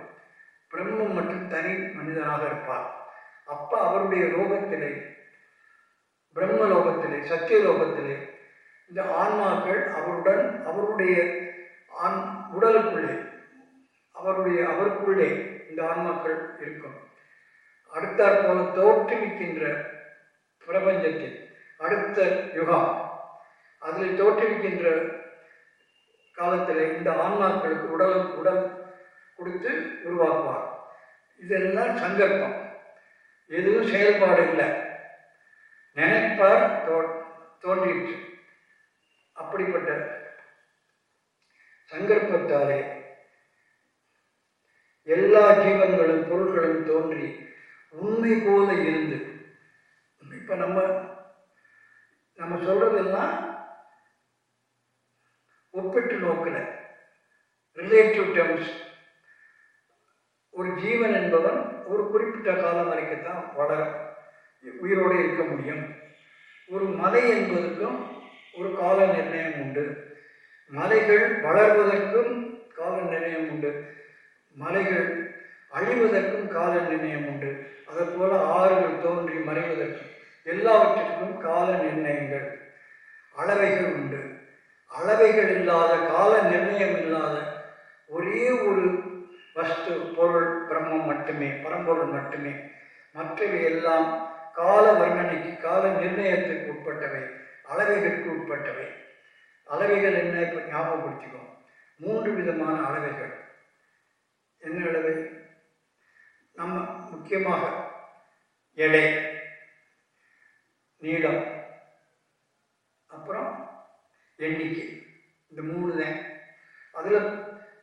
பிரம்மம் மட்டும் தனி மனிதனாக இருப்பார். அப்போ அவருடைய லோகத்திலே பிரம்ம லோகத்திலே சத்திய லோகத்திலே இந்த ஆன்மாக்கள் அவருடன் அவருடைய ஆண் உடலுக்குள்ளே அவருடைய அவருக்குள்ளே இந்த ஆன்மாக்கள் இருக்கும். அடுத்தாற் போல தோற்றுவிக்கின்ற பிரபஞ்சத்தில் அடுத்த யுகம் அதில் தோற்றுவிக்கின்ற காலத்தில் இந்த ஆன்மாக்களுக்கு உடல் உடல் கொடுத்து உருவாக்குவார். இதெல்லாம் சங்கல்பம் எதுவும் செயல்பாடு இல்லை. நினைப்பார் தோ தோன்றிற்று. அப்படிப்பட்ட சங்கல்பத்தாலே எல்லா ஜீவன்களும் பொருள்களும் தோன்றி உண்மை போல இருந்து. இப்போ நம்ம நம்ம சொல்றதெல்லாம் ஒப்பிட்டு நோக்கல ரிலேட்டிவ் டேர்ம்ஸ் ஒரு ஜீவன் என்பவன் ஒரு குறிப்பிட்ட காலம் வரைக்கும் வளர உயிரோடு இருக்க முடியும். ஒரு மலை என்பதற்கும் ஒரு கால நிர்ணயம் உண்டு. மலைகள் வளர்வதற்கும் கால நிர்ணயம் உண்டு. மலைகள் அழிவதற்கும் கால நிர்ணயம் உண்டு. அதற்போல ஆறுகள் தோன்றி மறைவதற்கும் எல்லாவற்றிற்கும் கால நிர்ணயங்கள் அளவைகள் உண்டு. அளவைகள் இல்லாத கால நிர்ணயம் இல்லாத ஒரே ஒரு வஸ்து பொருள் பிரம்மம் மட்டுமே பரம்பொருள் மட்டுமே. மற்றவை எல்லாம் கால வர்ணனைக்கு கால நிர்ணயத்துக்கு உட்பட்டவை அளவைகளுக்கு உட்பட்டவை. அளவைகள் என்ன? இப்போ ஞாபகப்படுத்திக்கோ. மூன்று விதமான அளவைகள். என்ன அளவை? நம்ம முக்கியமாக எடை நீளம் அப்புறம் எண்ணிக்கை. இந்த மூணு தான். அதில்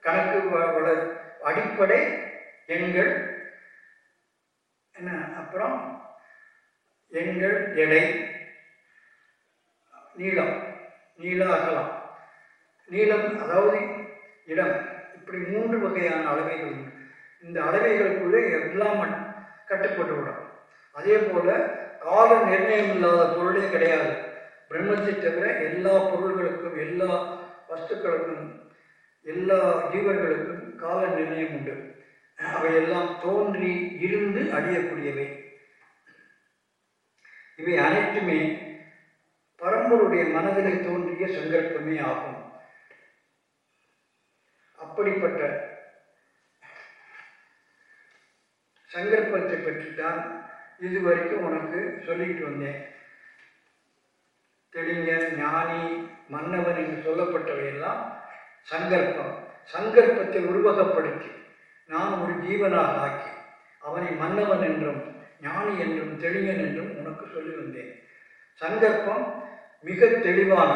கணக்கு வள அடிப்படை எண்கள் என்ன? அப்புறம் எண்கள் எடை நீளம் நீள அகலம் நீளம் அதாவது இடம். இப்படி மூன்று வகையான அளவைகள் உண்டு. இந்த அளவைகளுக்குள்ளே எல்லாம் கட்டுப்பட்டு விடும் அதே போல கால நிர்ணயம் இல்லாத பொருளே கிடையாது. பிரம்மத்தை தவிர எல்லா பொருள்களுக்கும் எல்லா வஸ்துக்களுக்கும் எல்லா ஜீவர்களுக்கும் கால நிர்ணயம் உண்டு. அவையெல்லாம் தோன்றி இருந்து அழியக்கூடியவை. இவை அனைத்துமே பரம்பருடைய மனதிலே தோன்றிய சங்கல்பமே ஆகும். அப்படிப்பட்ட சங்கல்பத்தை பற்றி தான் இதுவரைக்கும் உனக்கு சொல்லிட்டு வந்தேன். தெளிஞன் ஞானி மன்னவன் என்று சொல்லப்பட்டவையெல்லாம் சங்கல்பம் சங்கல்பத்தை உருவகப்படுத்தி நான் ஒரு ஜீவனாக ஆக்கி அவனை மன்னவன் என்றும் ஞானி என்றும் தெளிஞன் என்றும் உனக்கு சொல்லி வந்தேன். சங்கல்பம் மிக தெளிவான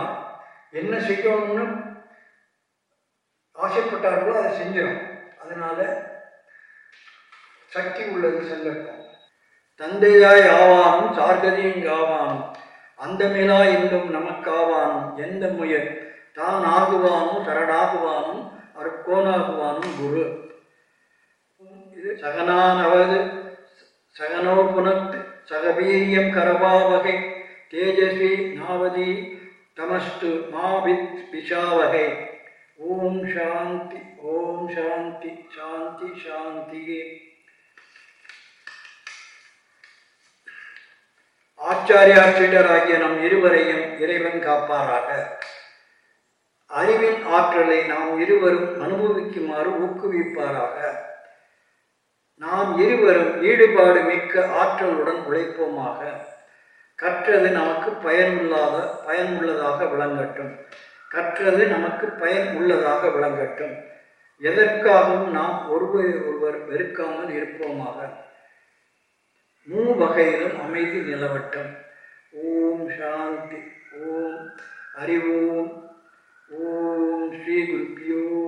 என்ன செய்யணும்னு ஆசைப்பட்டார்களோ அதை செஞ்சிடும் அதனால சக்தி உள்ளது சங்கல்பம் தந்தையாய் ஆவானும் சார்கதியும் ஆவானும் அந்த மேலா இன்பம் நமக்காவானும் எந்த முயல்? தான் ஆகுவானும் சரணாகுவானும் அருக்கோனாகுவானும் குரு. இது சகனானவது சகனோ புனத் சகவீரியம் கரபாவகை தேஜஸ்வி நாவதி தமஸ்து மாவித் பிஷாவகை ஓம் சாந்தி ஓம் சாந்தி சாந்தி சாந்தியே ஆச்சாரியா சீடராகிய நம் இருவரையும் இறைவன் காப்பாராக. அறிவின் ஆற்றலை நாம் இருவரும் அனுபவிக்குமாறு ஊக்குவிப்பாராக. நாம் இருவரும் ஈடுபாடு மிக்க ஆற்றலுடன் உழைப்போமாக. கற்றது நமக்கு பயனுள்ளாத பயனுள்ளதாக விளங்கட்டும். கற்றது நமக்கு பயன் உள்ளதாக விளங்கட்டும். எதற்காகவும் நாம் ஒருவரை ஒருவர் வெறுக்காமல் இருப்போமாக. மூவகையிலும் அமைதி நிலவட்டும். ஓம் சாந்தி. ஓம். அறிவோம். ஓம் ஸ்ரீ குருப்பியோ.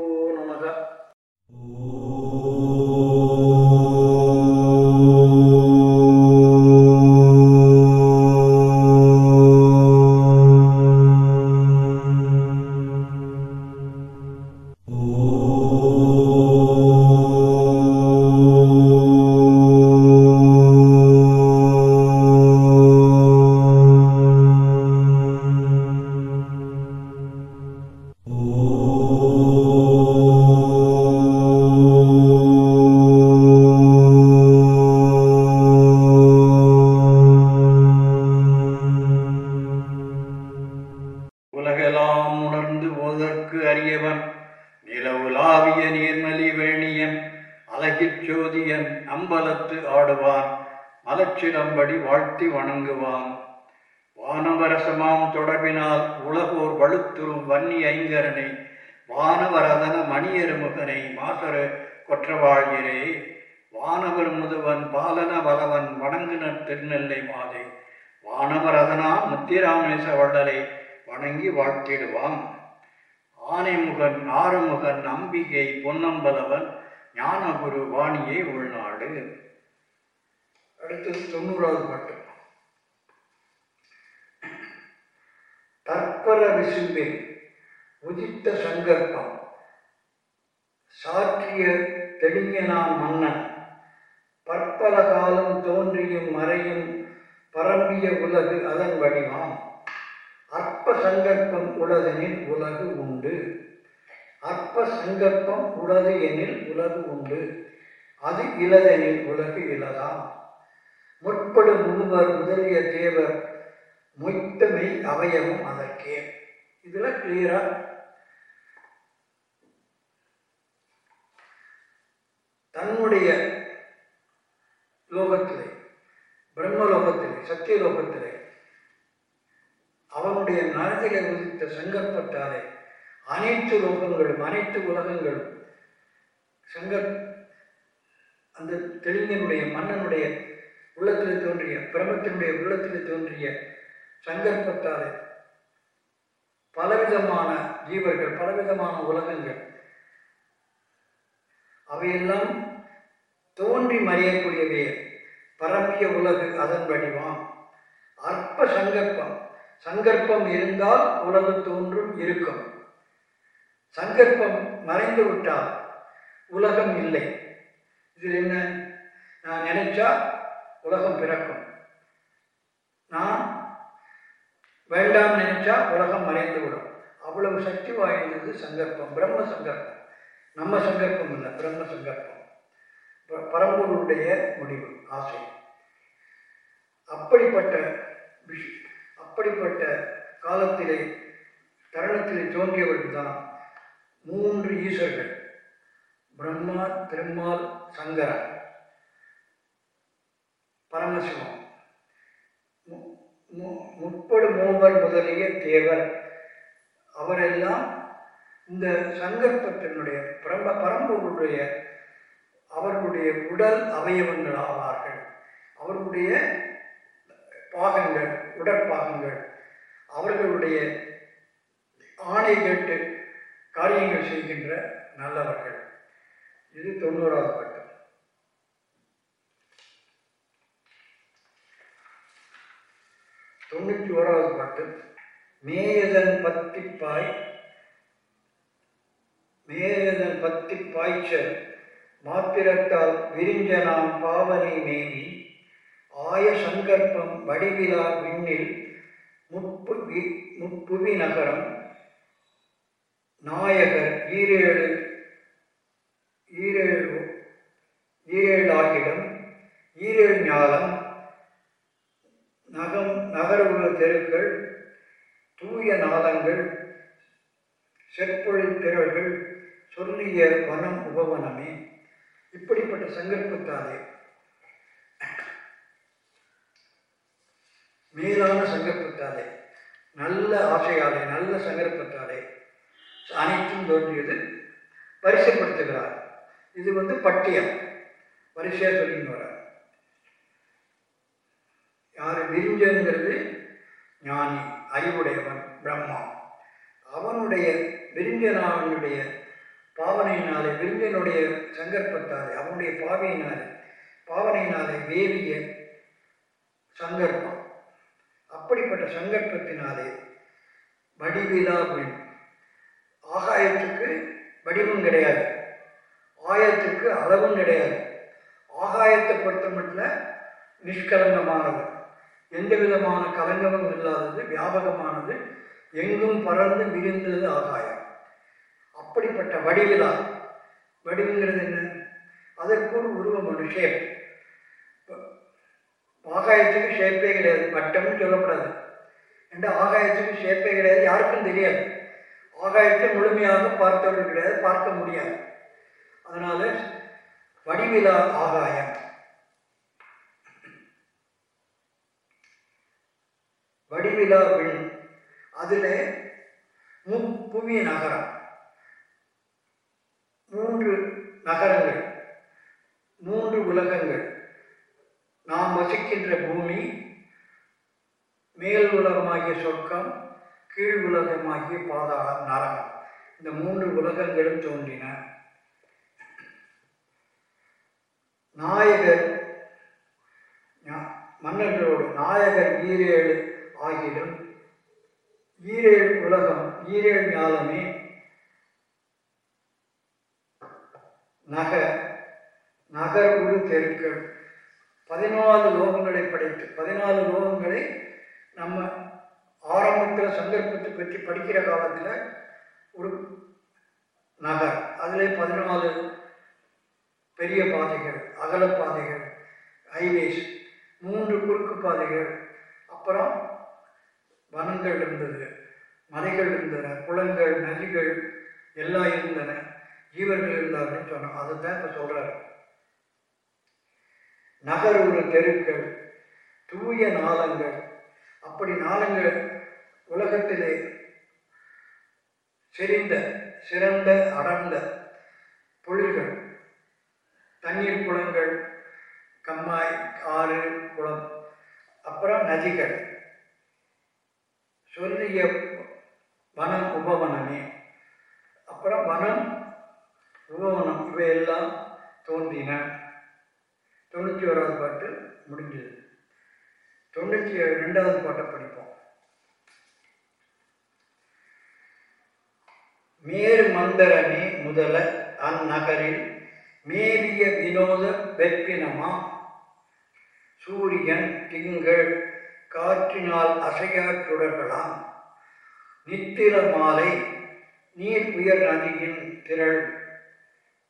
ஒரு வாணியை உள்நாடு. அடுத்தது தொண்ணூறாவது பாட்டு. தற்பர விசும்பே உதித்த சங்கற்பம். சாற்றிய தெளிஞனாம் மன்னன் பற்பல காலம் தோன்றியும் மறையும் பரம்பிய உலகு அதன் வடிவாம். அற்ப சங்கற்பம் உளதெனில் உலகு உண்டு. அற்ப சங்கற்பம் உலது எனில் உலகு உண்டு. அது இலதெனில் உலகு இலதாம். முற்படு முழுவர் முதலிய தேவர் மொய்த்தமை அவயமும் அதற்கே. இதில் கிளியரா தன்னுடைய லோகத்திலே பிரம்மலோகத்திலே சத்திய லோகத்திலே அவனுடைய மனதிலே உதித்த சங்கற்பட்டாலே அனைத்து லோகங்களும் அனைத்து உலகங்களும் சங்கர் அந்த தெளிஞனுடைய மன்னனுடைய உள்ளத்தில் தோன்றிய பிரமத்தினுடைய உள்ளத்தில் தோன்றிய சங்கற்பத்தாலே பலவிதமான ஜீவர்கள் பலவிதமான உலகங்கள் அவையெல்லாம் தோன்றி மறையக்கூடியவே பரப்பிய உலகு அதன் வடிவாம். அற்ப சங்கற்பம். சங்கற்பம் இருந்தால் உலகு தோன்றும் இருக்கும். சங்கற்பம் மறைந்து விட்டால் உலகம் இல்லை. இதில் என்ன? நான் நினைச்சா உலகம் பிறக்கும். நான் வேண்டாம் நினைச்சா உலகம் மறைந்து விடும் அவ்வளவு சக்தி வாய்ந்தது சங்கற்பம். பிரம்ம சங்கற்பம். நம்ம சங்கற்பம் இல்லை பிரம்ம சங்கற்பம். பரம்பொருளுடைய முடிவு ஆசை. அப்படிப்பட்ட விஷ் அப்படிப்பட்ட காலத்திலே தருணத்திலே தோன்றியவர்கள் தான் மூன்று ஈஸ்வர்கள் பிரம்மா திருமால் சங்கரன் பரமசிவம். மு- மூவர் முதலிய தேவர். அவரெல்லாம் இந்த சங்கற்பத்தினுடைய பரம்ப பரம்பொருளுடைய அவர்களுடைய உடல் அவயவங்கள் ஆவார்கள். அவர்களுடைய பாகங்கள் உடற்பாகங்கள் அவர்களுடைய ஆணை கேட்டு காரியங்கள் செய்கின்ற நல்லவர்கள். இது தொண்ணூறாவது பட்டம். தொண்ணூற்றி ஓராவது பாட்டு மேயதன் பத்திப்பாய் மேயதன் பத்திப்பாய்ச்சல். மாத்திரத்தால் விரிஞ்ச நாம் பாவனை மேனி ஆய சங்கற்பம் வடிவிலா விண்ணில் முப்புவி முப்புவி நகரம். நாயகர் ஈரேழு ஈரேழு ஈரேழு ஆகிடம் ஈரேழு ஞாலம் நகம் நகர்வுல தெருக்கள் தூய நாளங்கள் செற்பொழில் திரள்கள் சொல்லிய வனம் உபவனமே. இப்படிப்பட்ட சங்கற்பத்தாலே மேலான சங்கற்பத்தாலே நல்ல ஆசையாலே நல்ல சங்கற்பத்தாலே அனைத்தும் தோன்றியது. வரிசைப்படுத்துகிறார். இது வந்து பட்டியம். வரிசையாக சொல்லின்னு வர்றார். யார்? விரிஞ்சங்கிறது ஞானி அறிவுடையவன் பிரம்மா. அவனுடைய விரிஞ்சனாவனுடைய பாவனையினாலே விரிஞ்சனுடைய சங்கற்பத்தாலே அவனுடைய பாவையினாலே பாவனையினாலே வேவிய சங்கற்பம். அப்படிப்பட்ட சங்கற்பத்தினாலே வடிவிலா வேண்டும் ஆகாயத்துக்கு வடிவம் கிடையாது. ஆயத்துக்கு அளவும் கிடையாது. ஆகாயத்தை பொறுத்த மட்டும் நிஷ்கலங்கமானது. எந்த விதமான கலங்கமும் இல்லாதது வியாபகமானது எங்கும் பறந்து விரிந்தது ஆகாயம். அப்படிப்பட்ட வடிவிலா வடிவுங்கிறது என்ன? அதற்கு ஒரு உருவம் ஒன்று ஷேப் ஆகாயத்துக்கு ஷேப்பே கிடையாது. வட்டம்னு சொல்லப்படாது. என்ற ஆகாயத்துக்கு ஷேப்பே கிடையாது? யாருக்கும் தெரியாது. ஆகாயத்தை முழுமையாக பார்த்தவர்கள் கிடையாது பார்க்க முடியாது. அதனால வடிவிலா ஆகாயம். வடிவிலா விண் அதில் முப்புவி நகரம். மூன்று நகரங்கள். மூன்று உலகங்கள். நாம் வசிக்கின்ற பூமி மேல் உலகமாகிய சொர்க்கம் கீழ் உலகமாகிய பாதாள நரகம் இந்த மூன்று உலகங்களும் தோன்றின. நாயகர் மன்னர்களோடு நாயகர் ஈரேழு ஆகிலும் ஈரேழு உலகம் ஈரேழு ஞாலமே நக நகர் உரு தெருக்கள். பதினாலு லோகங்களை படைத்து பதினாலு லோகங்களை நம்ம ஆரம்பத்தில் சந்தர்ப்பத்தை பற்றி படிக்கிற காலத்தில் ஒரு நகர் அதில் பதினாலு பெரிய பாதைகள் அகல பாதைகள் ஹைவேஸ் மூன்று குறுக்கு பாதைகள் அப்புறம் வனங்கள் இருந்தது மலைகள் இருந்தன குளங்கள் நதிகள் எல்லாம் இருந்தன ஜீவர்கள் இருந்தார்கள் சொன்னோம் அதை தான் இப்போ சொல்கிறாரு நகர் ஒரு தெருக்கள் தூய நாளங்கள் அப்படி நாளங்கள் உலகத்திலே செறிந்த சிறந்த அடர்ந்த பொழில்கள் தண்ணீர் குளங்கள் கம்மாய் ஆறு குளம் அப்புறம் நதிகள். சொல்லிய வனம் உபவனமே. அப்புறம் வனம் உபவனம் இவையெல்லாம் தோன்றின. தொண்ணூற்றி ஓராவது பாட்டு முடிஞ்சது. தொண்ணூற்றி ஏழு ரெண்டாவது பாட்டை படிப்போம். மேரு மந்தரமே முதல அந்நகரில் மேவிய வினோத வெப்பினமா சூரியன் திங்கள் காற்றினால் அசையாற்றுடர்களாம் நித்திர மாலை நீர் உயர் நதியின் திரள்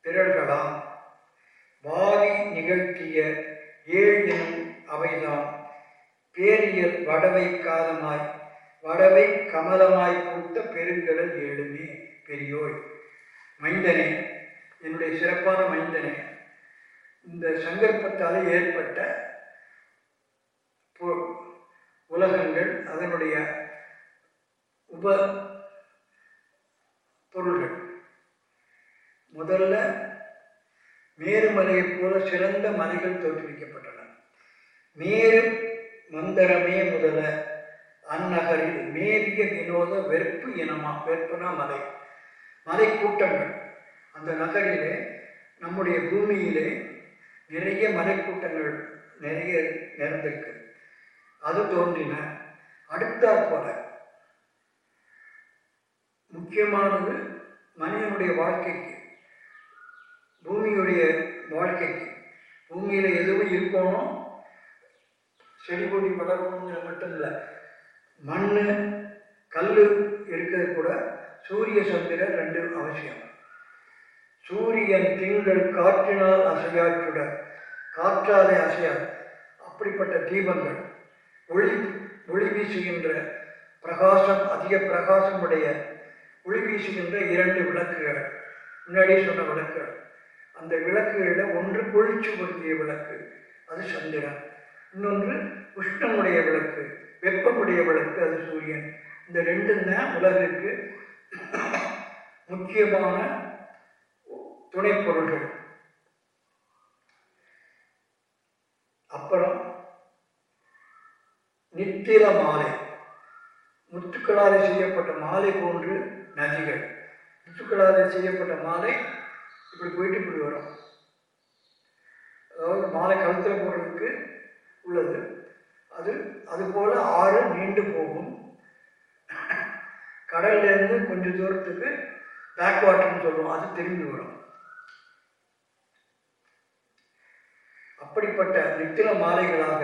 திரள்களாம். வாரி நிகழ்த்திய ஏழ் அவைதான் பேரியல் வடவை காலமாய் வடவை கமலமாய் பூத்த பெருங்கடல் ஏழுமே. பெரியோய் மைந்தனே என்னுடைய சிறப்பான மைந்தனே இந்த சங்கற்பத்தால் ஏற்பட்ட உலகங்கள் அதனுடைய உப பொருள்கள். முதல்ல மேருமலையைப் போல சிறந்த மலைகள் தோற்றுவிக்கப்பட்டன. மேரு மந்தரமே முதல அந்நகரில் மேவிய வினோத வெறுப்பு இனமா வெறுப்புனா மலை. மலை கூட்டங்கள் அந்த நகரிலே நம்முடைய பூமியிலே நிறைய மலைக்கூட்டங்கள் நிறைய நிறைந்திருக்கு அது தோன்றின அடுத்தாற் போல. முக்கியமானது மனிதனுடைய வாழ்க்கைக்கு பூமியுடைய வாழ்க்கைக்கு. பூமியில் எதுவும் இருக்கணும் செடி கொடி வளரணுங்கிற மட்டும் இல்லை மண் கல் இருக்கிறது கூட சூரிய சந்திரன் ரெண்டு அவசியம். சூரியன் திங்கள் காற்றினால் அசையாச் சுடர் காற்றாலே அசையாது. அப்படிப்பட்ட தீபங்கள். ஒளி ஒளி வீசுகின்ற பிரகாசம் அதிக பிரகாசமுடைய ஒளி வீசுகின்ற இரண்டு விளக்குகள். முன்னாடி சொன்ன விளக்குகள் அந்த விளக்குகளில் ஒன்று குளிர்ச்சி பொருந்திய விளக்கு அது சந்திரன். இன்னொன்று உஷ்ணமுடைய விளக்கு வெப்பமுடைய விளக்கு அது சூரியன். இந்த ரெண்டும் தான் உலகிற்கு முக்கியமான துணை பொருள்கள் அப்புறம் நித்தில மாலை. முத்துக்களால் செய்யப்பட்ட மாலை போன்று நதிகள். முத்துக்களால் செய்யப்பட்ட மாலை இப்படி போயிட்டு இப்படி வரும். அதாவது மாலை கழுத்தில் போடுறதுக்கு உள்ளது. அது அதுபோல் ஆறு நீண்டு போகும். கடல்லேருந்து கொஞ்சம் தூரத்துக்கு பேக் வாட்டர்னு சொல்லுவோம் அது திரும்பி வரும். அப்படிப்பட்ட நித்தில மாலைகளாக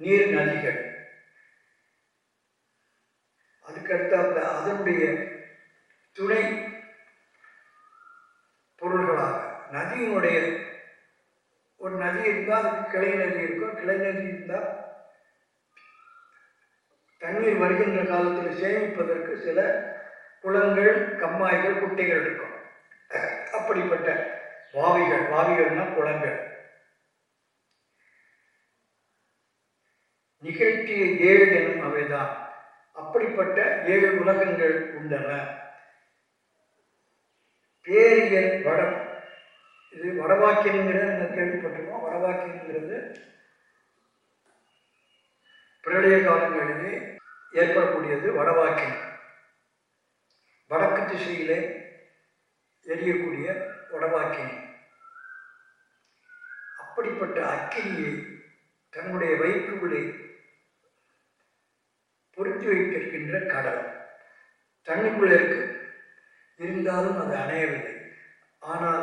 நீர் நதிகள். அதுக்கடுத்த அதனுடைய துணை பொருள்களாக நதியினுடைய ஒரு நதி இருந்தால் அதுக்கு கிளை நதி இருக்கும் கிளை நதி இருந்தால் தண்ணீர் வருகின்ற காலத்தில் சேமிப்பதற்கு சில குளங்கள் கம்மாய்கள் குட்டைகள் இருக்கும். அப்படிப்பட்ட வாவிகள் வாவிகள்னா குளங்கள். நிகழ்த்திய ஏழு எனும் அவைதான். அப்படிப்பட்ட ஏழு உலகங்கள் உண்டன பேரியல் வடம். இது வடவாக்கியங்கிறது கேள்விப்பட்டிருக்கோம். வடவாக்கியங்கிறது பிரளய காலங்களிலே ஏற்படக்கூடியது வடவாக்கில். வடக்கு திசையிலே எரியக்கூடிய வடவாக்கினி அப்படிப்பட்ட அக்கினியை தன்னுடைய வயிற்றுக்குள்ளே பொருத்தி வைத்திருக்கின்ற கடல். தண்ணிக்குள்ளே இருக்கு. இருந்தாலும் அது அணையவில்லை. ஆனால்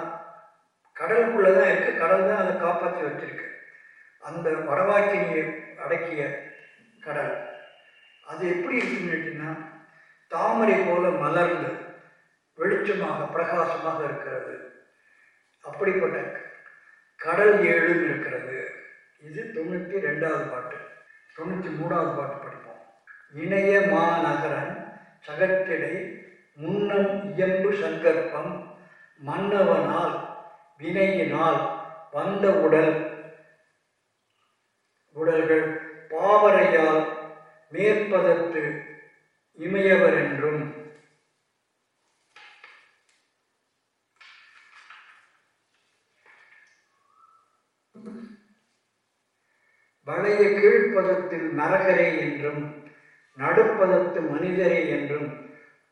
கடலுக்குள்ளே தான் இருக்குது கடல் தான் அதை காப்பாற்றி வச்சிருக்கு. அந்த வடவாக்கினியை அடக்கிய கடல். அது எப்படி இருக்குன்னு கேட்டீங்கன்னா தாமரை போல மலர்ந்து வெளிச்சமாக பிரகாசமாக இருக்கிறது. அப்படிப்பட்ட கடல் ஏழும் இருக்கிறது. இது தொண்ணூற்றி ரெண்டாவது பாட்டு. தொண்ணூற்றி மூணாவது பாட்டு படிப்போம். இணைய மாநகரன் சகத்திடை முன்னம் இயம்பு சங்கற்பம் மன்னவனால் வினையினால் வந்த உடல் உடல்கள் பாவரையால் மேற்பதத்து இமையவர் என்றும் வளைய கீழ்ப்பதத்தில் நரகரே என்றும் நடுப்பதத்து மனிதரே என்றும்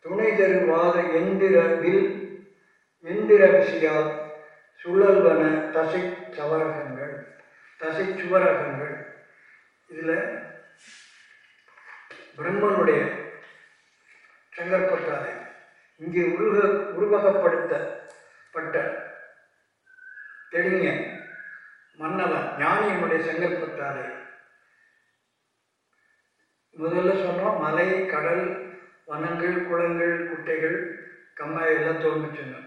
துணை தருவாத எந்திர வில் எந்திர விஷயால் சுழல்வன தசை சவரகங்கள் தசை சுவரகங்கள். இதில் பிரம்மனுடைய சங்கற்பட்டாலே இங்கே உருக உருவகப்படுத்தப்பட்ட தெளிஞ மன்னவன் ஞானியனுடைய சங்கல்பத்தாலே முதல்ல சொன்னோம் மலை கடல் வனங்கள் குளங்கள் குட்டைகள் கம்மாய் எல்லாம் தோன்றுச்சுங்க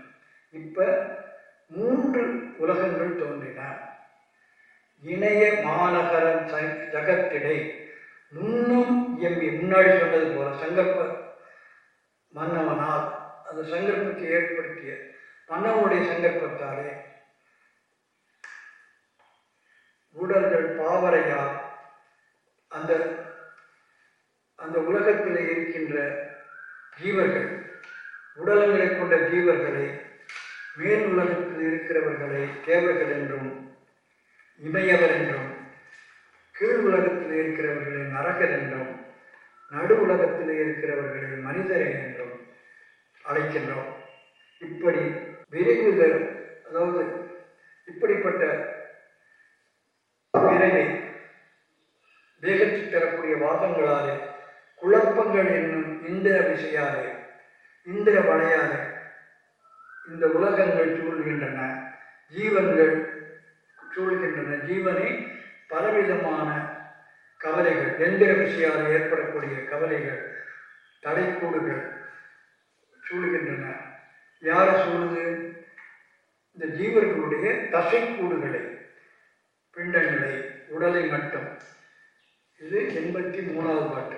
இப்ப மூன்று உலகங்கள் தோன்றின. இணைய மாநகரம் ஜகத்திடை முன்னும் எம்பி முன்னாடி சொன்னது போல சங்கற்ப மன்னவனால் அந்த சங்கற்பத்தை ஏற்படுத்திய மன்னவனுடைய சங்கற்பத்தாலே உடல்கள் பாவரையால் அந்த அந்த உலகத்தில் இருக்கின்ற ஜீவர்கள் உடலங்களை கொண்ட ஜீவர்களை மேல் உலகத்தில் இருக்கிறவர்களை தேவர்கள் என்றும் இமையவர் என்றும் கீழ் உலகத்தில் இருக்கிறவர்களை நரகர் என்றும் நடு உலகத்தில் இருக்கிறவர்களை மனிதரை என்றும் அழைக்கின்றோம். இப்படி விரைவுதல் அதாவது இப்படிப்பட்ட விரைவை வேகத்தை தரக்கூடிய வாதங்களாலே குழப்பங்கள் என்னும் இந்திர விசையாலே இந்திர வலையாலே இந்த உலகங்கள் சூழ்கின்றன. ஜீவன்கள் சூழ்கின்றன. ஜீவனை பலவிதமான கவலைகள் எந்திர விஷயால் ஏற்படக்கூடிய கவலைகள் தடைக்கூடுகள் சூடுகின்றன யார் சூழுது? இந்த ஜீவர்களுடைய தசைக்கூடுகளை பிண்டங்களை உடலை மட்டும். இது எண்பத்தி மூணாவது பாட்டு.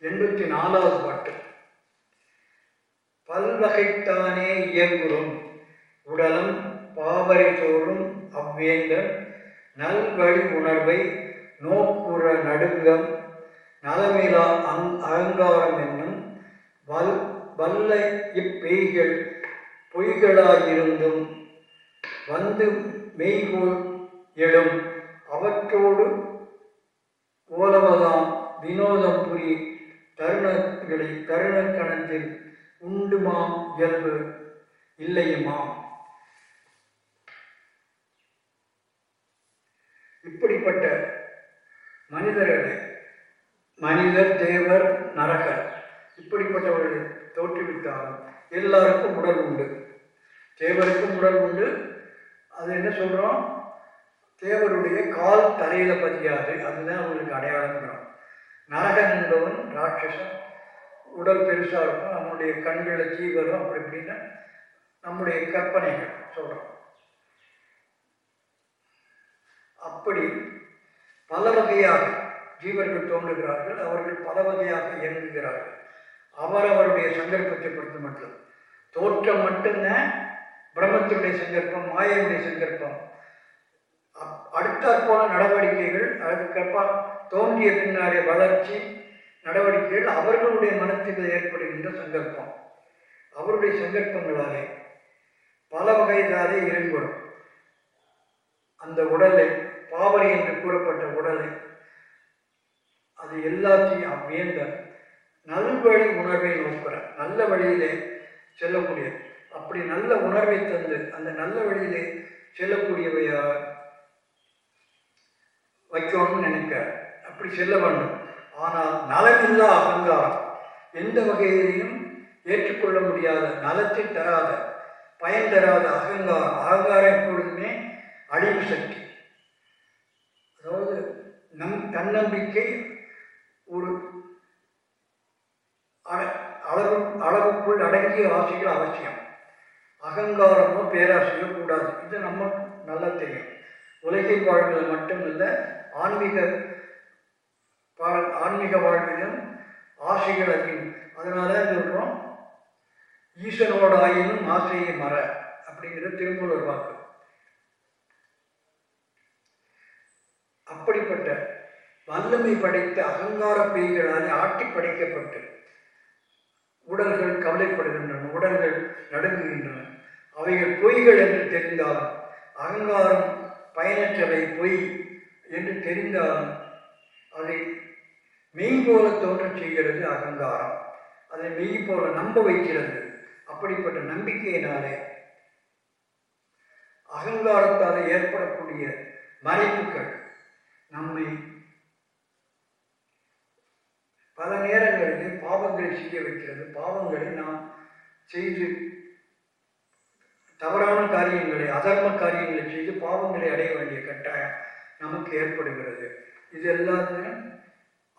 எண்பத்தி நாலாவது பாட்டு. பல்வகைத்தானே இயங்குறும் உடலும் பாவரை தோறும் அவ்வேந்தன் நல்வழி உணர்வை நோக்குற நடுங்கம் நலமிலா அங் அகங்காரம் என்னும் வல் வல்ல இப்பெய்கள் பொய்களாயிருந்தும் வந்து மெய்கோல் எழும். அவற்றோடு ஓலவதாம் வினோதம் புரி தருணங்களை தருண கணத்தில் உண்டுமாம் இயல்பு இல்லையுமாம். இப்படிப்பட்ட மனிதர்களை மனிதர் தேவர் நரகர் இப்படிப்பட்டவர்கள் தோற்றுவித்தாலும் எல்லாருக்கும் உடல் உண்டு. தேவருக்கும் உடல் உண்டு. அது என்ன சொல்கிறோம் தேவருடைய கால் தலையில் பதியாது. அதுதான் அவங்களுக்கு அடையாளங்கிறோம். நரகன் என்பவன் ராட்சசன். உடல் பெருசாக இருக்கும். நம்முடைய கண்களை ஜீவரும் அப்படி இப்படின்னு நம்முடைய கற்பனைகள் சொல்கிறோம் அப்படி பல வகையாக ஜீவர்கள் தோன்றுகிறார்கள் அவர்கள் பல வகையாக இயங்குகிறார்கள். அவரவருடைய சந்தர்ப்பத்தை பொறுத்து மட்டும். தோற்றம் மட்டும்தான் பிரம்மத்தினுடைய சந்தர்ப்பம் மாயனுடைய சந்தர்ப்பம். அப்- அடுத்தாற்போன நடவடிக்கைகள் அதுக்கப்புறம் தோன்றிய பின்னாலே வளர்ச்சி நடவடிக்கைகள் அவர்களுடைய மனத்தில் ஏற்படுகின்ற சங்கல்பம் அவருடைய சங்கல்பங்களாலே பல வகைதாலே இருங்கொடும் அந்த உடலை பாவரை என்று கூறப்பட்ட உடலை அது எல்லாத்தையும் அவ்வியந்த நல்வழி உணர்வை நோக்கிற நல்ல வழியிலே செல்லக்கூடிய அப்படி நல்ல உணர்வை தந்து அந்த நல்ல வழியிலே செல்லக்கூடியவையா வைக்கணும்னு நினைக்க அப்படி செல்ல வேண்டும். ஆனால் நலமில்லா அகங்காரம் எந்த வகையிலையும் ஏற்றுக்கொள்ள முடியாத நலத்தை தராத பயன் தராத அகங்காரம். அகங்காரம் எப்பொழுதுமே அழிவு சக்தி. தன்னம்பிக்கை ஒரு அளவு அளவுக்குள் அடங்கிய ஆசைகள் அவசியம். அகங்காரமோ பேராசையோ கூடாது. இது நம்ம நல்லா தெரியும். உலகில் வாழ்வில் மட்டுமில்லை ஆன்மீக ஆன்மீக வாழ்விலும் ஆசைகள் அதிகம். அதனால சொல்கிறோம் ஈசனோட ஆயினும் ஆசையை மற அப்படிங்கிற திருமூலர் வாக்கு. அப்படிப்பட்ட வல்லமை படைத்த அகங்கார பேய்களாலே ஆட்டி படைக்கப்பட்டு உடல்கள் கவலைப்படுகின்றன உடல்கள் நடுங்குகின்றன. அவைகள் பொய்கள் என்று தெரிந்தாலும் அகங்காரம் பயனற்றவை பொய் என்று தெரிந்தாலும் அதை மெய் போல தோன்றச் செய்கிறது அகங்காரம். அதை மெய் போல நம்ப வைக்கிறது. அப்படிப்பட்ட நம்பிக்கையினாலே அகங்காரத்தால் ஏற்படக்கூடிய மறைப்புகள் நம்மை பல நேரங்களிலே பாவங்களை செய்ய வைக்கிறது. பாவங்களை நாம் செய்து தவறான காரியங்களை அதர்ம காரியங்களை செய்து பாவங்களை அடைய வேண்டிய கட்டாயம் நமக்கு ஏற்படுகிறது. இது எல்லாத்தையும்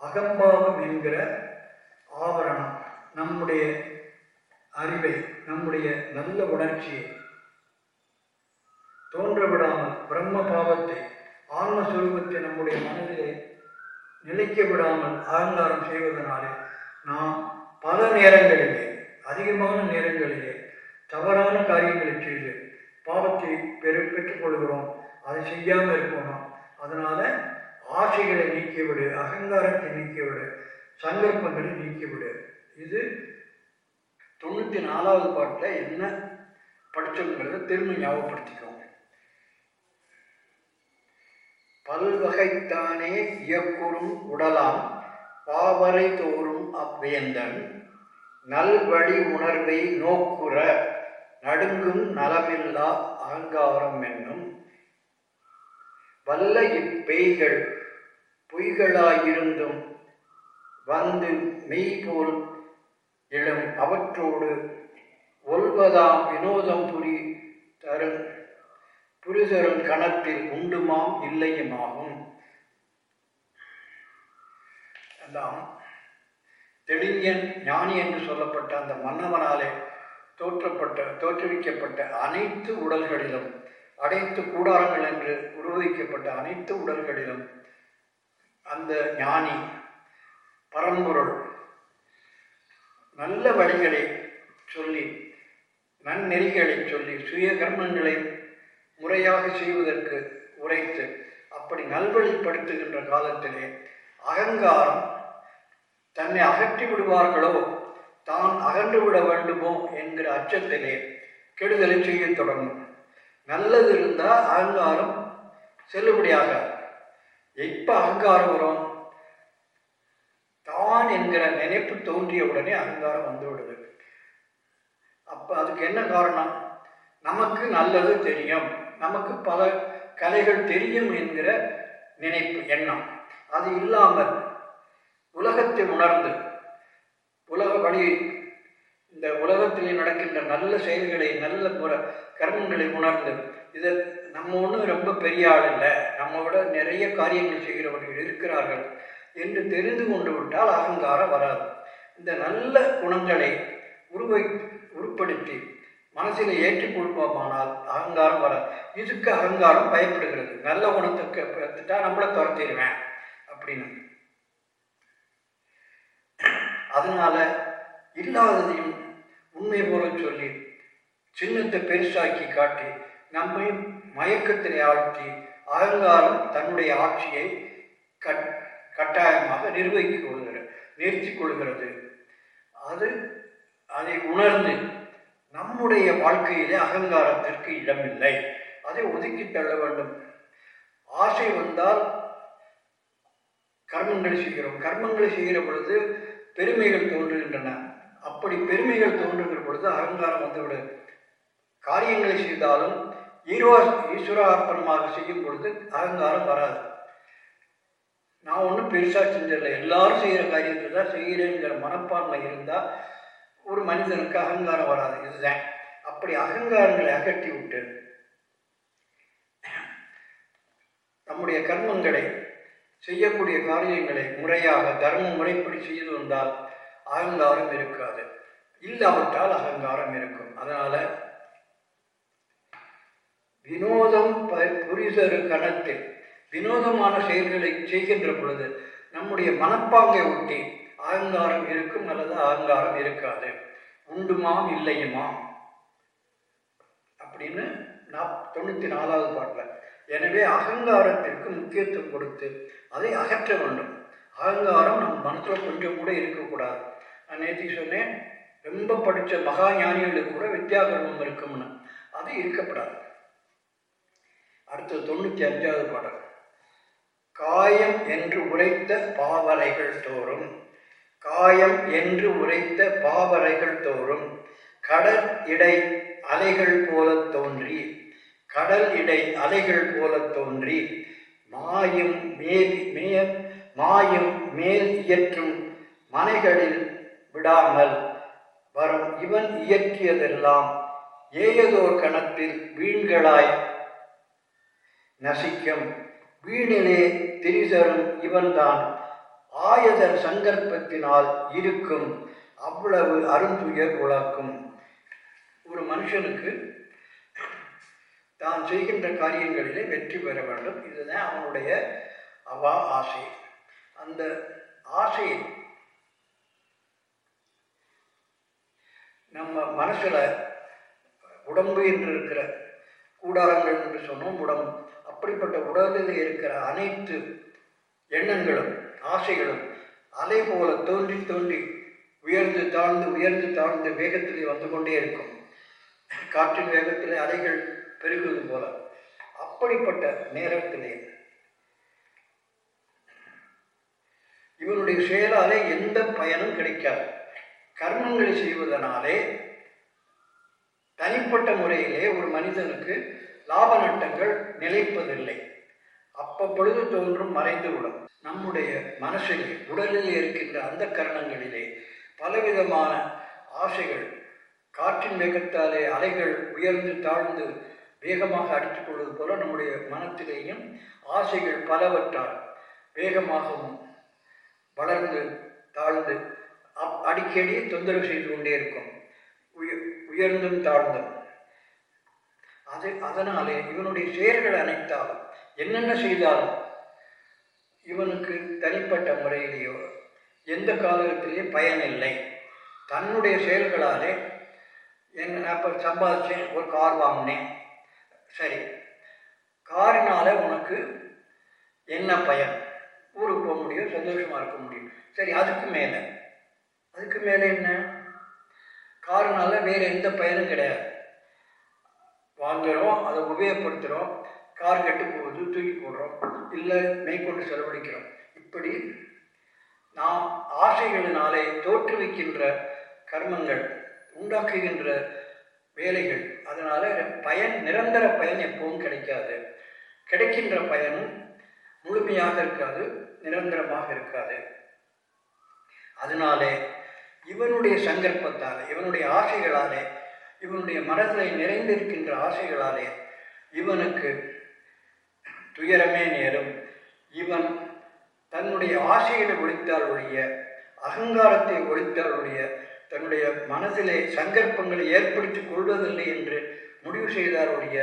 அகம்பாவம் என்கிற ஆவரணம் நம்முடைய அறிவை நம்முடைய நல்ல உணர்ச்சியை தோன்றவிடாமல் பிரம்ம பாவத்தை ஆன்மஸ்வரூபத்தை நம்முடைய மனதிலே நிலைக்க விடாமல் அகங்காரம் செய்வதனாலே நாம் பல நேரங்களிலே அதிகமான நேரங்களிலே தவறான காரியங்களை செய்து பாவத்தை பெரு பெற்றுக் கொள்கிறோம் அதை செய்யாமல் இருக்கணும் அதனால ஆசைகளை நீக்கிவிடு அகங்காரத்தை நீக்கிவிடு சங்கல்பங்களை நீக்கிவிடு. இது தொண்ணூற்றி நாலாவது பாட்டில் என்ன படிச்சோங்கிறத திரும்ப ஞாபகப்படுத்திக்கோங்க பல்வகைத்தானே இயக்குறும் உடலாம் பாவரை தோறும் அவ்வேந்தன் நல்வழி உணர்வை நோக்குற நடுங்கும் நலமில்லா அகங்காரம் என்னும் வல்ல இப்பெய்கள் பொய்களாயிருந்தும் வந்து மெய்போல் எழும் அவற்றோடு ஒல்வதாம் வினோதம் புரி தரும் புரிதரும் கணத்தில் உண்டுமாம் இல்லையுமாகும். எல்லாம் தெளிஞன் ஞானி என்று சொல்லப்பட்ட அந்த மன்னவனாலே தோற்றப்பட்ட தோற்றுவிக்கப்பட்ட அனைத்து உடல்களிலும் அனைத்து கூடாரங்கள் என்று உருவகிக்கப்பட்ட அனைத்து உடல்களிலும் அந்த ஞானி பரம்பொருள். நல்ல வழிகளை சொல்லி நன்னெறிகளை சொல்லி சுய கர்மங்களை முறையாக செய்வதற்கு உரைத்து அப்படி நல்வழிப்படுத்துகின்ற காலத்திலே அகங்காரம் தன்னை அகற்றி விடுவார்களோ தான் அகன்று விட வேண்டுமோ என்கிற அச்சத்திலே கெடுதலை செய்ய தொடங்கும். நல்லது இருந்தால் அகங்காரம் செல்லுபடியாக. எப்போ அகங்காரம் வரும்? தான் என்கிற நினைப்பு தோன்றிய உடனே அகங்காரம் வந்துவிடுது. அப்போ அதுக்கு என்ன காரணம்? நமக்கு நல்லது தெரியும். நமக்கு பல கலைகள் தெரியும் என்கிற நினைப்பு எண்ணம். அது இல்லாமல் உலகத்தை உணர்ந்து உலக வழி இந்த உலகத்திலே நடக்கின்ற நல்ல செயல்களை நல்ல முறை கர்மங்களை உணர்ந்து இதை நம்ம ஒன்றும் ரொம்ப பெரிய ஆள் இல்லை. நம்ம விட நிறைய காரியங்கள் செய்கிறவர்கள் இருக்கிறார்கள் என்று தெரிந்து கொண்டு விட்டால் அகங்காரம் வராது. இந்த நல்ல குணங்களை உருவை உருப்படுத்தி மனசில் ஏற்றுக்கொள்வோமானால் அகங்காரம் வர இதுக்கு அகங்காரம் பயப்படுகிறது. நல்ல குணத்துக்கு பார்த்துட்டா நம்மளை துரத்திடுவேன் அப்படின்னு. அதனால இல்லாததையும் உண்மை போல சொல்லி சின்னத்தை பெருசாக்கி காட்டி நம்மை மயக்கத்தினை ஆழ்த்தி அகங்காரம் தன்னுடைய ஆட்சியை கட் கட்டாயமாக நிர்வகித்துக் கொள்கிற நிறுத்திக் கொள்கிறது. அது அதை உணர்ந்து நம்முடைய வாழ்க்கையிலே அகங்காரத்திற்கு இடமில்லை. அதை ஒதுக்கி தள்ள வேண்டும். ஆசை வந்தால் கர்மங்களை செய்கிறோம். கர்மங்களை செய்கிற பொழுது பெருமைகள் தோன்றுகின்றன. அப்படி பெருமைகள் தோன்றுகிற பொழுது அகங்காரம் வந்துவிடும். காரியங்களை செய்தாலும் ஈரோ ஈஸ்வரார்ப்பணமாக செய்யும் பொழுது அகங்காரம் வராது. நான் ஒன்றும் பெருசாக செஞ்சிடல எல்லாரும் செய்கிற காரியத்தை தான் செய்கிறேங்கிற மனப்பான்மை இருந்தால் ஒரு மனிதனுக்கு அகங்காரம் வராது. இதுதான். அப்படி அகங்காரங்களை அகட்டி விட்டு நம்முடைய கர்மங்களை செய்யக்கூடிய காரியங்களை முறையாக தர்ம முறைப்படி செய்து வந்தால் அகங்காரம் இருக்காது. இல்லாவிட்டால் அகங்காரம் இருக்கும். அதனால வினோதம் புரிதரு கணத்தில் வினோதமான செயல்களை செய்கின்ற பொழுது நம்முடைய மனப்பாங்கை ஒட்டி அகங்காரம் இருக்கும் அல்லது அகங்காரம் இருக்காது. உண்டுமாம் இல்லையுமா அப்படின்னு நாப் தொண்ணூற்றி நாலாவது பாட்டில். எனவே அகங்காரத்திற்கு முக்கியத்துவம் கொடுத்து அதை அகற்ற வேண்டும். அகங்காரம் நம்ம மனசில் கொஞ்சம் கூட இருக்கக்கூடாது நான் நேற்று சொன்னேன் ரொம்ப படித்த மகா ஞானிகளுக்கு கூட வித்யாகர்மம் இருக்கும்னு. அது இருக்கப்படாது அடுத்தது தொண்ணூற்றி அஞ்சாவது பாடல். காயம் என்று உரைத்த பாவரைகள் தோறும். காயம் என்று உரைத்த பாவரைகள் தோறும் கடல் இடை அலைகள் போல தோன்றி கடல் இடை அலைகள் போல தோன்றி மாயும் மேல் மேய மாயும் மேல் இயற்றும் மனைகளில் விடாமல் வரும் இவன் இயற்றியதெல்லாம் ஏயதோர் கணத்தில் வீண்களாய் நசிக்கும். வீணிலே திரிசரும் இவன்தான் ஆயதர் சங்கல்பத்தினால் இருக்கும் அவ்வளவு அருந்துயர் உலாக்கும். ஒரு மனுஷனுக்கு தான் செய்கின்ற காரியங்களிலே வெற்றி பெற வேண்டும். இதுதான் அவனுடைய அவா ஆசை. அந்த ஆசையை நம்ம மனசில் உடம்பு என்று இருக்கிற கூடாரங்கள் என்று சொன்னோம். உடம்பு. அப்படிப்பட்ட உடலில் இருக்கிற அனைத்து எண்ணங்களும் ஆசைகளும் அலை போல தோன்றி தோன்றி உயர்ந்து தாழ்ந்து உயர்ந்து தாழ்ந்து வேகத்திலே வந்து கொண்டே இருக்கும். காற்றின் வேகத்திலே அலைகள் பெருகுவது போல அப்படிப்பட்ட நேரத்திலே இவருடைய செயலாலே எந்த பயனும் கிடைக்காது. கர்மங்களை செய்வதனாலே தனிப்பட்ட முறையிலே ஒரு மனிதனுக்கு லாப நட்டங்கள் நிலைப்பதில்லை. அப்பப்பொழுது தோன்றும் மறைந்துவிடும். நம்முடைய மனசிலே உடலில் இருக்கின்ற அந்த கரணங்களிலே பலவிதமான ஆசைகள் காற்றின் வேகத்தாலே அலைகள் உயர்ந்து தாழ்ந்து வேகமாக அடித்துக் கொள்வது போல நம்முடைய மனத்திலேயும் ஆசைகள் பலவற்றால் வேகமாகவும் வளர்ந்து தாழ்ந்து அப்- அடிக்கடி தொந்தரவு செய்து கொண்டே இருக்கும். உய- உயர்ந்தும் தாழ்ந்தும். அது அதனாலே இவனுடைய செயல்கள் அனைத்தாலும் என்னென்ன செய்தாலும் இவனுக்கு தனிப்பட்ட முறையிலேயோ எந்த காலகத்திலேயே பயனில்லை தன்னுடைய செயல்களாலே என் நான் இப்போ சம்பாதிச்சேன் ஒரு கார் வாங்கினேன். சரி. காரினால் உனக்கு என்ன பயன்? ஊருக்கு போக முடியும் சந்தோஷமாக இருக்க முடியும். சரி அதுக்கு மேலே. அதுக்கு மேலே என்ன? காரினால் வேறு எந்த பயனும் கிடையாது. வாங்குறோம் அதை உபயோகப்படுத்துகிறோம் கார் கெட்டு போகுது தூக்கி போடுறோம் இல்லை மேற்கொண்டு செலவழிக்கிறோம். இப்படி நாம் ஆசைகளினாலே தோற்றுவிக்கின்ற கர்மங்கள் உண்டாக்குகின்ற வேலைகள் அதனால் பயன் நிரந்தர பயன் எப்பவும் கிடைக்காது. கிடைக்கின்ற பயனும் முழுமையாக இருக்காது நிரந்தரமாக இருக்காது. அதனாலே இவனுடைய சங்கல்பத்தாலே இவனுடைய ஆசைகளாலே இவனுடைய மனதில் நிறைந்திருக்கின்ற ஆசைகளாலே இவனுக்கு துயரமே நேரும். இவன் தன்னுடைய ஆசைகளை ஒழித்தால் ஒழிய அகங்காரத்தை ஒழித்தால் ஒழிய தன்னுடைய மனதிலே சங்கற்பங்களை ஏற்படுத்தி கொள்வதில்லை என்று முடிவு செய்தால் ஒழிய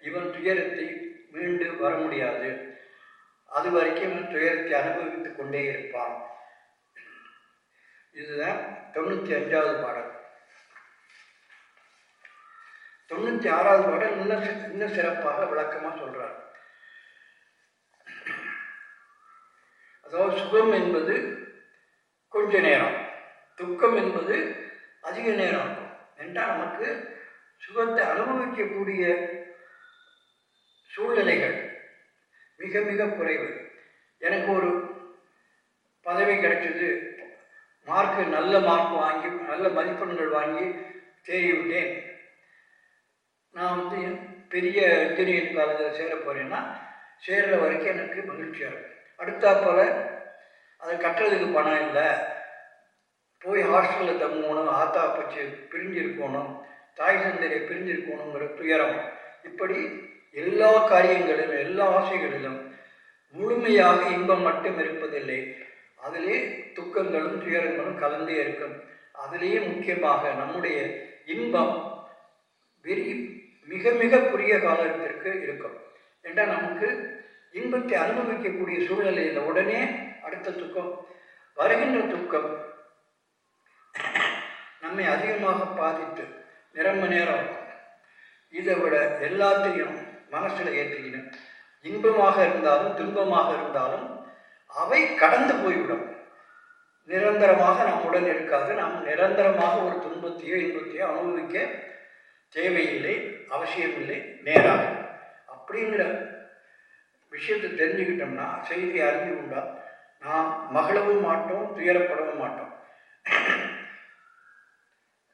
இவன் துயரத்தை மீண்டு வர முடியாது. அது வரைக்கும் இவன் துயரத்தை அனுபவித்துக் கொண்டே இருப்பான். இதுதான் தொண்ணூற்றி அஞ்சாவது பாடல். தொண்ணூற்றி ஆறாவது பாடல் இன்னும் இன்னும் சிறப்பாக விளக்கமாக சொல்கிறார் அதாவது சுகம் என்பது கொஞ்ச நேரம். துக்கம் என்பது அதிக நேரம். இருக்கும் என்றால் நமக்கு சுகத்தை அனுபவிக்கக்கூடிய சூழ்நிலைகள் மிக மிக குறைவு. எனக்கு ஒரு பதவி கிடைச்சது. மார்க்கு நல்ல மார்க் வாங்கி நல்ல மதிப்பெண்கள் வாங்கி தேறி நான் வந்து பெரிய இன்ஜினியரிங் காலேஜில் சேர போகிறேன்னா சேர்ற வரைக்கும் எனக்கு மகிழ்ச்சியாக இருக்கும். அடுத்தாப்போல அதை கட்டுறதுக்கு பணம் இல்லை. போய் ஹாஸ்டலில் தங்கணும் ஆத்தா பச்சு பிரிஞ்சிருக்கணும் தாய் தந்தையை பிரிஞ்சிருக்கணுங்கிற துயரம். இப்படி எல்லா காரியங்களிலும் எல்லா ஆசைகளிலும் முழுமையாக இன்பம் மட்டும் இருப்பதில்லை. அதிலே துக்கங்களும் துயரங்களும் கலந்தே இருக்கும். அதிலேயே முக்கியமாக நம்முடைய இன்பம் வெறி மிக மிக குறுகிய காலத்திற்கு இருக்கும். என்றால் நமக்கு இன்பத்தை அனுபவிக்கக்கூடிய சூழ்நிலையில் உடனே அடுத்த துக்கம் வருகின்ற துக்கம் நம்மை அதிகமாக பாதித்து நிரம்ப நேரம் இதை விட எல்லாத்தையும் மனசில் ஏற்றிக்கணும் இன்பமாக இருந்தாலும் துன்பமாக இருந்தாலும் அவை கடந்து போய்விடும். நிரந்தரமாக நம்முடன் இருக்காது. நாம் நிரந்தரமாக ஒரு துன்பத்தையோ இன்பத்தையோ அனுபவிக்க தேவையில்லை அவசியமில்லை நேராக. அப்படிங்கிற விஷயத்தை தெரிஞ்சுக்கிட்டோம்னா செய்தி அறிஞ்சு உண்டா நாம் மகளவும் மாட்டோம் துயரப்படவும் மாட்டோம்.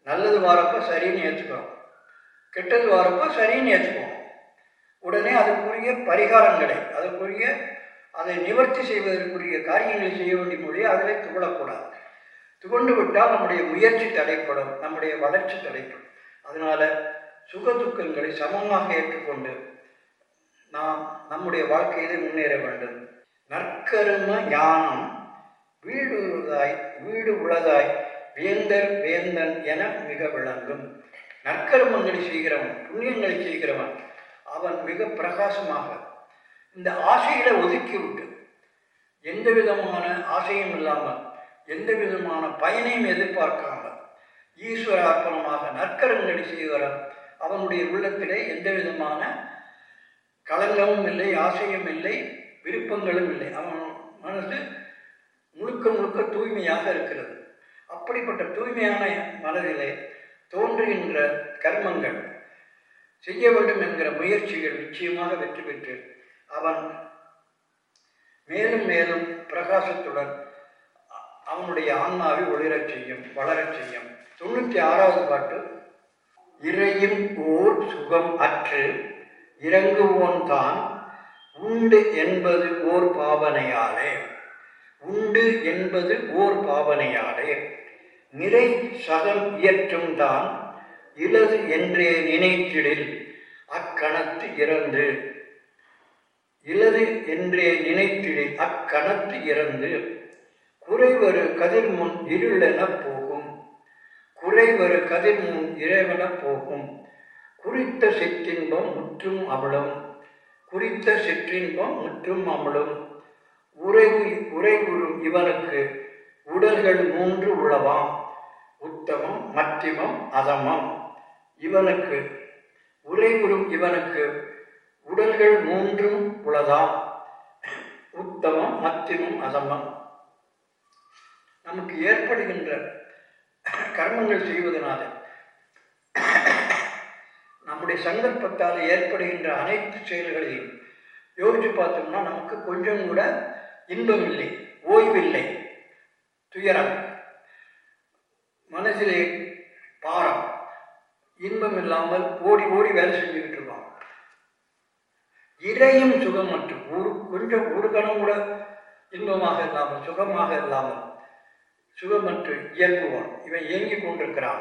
நல்லது வாரப்போ சரின்னு ஏற்றுக்கிறோம் கெட்டது வாரப்போ சரின்னு ஏற்றுக்குவோம் உடனே அதுக்குரிய பரிகாரங்களை அதற்குரிய அதை நிவர்த்தி செய்வதற்குரிய காரியங்களை செய்ய வேண்டிய மொழியை அதில் துவளக்கூடாது. துவண்டு விட்டால் நம்முடைய முயற்சி தடைப்படும் நம்முடைய வளர்ச்சி தடைப்படும். அதனால் சுக துக்கங்களை சமமாக ஏற்றுக்கொண்டு நாம் நம்முடைய வாழ்க்கையிலே முன்னேற வேண்டும். நற்கரும ஞானம் வீடு உள்ளதாய் வீடு உள்ளதாய் வேந்தர் வேந்தன் என மிக விளங்கும். நற்கருமங்களை செய்கிறவன் புண்ணியங்களை செய்கிறவன் அவன் மிக பிரகாசமாக இந்த ஆசைகளை ஒதுக்கி விட்டு எந்த விதமான ஆசையும் இல்லாமல் எந்த விதமான பயனையும் எதிர்பார்க்காமல் ஈஸ்வர அர்ப்பணமாக நற்கரங்களை செய்கிறவன் அவனுடைய உள்ளத்திலே எந்த விதமான களங்கமும் இல்லை ஆசையும் இல்லை விருப்பங்களும் இல்லை. அவன் மனது முழுக்க முழுக்க தூய்மையாக இருக்கிறது. அப்படிப்பட்ட தூய்மையான மனதிலே தோன்றுகின்ற கர்மங்கள் செய்ய வேண்டும் என்கிற முயற்சிகள் நிச்சயமாக வெற்றி பெற்று அவன் மேலும் மேலும் பிரகாசத்துடன் அவனுடைய ஆன்மாவை ஒளிரச் செய்யும் வளரச் செய்யும். தொண்ணூற்றி ஆறாவது பாட்டு இறையும் ஓர் சுகம் அற்று இறங்குவோன் தான் உண்டு என்பது ஓர் பாவனையாலே. உண்டு என்பது ஓர் பாவனையாலே. நிறை சகம் இயற்றும் தான் இலது என்றே நினைத்திடில் அக்கணத்து இறந்து. இலது என்றே நினைத்திடில் அக்கணத்து இறந்து. குறைவரு கதிர் முன் இருளெனப் போகும். குறைவரு கதிர்முன் இறைவனப் போகும். குறித்த சிற்றின்பம் முற்றும் அமலும் குறித்த சிற்றின்பம் முற்றும் அமலும் உறைவு உறைவுறும் இவனுக்கு உடல்கள் மூன்று உளவாம். உத்தமம் மத்தியமம் அதமம். இவனுக்கு உறைவுறும் இவனுக்கு உடல்கள் மூன்றும் உளதாம். உத்தமம் மத்தியமும் அதமம். நமக்கு ஏற்படுகின்ற கர்மங்கள் செய்வதனால நம்முடைய சங்கல்பத்தால் ஏற்படுகின்ற அனைத்து செயல்களையும் யோசிச்சு பார்த்தோம்னா நமக்கு கொஞ்சம் கூட இன்பம் இல்லை ஓய்வில்லை. துயரம் மனசிலே பாரம் இன்பம் இல்லாமல் ஓடி ஓடி வேலை செஞ்சுக்கிட்டு இருக்கோம் இறையும் சுகம் மற்றும் ஒரு கொஞ்சம் ஒரு கணம் கூட இன்பமாக இல்லாமல் சுகமாக இல்லாமல் சுகமற்று இயங்குவான் இவன் இயங்கிக் கொண்டிருக்கிறான்.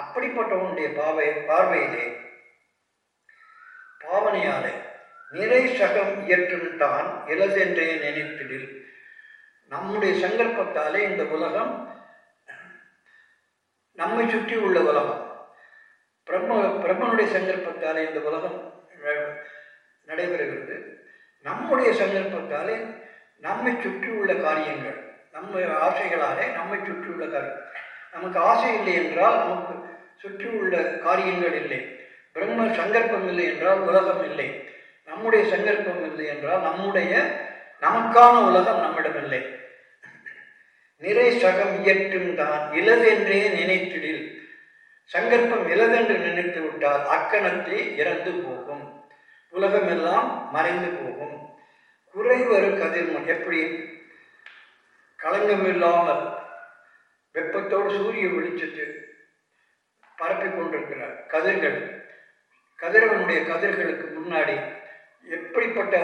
அப்படிப்பட்டவனுடைய பாவை பார்வையிலே பாவனையாலே நிறை சகம் இயற்றும் தான் இலதென்றே நினைத்திடில் நம்முடைய சங்கல்பத்தாலே இந்த உலகம் நம்மை சுற்றி உள்ள உலகம். பிரம்ம பிரம்மனுடைய சங்கல்பத்தாலே இந்த உலகம் நடைபெறுகிறது. நம்முடைய சங்கல்பத்தாலே நம்மை சுற்றி உள்ள காரியங்கள் நம்ம ஆசைகளாலே நம்மை சுற்றி உள்ள காரியம் நமக்கு ஆசை இல்லை என்றால் நமக்கு சுற்றி உள்ள காரியங்கள் இல்லை. பிரம்ம சங்கல்பம் இல்லை என்றால் உலகம் இல்லை. நம்முடைய சங்கல்பம் இல்லை என்றால் நம்முடைய நமக்கான உலகம் நம்மிடம் இல்லை. நிறை சகம் இயற்றும் தான் இலதென்றே நினைத்திடில். சங்கற்பம் இலதென்று நினைத்து விட்டால் அக்கணத்தை இறந்து போகும். உலகமெல்லாம் மறைந்து போகும். குறைவரு கதிர்மன் எப்படி? களங்கம் இல்லாமல் வெப்பத்தோடு சூரிய வெளிச்சத்து பரப்பி கொண்டிருக்கிறார். கதிர்கள். கதிரவனுடைய கதிர்களுக்கு முன்னாடி எப்படிப்பட்ட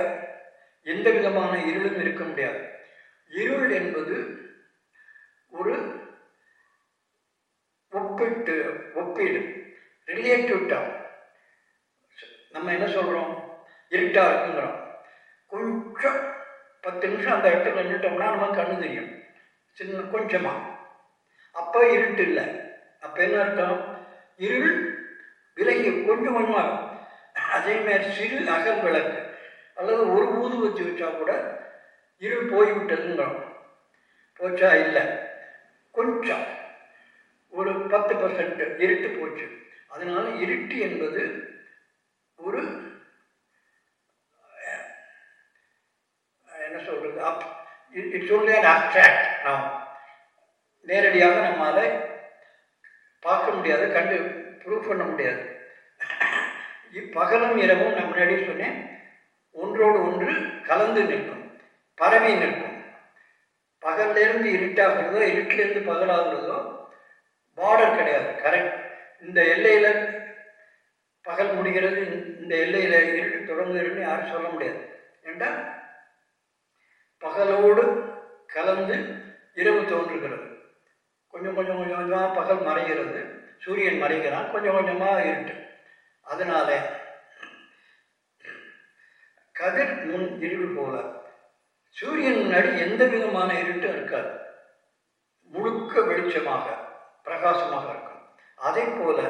எந்த விதமான இருளும் இருக்க முடியாது. இருள் என்பது ஒரு ஒப்பிட்டு ஒப்பீடு ரிலேட்டிவ் டம் நம்ம என்ன சொல்கிறோம் இருட்டா இருக்குங்கிறோம். கொஞ்சம் பத்து நிமிஷம் அந்த இடத்துல நின்றுட்டோம்னா நமக்கு கண்ணு தெரியும். சின்ன கொஞ்சமாக அப்போ இருட்டு இல்லை அப்போ என்ன அர்த்தம்? இருள் விலகி கொஞ்சம் கொஞ்சமாக அதே மாதிரி சிறு அகல் விளக்கு அல்லது ஒரு ஊது வச்சு வச்சா கூட இருள் போய்விட்டதுங்கிறோம். போச்சா? இல்லை. கொஞ்சம். ஒரு பத்து பர்சன்ட் இருட்டு போச்சு. அதனால இருட்டு என்பது ஒரு என்ன சொல்றது? அப் இட்ஸ் ஒன்லி அன் அப்ட்ராக்ட் நாம் நேரடியாக நம்மால் பார்க்க முடியாது கண்டு ப்ரூவ் பண்ண முடியாது. இ- பகலும் இரவும் நான் முன்னாடி சொன்னேன் ஒன்றோடு ஒன்று கலந்து நிற்கும் பரவி நிற்கும். பகல்லேருந்து இருட்டாகிறதோ இருட்டிலேருந்து பகலாகிறதோ பார்டர் கிடையாது கரெக்ட் இந்த எல்லையில் பகல் முடிகிறது இந்த- இந்த எல்லையில் இருட்டு தொடங்குகிறதுன்னு யாரும் சொல்ல முடியாது. ஏண்டா? பகலோடு கலந்து இரவு தோன்றுகிறது. கொஞ்சம் கொஞ்சம் கொஞ்சம் கொஞ்சமாக பகல் மறைகிறது. சூரியன் மறைகிறான். கொஞ்சம் கொஞ்சமாக இருட்டு. அதனால கதிர் முன் இருள் போல. சூரியன் முன்னாடி எந்த விதமான இருட்டும் இருக்காது. முழுக்க வெளிச்சமாக பிரகாசமாக இருக்கும். அதே போல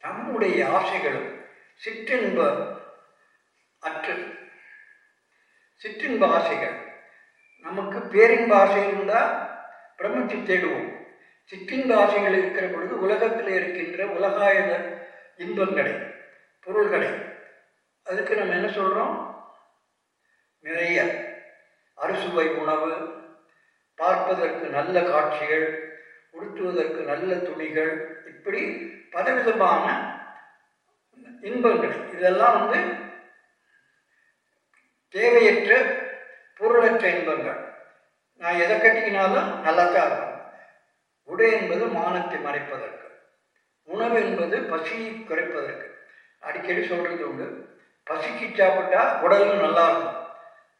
நம்முடைய ஆசைகளும் சிற்றின்ப அற்று சிற்றின்ப ஆசைகள். நமக்கு பேரின்ப ஆசை இருந்தால் பிரமிச்சு தேடுவோம். சிக்கின் ஆசைகள் இருக்கிற பொழுது உலகத்தில் இருக்கின்ற உலகாய இன்பங்களை பொருள்களை அதுக்கு நம்ம என்ன சொல்கிறோம் நிறைய அறுசுவை உணவு பார்ப்பதற்கு நல்ல காட்சிகள் உடுத்துவதற்கு நல்ல துணிகள் இப்படி பலவிதமான இன்பங்கள். இதெல்லாம் வந்து தேவையற்ற பொருளற்ற இன்பங்கள். நான் எதை கட்டிக்கினாலும் நல்லா தான் இருக்கும். உடை என்பது மானத்தை மறைப்பதற்கு. உணவு என்பது பசியை குறைப்பதற்கு. அடிக்கடி சொல்கிறது உண்டு. பசிக்கு சாப்பிட்டா உடலும் நல்லா இருக்கும்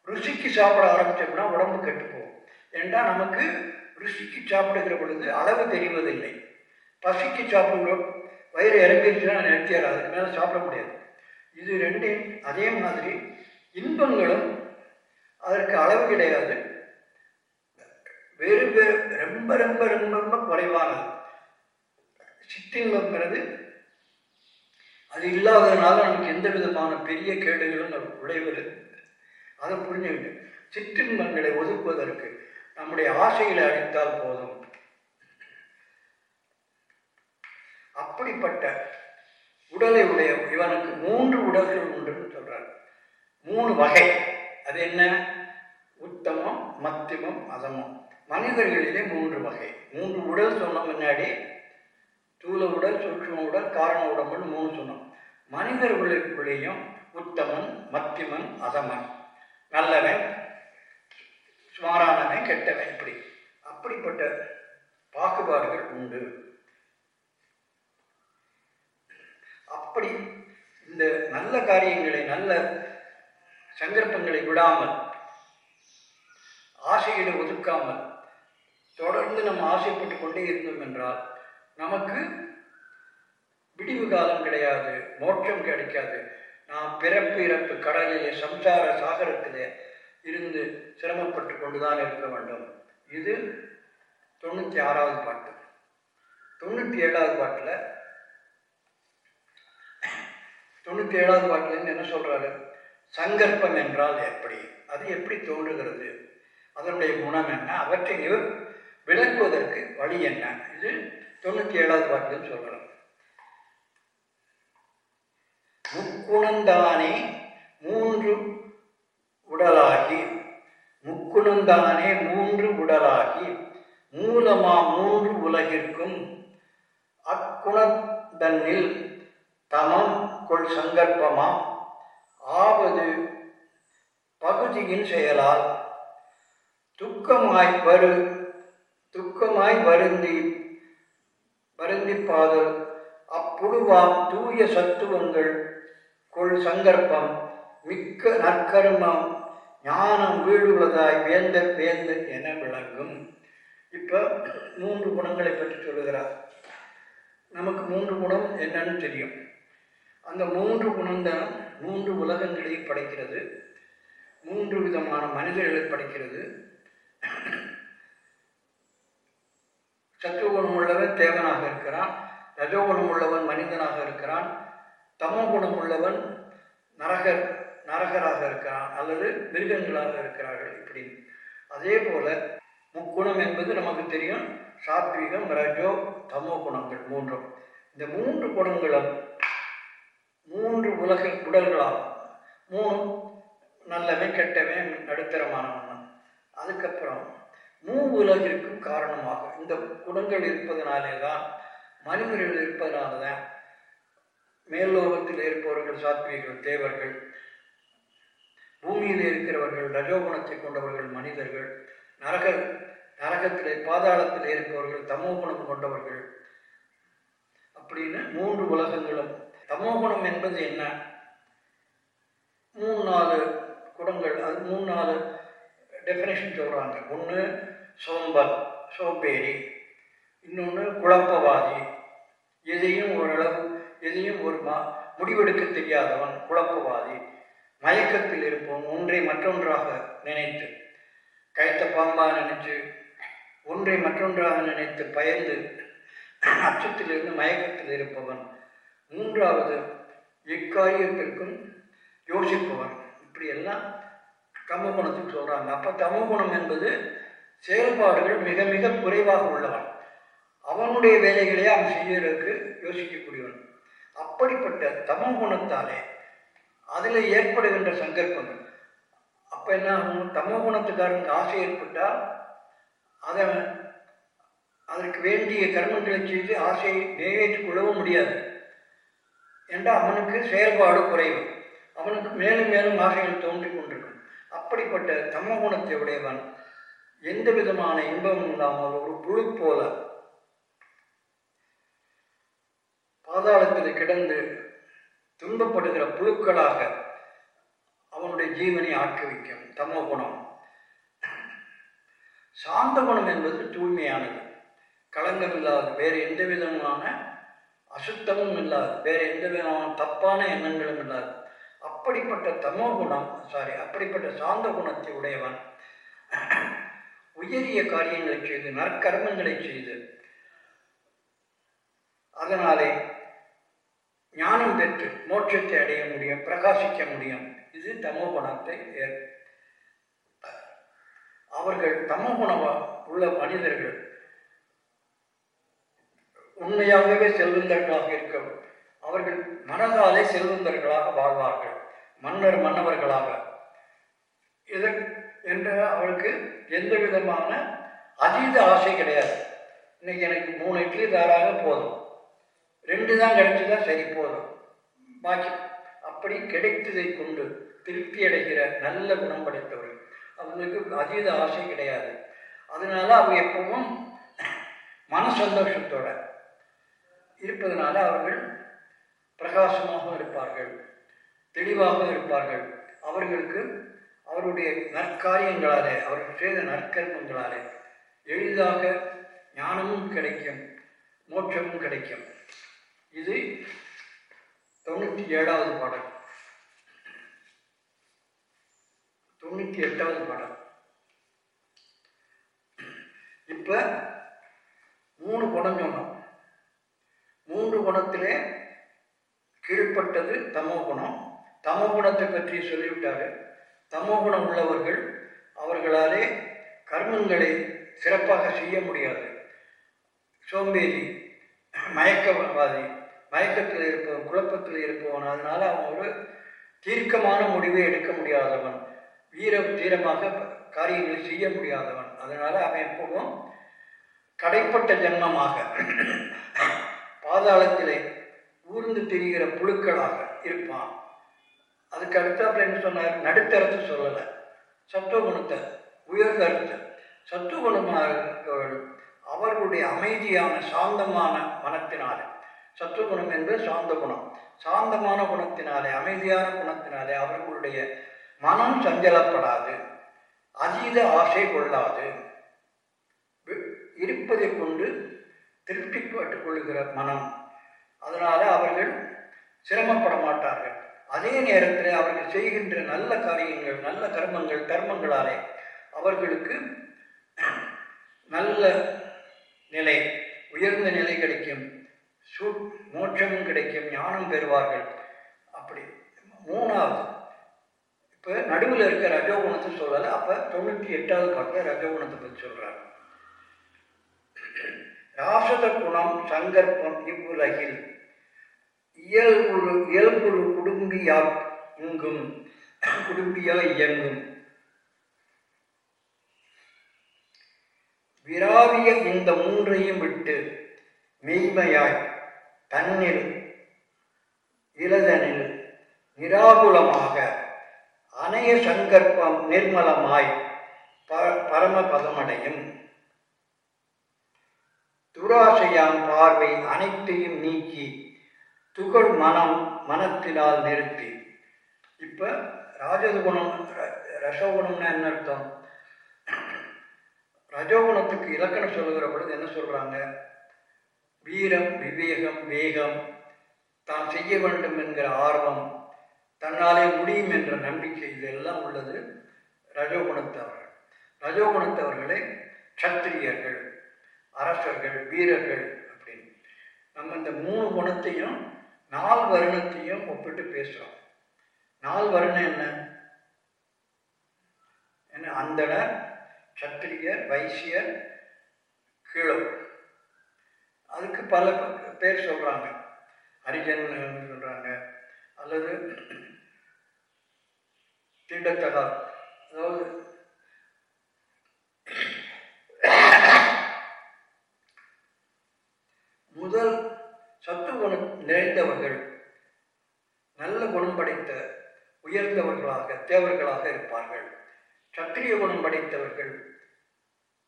ருசிக்கு சாப்பிட ஆரம்பிச்சோம்னா உடம்பு கெட்டு போகும் ஏன்னா நமக்கு ருசிக்கு சாப்பிடுகிற பொழுது அளவு தெரிவதில்லை. பசிக்கு சாப்பிடுகிறோம். வயிறு இறங்கிருச்சுன்னா நிறுத்தியார் அதுக்கு மேலே சாப்பிட முடியாது. இது ரெண்டையும் அதே மாதிரி இன்பங்களும் அதற்கு அளவு கிடையாது. வேறு ரொம்ப ரொம்ப ரொம்ப ரொம்ப குறைவானது சிற்றின்பங்கிறது அது இல்லாததுனால நமக்கு எந்த விதமான பெரிய கேடுகளும் நமக்கு விளைவது அதை புரிஞ்சுக்கிட்டு சிற்றின்பங்களை ஒதுக்குவதற்கு நம்முடைய ஆசைகளை அழித்தால் போதும். அப்படிப்பட்ட உடலை உடைய இவனுக்கு மூன்று உடல்கள் உண்டுன்னு சொல்றார். மூணு வகை. அது என்ன? உத்தமம் மத்தியமம் அதமம். மனிதர்களிலே மூன்று வகை. மூன்று உடல் சொன்ன முன்னாடி தூள உடல் சூட்சம உடல் காரண உடம்புன்னு மூணு சொன்னோம். மனிதர்களுக்குள்ளேயும் உத்தமன் மத்தியமன் அதமன். நல்லவன் சுமாரானவன் கெட்டவன் இப்படி. அப்படிப்பட்ட பாகுபாடுகள் உண்டு. அப்படி இந்த நல்ல காரியங்களை நல்ல சங்கற்பங்களை விடாமல் ஆசையிட ஒதுக்காமல் தொடர்ந்து நம்ம ஆசைப்பட்டு கொண்டே இருந்தோம் என்றால் நமக்கு விடிவு காலம் கிடையாது மோட்சம் கிடைக்காது. நாம் பிறப்பு இறப்பு கடலிலே சம்சார சாகரத்திலே இருந்து சிரமப்பட்டு கொண்டுதான் இருக்க வேண்டும். இது தொண்ணூற்றி ஆறாவது பாட்டு. தொண்ணூற்றி ஏழாவது பாட்டில் தொண்ணூற்றி ஏழாவது பாட்டிலேருந்து என்ன சொல்கிறாரு சங்கற்பம் என்றால் எப்படி? அது எப்படி தோன்றுகிறது? அதனுடைய குணம் என்ன? அவற்றை விளக்குவதற்கு வழி என்ன? இது தொண்ணூற்றி ஏழாவது பாட்டிலும் சொல்லணும் முக்குணந்தானே மூன்று உடலாகி முக்குணந்தானே மூன்று உடலாகி மூலமா மூன்று உலகிற்கும் அக்குணத்தன்னில் தமம் கொள் சங்கற்பமா? ஆவது பகுதியின் செயலால் துக்கமாய் வரு துக்கமாய் வருந்தி வருந்திப்பாதல் அப்புழுவாம் தூய சத்துவங்கள் கொள் சங்கற்பம் மிக்க நற்கர்மம் ஞானம் வீழுவதாய் வேந்த வேந்த என விளங்கும். இப்போ மூன்று குணங்களை பற்றி சொல்லுகிறார். நமக்கு மூன்று குணம் என்னன்னு தெரியும். அந்த மூன்று குணம்தான் மூன்று உலகங்களையும் படைக்கிறது. மூன்று விதமான மனிதர்களை படைக்கிறது. சத்துவகுணம் உள்ளவன் தேவனாக இருக்கிறான். ரஜோகுணம் உள்ளவன் மனிதனாக இருக்கிறான். தமோ குணம் உள்ளவன் நரகர் நரகராக இருக்கிறான் அல்லது மிருகங்களாக இருக்கிறார்கள் இப்படி. அதே போல முக்குணம் என்பது நமக்கு தெரியும். சாத்வீகம் ரஜோ தமோ குணங்கள் மூன்றும். இந்த மூன்று குணங்களும் மூன்று உலக உடல்களாகும். மூணு நல்லவன் கெட்டவன் நடுத்தரமானவன். அதுக்கப்புறம் மூ உலகிற்கும் காரணமாகும். இந்த குணங்கள் இருப்பதனாலே தான் மனிதர்கள் இருப்பதனால தான் மேல்லோகத்தில் இருப்பவர்கள் சாத்வீகர்கள் தேவர்கள் பூமியில் இருக்கிறவர்கள் ரஜோகுணத்தை கொண்டவர்கள் மனிதர்கள் நரக நரகத்திலே பாதாளத்தில் இருப்பவர்கள் தமோகுணம் கொண்டவர்கள் அப்படின்னு மூன்று உலகங்களும். தமோகுணம் என்பது என்ன? மூணு நாலு குணங்கள் அது மூணு நாலு டெஃபினேஷன் சொல்கிறாங்க ஒன்று சோம்பல் சோம்பேறி இன்னொன்று குழப்பவாதி. எதையும் ஓரளவு எதையும் ஒரு மா முடிவெடுக்க தெரியாதவன் குழப்பவாதி. மயக்கத்தில் இருப்போம் ஒன்றை மற்றொன்றாக நினைத்து கைத்த பாம்பாக நினைச்சு ஒன்றை மற்றொன்றாக நினைத்து பயந்து அச்சத்திலிருந்து மயக்கத்தில் இருப்பவன் மூன்றாவது எக்காரியத்திற்கும் யோசிப்பவன். இப்படியெல்லாம் எல்லாம் சொல்கிறாங்க அப்போ தமகுணம் என்பது செயல்பாடுகள் மிக மிக குறைவாக உள்ளவன். அவனுடைய வேலைகளை அவன் செய்யறதுக்கு யோசிக்கக்கூடியவன். அப்படிப்பட்ட தமகுணத்தாலே அதில் ஏற்படுகின்ற சங்கற்பங்கள். அப்போ என்ன ஆகும்? தமோகுணத்துக்காரனுக்கு ஆசை ஏற்பட்டால் அதை அதற்கு வேண்டிய கர்மங்களை செய்து ஆசையை நிறைவேற்றிக் கொள்ளவும் முடியாது. என்றால் அவனுக்கு செயல்பாடு குறைவு. அவனுக்கு மேலும் மேலும் ஆசைகள் தோன்றி கொண்டிருக்கும். அப்படிப்பட்ட தமகுணத்தை உடையவன் எந்த விதமான இன்பமும் இல்லாமல் ஒரு புழு போல பாதாளத்தில் கிடந்து துன்பப்படுகிற புழுக்களாக அவனுடைய ஜீவனை ஆக்கி வைக்கும் தமோ குணம் சாந்த குணம் என்பது தூய்மையானது. களங்கம் இல்லாது வேறு எந்த விதமான அசுத்தமும் இல்லாது வேறு எந்த விதமான தப்பான எண்ணங்களும் இல்லாது. அப்படிப்பட்ட தமோ குணம் சாரி அப்படிப்பட்ட சாந்த குணத்தை உடையவன். உயரிய காரியங்களை செய்து நற்கர்மங்களை செய்து அதனாலே ஞானம் பெற்று மோட்சத்தை அடைய முடியும் பிரகாசிக்க முடியும். இது தமோ குணத்தை ஏற் அவர்கள் தமோ குணம் உள்ள மனிதர்கள். உண்மையாகவே செல்வந்தர்களாக இருக்க அவர்கள் மனதாலே செல்வந்தர்களாக வாழ்வார்கள். மன்னர் மன்னவர்களாக. இதற்கு என்ற அவளுக்கு எந்த விதமான அதீத ஆசை கிடையாது. இன்னைக்கு எனக்கு மூணு இட்லி தாராக போதும். ரெண்டு தான் கிடைச்சதா சரி போதும். பாக்கி அப்படி கிடைத்ததை கொண்டு திருப்தி அடைகிற நல்ல குணம் படைத்தவர்கள். அவங்களுக்கு அதீத ஆசை கிடையாது. அதனால அவங்க எப்பவும் மன சந்தோஷத்தோட இருப்பதனால அவர்கள் பிரகாசமாக இருப்பார்கள் தெளிவாக இருப்பார்கள். அவர்களுக்கு அவருடைய நற்காரியங்களாலே அவர்கள் செய்த நற்கர்மங்களாலே எளிதாக ஞானமும் கிடைக்கும் மோட்சமும் கிடைக்கும். இது தொண்ணூற்றி ஏழாவது பாடல். தொண்ணூற்றி எட்டாவது பாடல். இப்போ மூணு குணம் சொன்னோம். மூன்று குணத்திலே கீழ்ப்பட்டது தமோ குணம் தமோ குணத்தை பற்றி சொல்லிவிட்டாரு தமோ குணம் உள்ளவர்கள் அவர்களாலே கர்மங்களை சிறப்பாக செய்ய முடியாது. சோம்பேறி மயக்கவாதி மயக்கத்தில் இருப்பவன் குழப்பத்தில் இருப்பவன். அதனால் அவன் ஒரு தீர்க்கமான முடிவை எடுக்க முடியாதவன். வீர தீரமாக காரியங்களை செய்ய முடியாதவன். அதனால் அவன் எப்பவும் கடைப்பட்ட ஜென்மமாக பாதாளத்திலே ஊர்ந்து திரிகிற புழுக்களாக இருப்பான். அதுக்கு அடுத்தாப்புல என்ன சொன்னார்? நடுத்தரத்தை சொல்லலை. சத்துவகுணத்தை உயர்கருத்தை. சத்துவகுணமாக இருக்கவர்கள் அவர்களுடைய அமைதியான சாந்தமான மனத்தினாலே. சத்துவகுணம் என்பது சாந்த குணம். சாந்தமான குணத்தினாலே அமைதியான குணத்தினாலே அவர்களுடைய மனம் சஞ்சலப்படாது. அதீத ஆசை கொள்ளாது. இருப்பதை கொண்டு திருப்தி பட்டுக் கொள்கிற மனம். அதனால் அவர்கள் சிரமப்பட மாட்டார்கள். அதே நேரத்தில் அவர்கள் செய்கின்ற நல்ல காரியங்கள் நல்ல கர்மங்கள் தர்மங்களாலே அவர்களுக்கு நல்ல நிலை உயர்ந்த நிலை கிடைக்கும். சு மோட்சமும் கிடைக்கும் ஞானம் பெறுவார்கள். அப்படி. மூணாவது இப்போ நடுவில் இருக்க ரஜோகுணத்தை சொல்லலை அப்போ தொண்ணூற்றி எட்டாவது பாட்டில் ரஜோகுணத்தை பற்றி சொல்கிறார் ராசத குணம் சங்கற்பம் இவ்வுலகில். இயல்புரு இயல்புரு குடும்பியா இங்கும் குடும்பியா இயங்கும். விராவிய இந்த மூன்றையும் விட்டு மெய்மையாய் தன்னில் இளதனில் நிராகுலமாக அணைய சங்கற்பம் நிர்மலமாய் ப பரமபதமடையும். துராசையான் பார்வை அனைத்தையும் நீக்கி துகள் மனம் மனத்தினால் நிறுத்தி. இப்போ ராஜகுணம் ரசகுணம்னா என்ன அர்த்தம்? ரஜோகுணத்துக்கு இலக்கணம் சொல்லுகிற பொழுது என்ன சொல்கிறாங்க வீரம் விவேகம் வேகம் தான் செய்ய வேண்டும் என்கிற ஆர்வம் தன்னாலே முடியும் என்ற நம்பிக்கை இதெல்லாம் உள்ளது ரஜோகுணத்தவர்கள். ரஜோகுணத்தவர்களே சத்திரியர்கள் அரசர்கள் வீரர்கள் அப்படின்னு. நம்ம இந்த மூணு குணத்தையும் நாலு வருணத்தையும் ஒப்பிட்டு பேசுகிறோம் நாலு வருணம் என்ன? என்ன? அந்தனர் சத்திரியர் வைசியர் கீழம் அதுக்கு பல பேர் சொல்கிறாங்க ஹரிஜன் சொல்கிறாங்க அல்லது தீண்டத்தகா. அதாவது முதல் சத்து குணம் நிறைந்தவர்கள் நல்ல குணம் படைத்த உயர்ந்தவர்களாக தேவர்களாக இருப்பார்கள். சத்திரிய குணம் படைத்தவர்கள்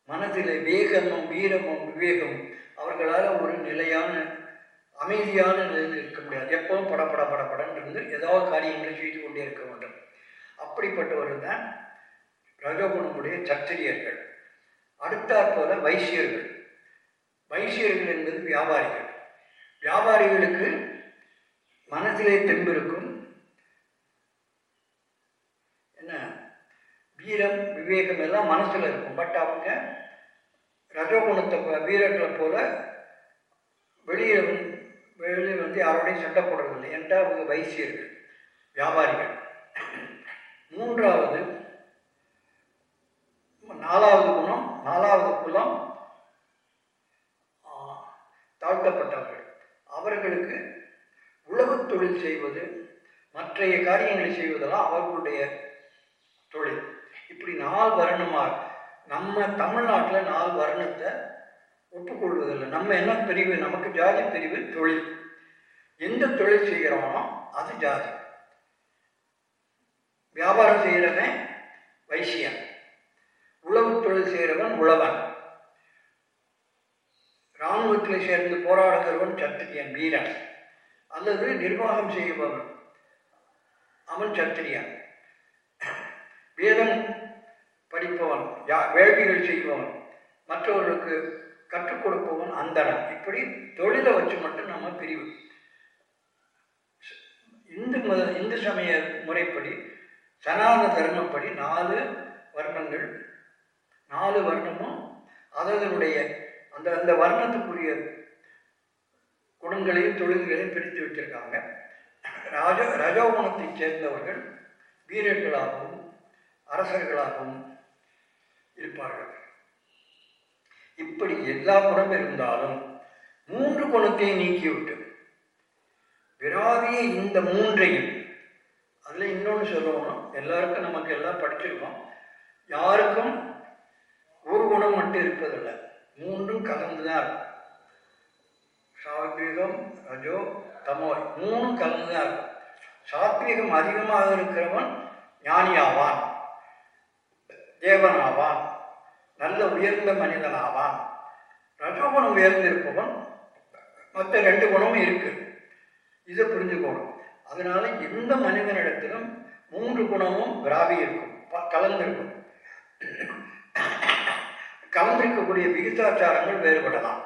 மனதில் வேகமும் வீரமும் விவேகமும் அவர்களால் ஒரு நிலையான அமைதியான நிலையில் இருக்க முடியாது. எப்பவும் படப்பட படப்படன்னு இருந்து ஏதாவது காரியங்களை செய்து கொண்டே இருக்க வேண்டும். அப்படிப்பட்டவர்கள் தான் ரஜகுணமுடைய சத்திரியர்கள். அடுத்தாற் போல வைசியர்கள். வைசியர்கள் என்பது வியாபாரிகள். வியாபாரிகளுக்கு மனசிலே தெம்பிருக்கும். என்ன? வீரம் விவேகம் எல்லாம் மனசில் இருக்கும். பட் அவங்க ரஜகுணத்தை வீரர்களை போல வெளியே வெளியே வந்து யாரோடையும் சண்டை போடுறதில்லை. என்றால் அவங்க வைசியர்கள் வியாபாரிகள்? மூன்றாவது நாலாவது குணம் நாலாவது குலம் தாழ்த்தப்பட்டவர்கள். அவர்களுக்கு உழவுத் தொழில் செய்வது மற்றைய காரியங்களை செய்வதெல்லாம் அவர்களுடைய தொழில். இப்படி நாலு வருணமாக நம்ம தமிழ்நாட்டில் நாலு வருணத்தை ஒப்புக்கொள்வதில்லை. நம்ம என்ன பிரிவு? நமக்கு ஜாதி பிரிவு தொழில். எந்த தொழில் செய்கிறோமோ அது ஜாதி. வியாபாரம் செய்கிறவன் வைசியன். உழவு தொழில் செய்கிறவன் உழவன். இராணுவத்தில் சேர்ந்து போராடுகிறவன் சத்திரியன் வீரன். அல்லது நிர்வாகம் செய்பவன். அவன் சத்திரியன். வேதம் படிப்பவன் யா வேள்விகள் செய்பவன். மற்றவர்களுக்கு கற்றுக் கொடுப்பவன் அந்தணன். இப்படி தொழிலை வச்சு மட்டும் நம்ம பிரிவு. இந்து மத இந்து சமய முறைப்படி சனாதன தர்மப்படி நாலு வர்ணங்கள் நாலு வர்ணமும் அதனுடைய அந்த அந்த வர்ணத்துக்குரிய குணங்களையும் தொழில்களையும் பிரித்து வச்சிருக்காங்க. ராஜ ரஜோகுணத்தைச் சேர்ந்தவர்கள் வீரர்களாகவும் அரசர்களாகவும் இருப்பார்கள். இப்படி எல்லா குணம் இருந்தாலும் மூன்று குணத்தையும் நீக்கிவிட்டு விராதியை இந்த மூன்றையும் அதில் இன்னொன்று சொல்லணும். எல்லாருக்கும் நமக்கு எல்லாம் படிச்சிருக்கோம். யாருக்கும் ஒரு குணம் மட்டும் இருப்பதில்லை. மூன்றும் கலந்து தான் இருக்கும் சாத்விகம் ரஜோ தமோ மூணும் கலந்துதான் இருக்கும் சாத்விகம் அதிகமாக இருக்கிறவன் ஞானியாவான். தேவனாவான். நல்ல உயர்ந்த மனிதனாவான். ரஜோகுணம் உயர்ந்திருப்பவன் மற்ற ரெண்டு குணமும் இருக்கு. இதை புரிஞ்சுக்கணும். அதனால எந்த மனிதனிடத்திலும் மூன்று குணமும் விராவி இருக்கும். ப- கலந்திருக்கும். கலந்திருக்கக்கூடிய விகிதாச்சாரங்கள் வேறுபடலாம்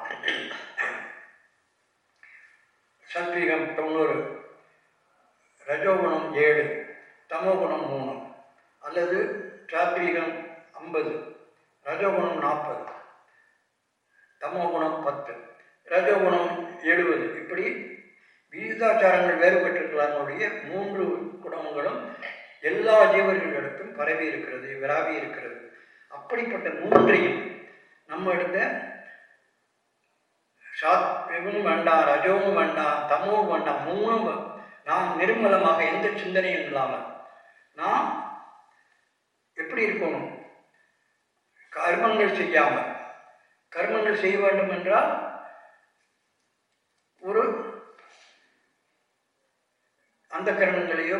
சத்வீகம் தொண்ணூறு ரஜோகுணம் ஏழு தமோகுணம் மூணு அல்லது சாத்வீகம் ஐம்பது ரஜோகுணம் நாற்பது தமோகுணம் பத்து ரஜோகுணம் எழுபது இப்படி விகிதாச்சாரங்கள் வேறுபட்டிருக்கலாம் மூன்று குணங்களும் எல்லா ஜீவர்களிடத்தும் பரவி இருக்கிறது விராவி இருக்கிறது அப்படிப்பட்ட மூன்றையும் நம்ம எடுத்த சாத்விகும் வேண்டாம் ரஜோவும் வேண்டாம் தமோவும் வேண்டாம் மூணும் நாம் நிர்மலமாக எந்த சிந்தனையும் இல்லாமல் நாம் எப்படி இருக்கணும்? கர்மங்கள் செய்யாமல். கர்மங்கள் செய்ய வேண்டும் என்றால் ஒரு அந்த கரணங்களையோ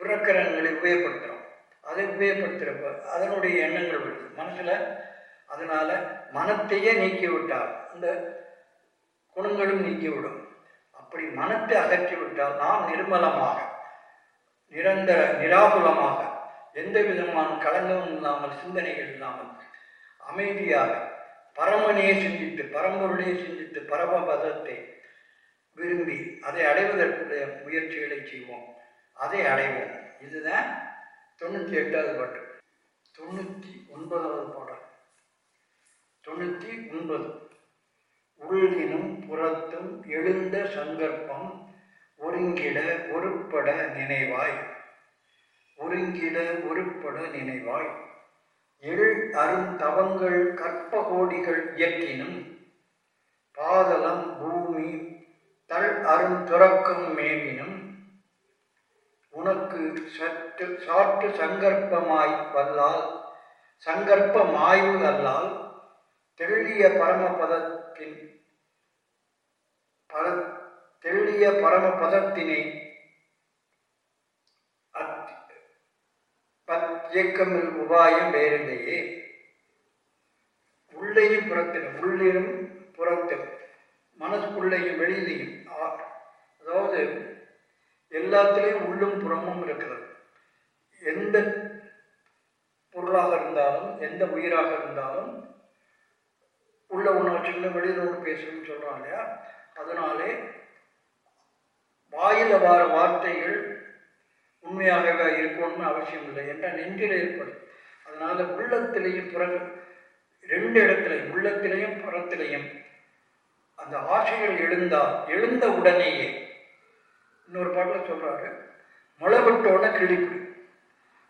புறக்கரணங்களை உபயோகப்படுத்துகிறோம் அதை உபயோகப்படுத்துகிறப்ப அதனுடைய எண்ணங்கள் வருது மனசில் அதனால மனத்தையே நீக்கிவிட்டால் இந்த அந்த குணங்களும் நீக்கிவிடும். அப்படி மனத்தை அகற்றி விட்டால் நாம் நிர்மலமாக நிரந்தர நிராகுலமாக எந்த விதமான கலங்கமும் இல்லாமல் சிந்தனைகள் இல்லாமல் அமைதியாக பரமனையே சிந்தித்து பரம்பொருளையே சிந்தித்து பரமபதத்தை விரும்பி அதை அடைவதற்குரிய முயற்சிகளை செய்வோம். அதை அடைவோம். இதுதான் தொண்ணூற்றி எட்டாவது பாட்டு. தொண்ணூற்றி ஒன்பதாவது தொண்ணூற்றி ஒன்பது. உள்ளினும் புறத்தும் எழுந்த சங்கற்பம் ஒருங்கிட ஒருப்பட நினைவாய். ஒருங்கிட ஒருப்பட நினைவாய். எழு அருந்தவங்கள் கற்ப கோடிகள் இயற்றினும் பாதலம் பூமி தள் அருந்துறக்கம் மேவினும் உனக்கு சற்று சாற்று சங்கற்பமாய் வல்லால் சங்கற்பமாய்வு அல்லால் தெள்ளிய பரமபதத்தின் பர தெள்ளிய பரமபதத்தினை இயக்கமில் உபாயம் வேறில்லையே. உள்ளேயும் புறத்திலும் உள்ளிலும் புறத்திலும் மனசுக்குள்ளேயும் வெளியிலையும் அதாவது எல்லாத்திலையும் உள்ளும் புறமும் இருக்கிறது. எந்த பொருளாக இருந்தாலும் எந்த உயிராக இருந்தாலும் உள்ள ஒன்று வச்சுக்கணும் வெளியில் ஒன்று பேசணும்னு சொல்கிறான் இல்லையா? அதனாலே வாயில் வார வார்த்தைகள் உண்மையாகவே இருக்கணும்னு அவசியம் இல்லை என்றால் நெஞ்சில் இருப்பது அதனால் உள்ளத்திலையும் புற ரெண்டு இடத்துலையும் உள்ளத்திலையும் புறத்திலையும் அந்த ஆசைகள் எழுந்தால் எழுந்த உடனேயே இன்னொரு பாட்டில் சொல்கிறாரு முளைவிட்டோட கிழிப்பு.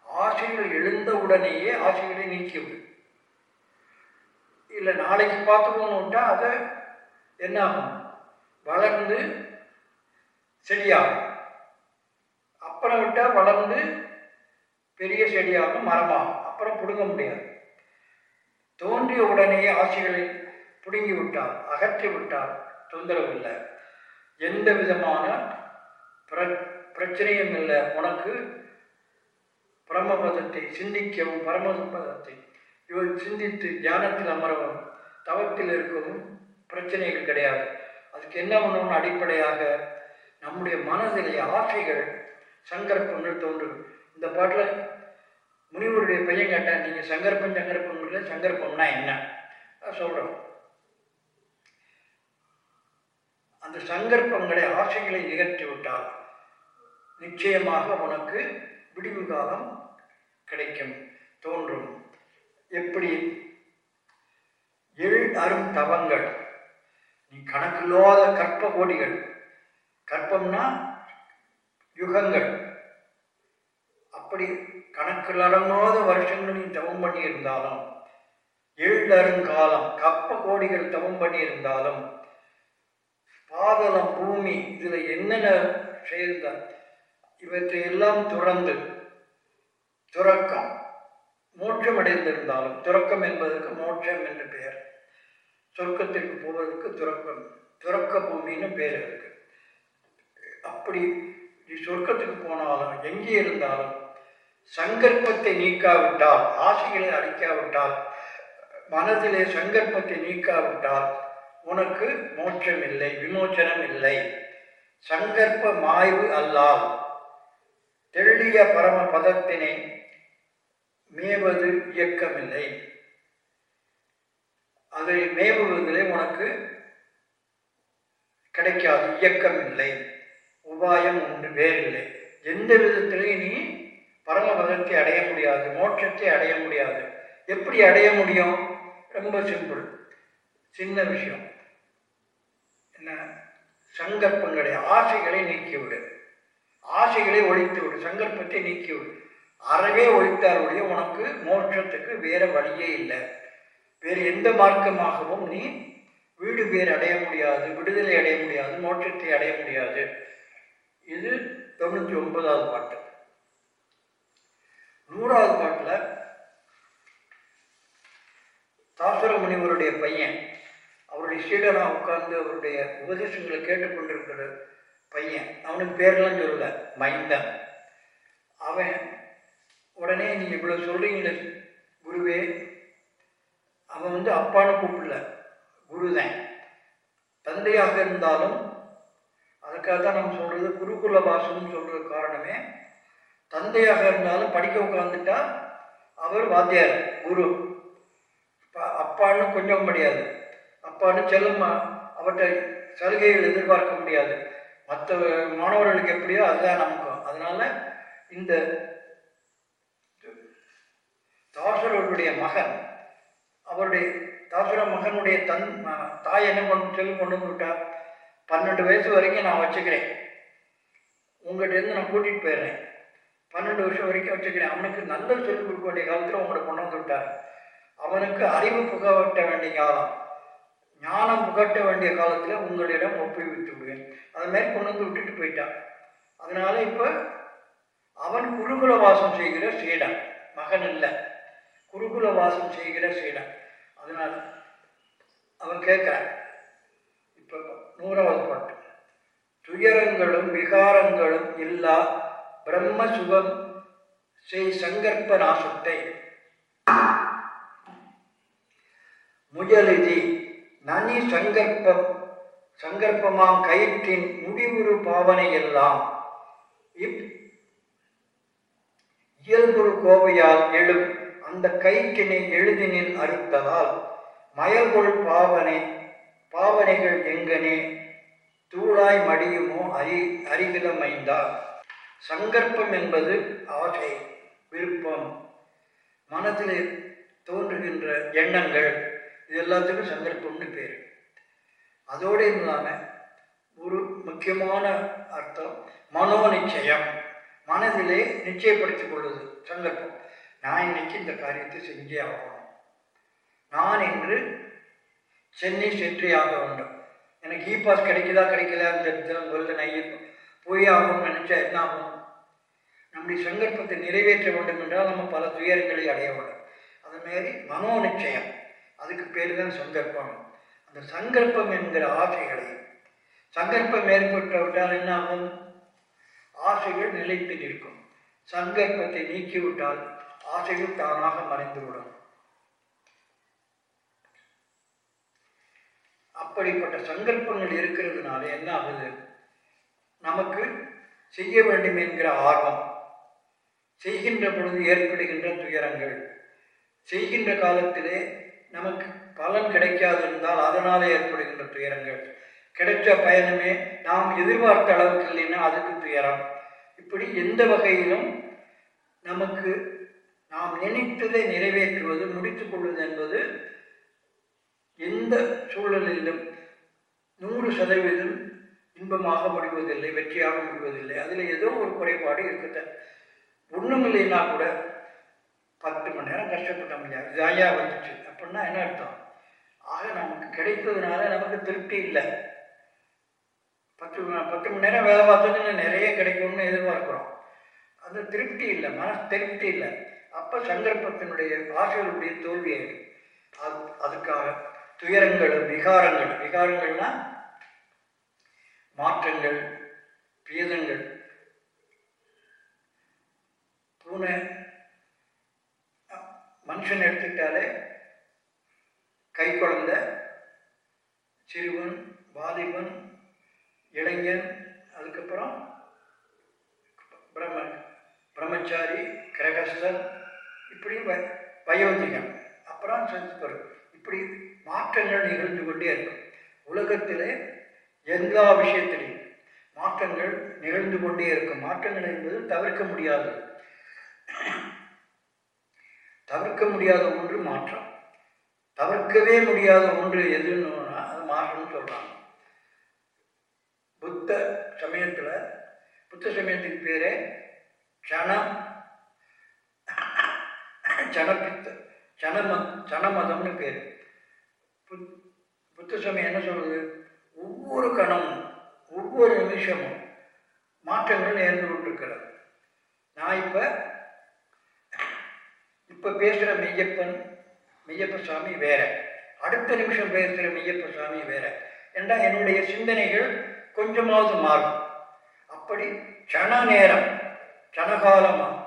ஆசைகள் எழுந்த உடனேயே ஆசைகளை நீக்கிவிடும் இல்லை நாளைக்கு பார்த்துக்கோன்னு விட்டால் அதை என்ன ஆகும் வளர்ந்து செடியாகும். அப்புறம் விட்டால் வளர்ந்து பெரிய செடியாகும் மரமாகும். அப்புறம் பிடுங்க முடியாது. தோன்றிய உடனேயே ஆசைகளை பிடுங்கி விட்டால் அகற்றி விட்டால் தொந்தரவு இல்லை. எந்த விதமான பிர பிரச்சனையும் இல்லை. உனக்கு பரமபதத்தை சிந்திக்கவும் பரமபதத்தை இவர் சிந்தித்து தியானத்தில் அமரவும் தவத்தில் இருக்கவும் பிரச்சனைகள் கிடையாது. அதுக்கு என்ன பண்ணணும்னு அடிப்படையாக நம்முடைய மனதிலே ஆசைகள் சங்கற்பங்கள் தோன்றும். இந்த பாட்டில் முனிவருடைய பையன் கேட்டால் நீங்கள் சங்கற்பம் சங்கற்பம் இல்லை சங்கற்பம்னா என்ன? சொல்கிறோம் அந்த சங்கற்பங்களை ஆசைகளை நிகழ்த்தி விட்டால் நிச்சயமாக உனக்கு விடிவு காலம் கிடைக்கும் தோன்றும். எப்படி? எழு அரும் தவங்கள். நீ கணக்கில்லாத கற்ப கோடிகள். கற்பம்னா யுகங்கள். அப்படி கணக்கிலடங்காத வருஷங்கள் நீ தவம் பண்ணி இருந்தாலும் எழுதருங்காலம் கப்ப கோடிகள் தவம் பண்ணி இருந்தாலும் பாதளம் பூமி இதில் என்னென்ன செய்தார் இவற்றை எல்லாம் துறந்து துறக்கம். மோட்சம் அடைந்திருந்தாலும் துறக்கம் என்பதற்கு மோட்சம் என்று பெயர். சொர்க்கத்திற்கு போவதற்கு துறக்கம் துறக்க பூமின்னு பேர் இருக்கு. அப்படி நீ சொர்க்கத்துக்கு போனாலும் எங்கே இருந்தாலும் சங்கல்பத்தை நீக்காவிட்டால் ஆசைகளை அழிக்காவிட்டால் மனதிலே சங்கல்பத்தை நீக்காவிட்டால் உனக்கு மோட்சம் இல்லை விமோச்சனம் இல்லை சங்கற்ப மாய்வு அல்லால் தெள்ளிய பரம பதத்தினை மேவது இயக்கமில்லை. அதை மேவுவதிலே உனக்கு கிடைக்காது. இயக்கம் இல்லை உபாயம் ஒன்று வேறில்லை. எந்த விதத்திலையும் நீ பரமபதத்தை அடைய முடியாது மோட்சத்தை அடைய முடியாது. எப்படி அடைய முடியும்? ரொம்ப சிம்பிள். சின்ன விஷயம். என்ன? சங்கற்பங்களை ஆசைகளை நீக்கிவிடு. ஆசைகளை ஒழித்து விடு சங்கற்பத்தை நீக்கிவிடு. அறவே ஒழித்தாருடைய உனக்கு மோட்சத்துக்கு வேற வழியே இல்லை. வேறு எந்த மார்க்கமாகவும் நீ வீடு பேர் அடைய முடியாது விடுதலை அடைய முடியாது மோட்சத்தை அடைய முடியாது. இது தொண்ணூற்றி ஒன்பதாவது பாட்டு. நூறாவது பாட்டில் தாசுர முனிவருடைய பையன் அவருடைய சீடனாக உட்கார்ந்து அவருடைய உபதேசங்களை கேட்டுக்கொண்டிருக்கிற பையன் அவனுக்கு பேரெல்லாம் சொல்லல மைந்தன். அவன் உடனே நீ இவ்வளோ சொல்கிறீங்களே குருவே அவன் வந்து அப்பான்னு கூப்பிடல. குருதான். தந்தையாக இருந்தாலும் அதுக்காக தான் நம்ம சொல்கிறது குருகுல பாசம்னு சொல்கிற காரணமே. தந்தையாக இருந்தாலும் படிக்க உட்காந்துட்டா அவர் வாத்தியார் குரு. அப்பான்னு கொஞ்சம் முடியாது அப்பான்னு செல்லும் அவர்கிட்ட சலுகைகள் எதிர்பார்க்க முடியாது. மற்ற மாணவர்களுக்கு எப்படியோ அதுதான் நமக்கும். அதனால இந்த தாசுரவருடைய மகன். அவருடைய தாசுர மகனுடைய தன் தாய் என்ன பண்ண சொல்லி கொண்டு வந்துவிட்டா பன்னெண்டு வயசு வரைக்கும் நான் வச்சுக்கிறேன். உங்கள்கிட்ட இருந்து நான் கூட்டிகிட்டு போயிடுறேன். பன்னெண்டு வருஷம் வரைக்கும் வச்சுக்கிறேன். அவனுக்கு நல்ல சொல்லிக் கொடுக்க வேண்டிய காலத்தில் உங்களை கொண்டு வந்து விட்டார். அவனுக்கு அறிவு புகட்ட வேண்டிய காலம். ஞானம் புகட்ட வேண்டிய காலத்தில் உங்களிடம் ஒப்புவித்து விடுவேன். அது மாதிரி கொண்டு வந்து விட்டுட்டு போயிட்டான் அதனால இப்போ அவன் குருகுல வாசம் செய்கிற சீடன் மகன் இல்லை. குருகுல வாசம் செய்கிற சீடன். அதனால் அவன் கேட்குறான் இப்போ நூறாவது பாட்டு துயரங்களும் விகாரங்களும் இல்லா பிரம்ம சுகம் செய் சங்கற்ப நாசத்தை. முயலிதி நனி சங்கற்பம் சங்கற்பமாம் கயிற்றின் முடிவுறு பாவனை எல்லாம். இப் இயல்புறு கோவையால் எழும் அந்த கைக்கினை எழுதினில் அறுத்ததால் மயல்கொள் பாவனை பாவனைகள் எங்கனே தூளாய் மடியுமோ அரி அறிவிலமைந்தா சங்கற்பம் என்பது ஆசை விருப்பம் மனதில் தோன்றுகின்ற எண்ணங்கள் இது எல்லாத்துக்கும் சங்கற்பம்னு பேர். அதோடு இல்லாமல் ஒரு முக்கியமான அர்த்தம் மனோ நிச்சயம் மனதிலே நிச்சயப்படுத்திக் கொள்வது சங்கற்பம். நான் இன்னைக்கு இந்த காரியத்தை செஞ்சே ஆகணும் நான் இன்று சென்னை சென்றே ஆக வேண்டும். எனக்கு e இ பாஸ் கிடைக்குதா கிடைக்கலான்னு முதல்ல நான் e இ- போய் ஆகணும்னு நினச்சா என்ன ஆகும்? நம்முடைய சங்கல்பத்தை நிறைவேற்ற வேண்டும் என்றால் நம்ம பல துயரங்களை அடைய வேண்டும். அது மாரி மனோ நிச்சயம். அதுக்கு பேர் தான் சங்கல்பம் அந்த சங்கல்பம் என்கிற ஆசைகளை சங்கல்பம் ஏற்பட்டுவிட்டால் என்ன ஆகும்? ஆசைகள் நிலைத்து நிற்கும். சங்கல்பத்தை நீக்கிவிட்டால் ஆசைகள் தானாக மறைந்துவிடும். அப்படிப்பட்ட சங்கல்பங்கள் இருக்கிறதுனால என்ன ஆகுது? நமக்கு செய்ய வேண்டும் என்கிற ஆர்வம் செய்கின்ற பொழுது ஏற்படுகின்ற துயரங்கள். செய்கின்ற காலத்திலே நமக்கு பலன் கிடைக்காது இருந்தால் அதனால் ஏற்படுகின்ற துயரங்கள். கிடைச்ச பயனுமே நாம் எதிர்பார்த்த அளவுக்கு இல்லைன்னா அதுக்கு துயரம். இப்படி எந்த வகையிலும் நமக்கு நாம் நினைத்ததை நிறைவேற்றுவது முடித்துக் கொள்வது என்பது எந்த சூழலிலும் நூறு சதவீதம் இன்பமாக முடிவதில்லை வெற்றியாக முடிவதில்லை. அதில் ஏதோ ஒரு குறைபாடு இருக்கட்டும். ஒன்றும் இல்லைன்னா கூட பத்து மணி நேரம் கஷ்டப்பட்ட முடியாது ஜாயா வந்துச்சு. அப்படின்னா என்ன அர்த்தம்? ஆக நமக்கு கிடைத்ததுனால நமக்கு திருப்தி இல்லை. பத்து பத்து மணி நேரம் வேலை பார்த்ததுன்னு நிறைய கிடைக்கும்னு எதிர்பார்க்குறோம். அந்த திருப்தி இல்லை மன திருப்தி இல்லை. அப்போ சந்தர்ப்பத்தினுடைய ஆசைகளுடைய தோல்வி அது அதுக்காக துயரங்கள் விகாரங்கள் விகாரங்கள்னா மாற்றங்கள் பேதங்கள் பூனை மனுஷன் எடுத்துக்கிட்டாலே கை குழந்த சிறுவன் வாலிபன் இளைஞன் அதுக்கப்புறம் பிரம்ம பிரம்மச்சாரி கிரகஸ்தன் இப்படி வ- அப்புறம் சத்குரு இப்படி மாற்றங்கள் நிகழ்ந்து கொண்டே இருக்கும். உலகத்திலே எல்லா விஷயத்திலையும் மாற்றங்கள் நிகழ்ந்து கொண்டே இருக்கும். மாற்றங்கள் என்பது தவிர்க்க முடியாதது தவிர்க்க முடியாத ஒன்று மாற்றம். தவிர்க்கவே முடியாத ஒன்று எதுன்னா அது மாற்றம்னு சொல்கிறாங்க புத்த சமயத்தில் புத்த சமயத்துக்கு பேரே க்ஷணம் ஜனபித்த சனம சனமதம்னு பேர். புத் புத்த சமயம் என்ன சொல்றது? ஒவ்வொரு கணமும் ஒவ்வொரு நிமிஷமும் மாற்றங்கள் நேர்ந்து கொண்டிருக்கிறது. நான் இப்போ இப்போ பேசுகிற மெய்யப்பன் மெய்யப்ப சாமி வேற. அடுத்த நிமிஷம் பேசுகிற மெய்யப்ப சாமி வேற. ஏண்டா என்னுடைய சிந்தனைகள் கொஞ்சமாவது மாறும். அப்படி சன நேரம் சனகாலமாக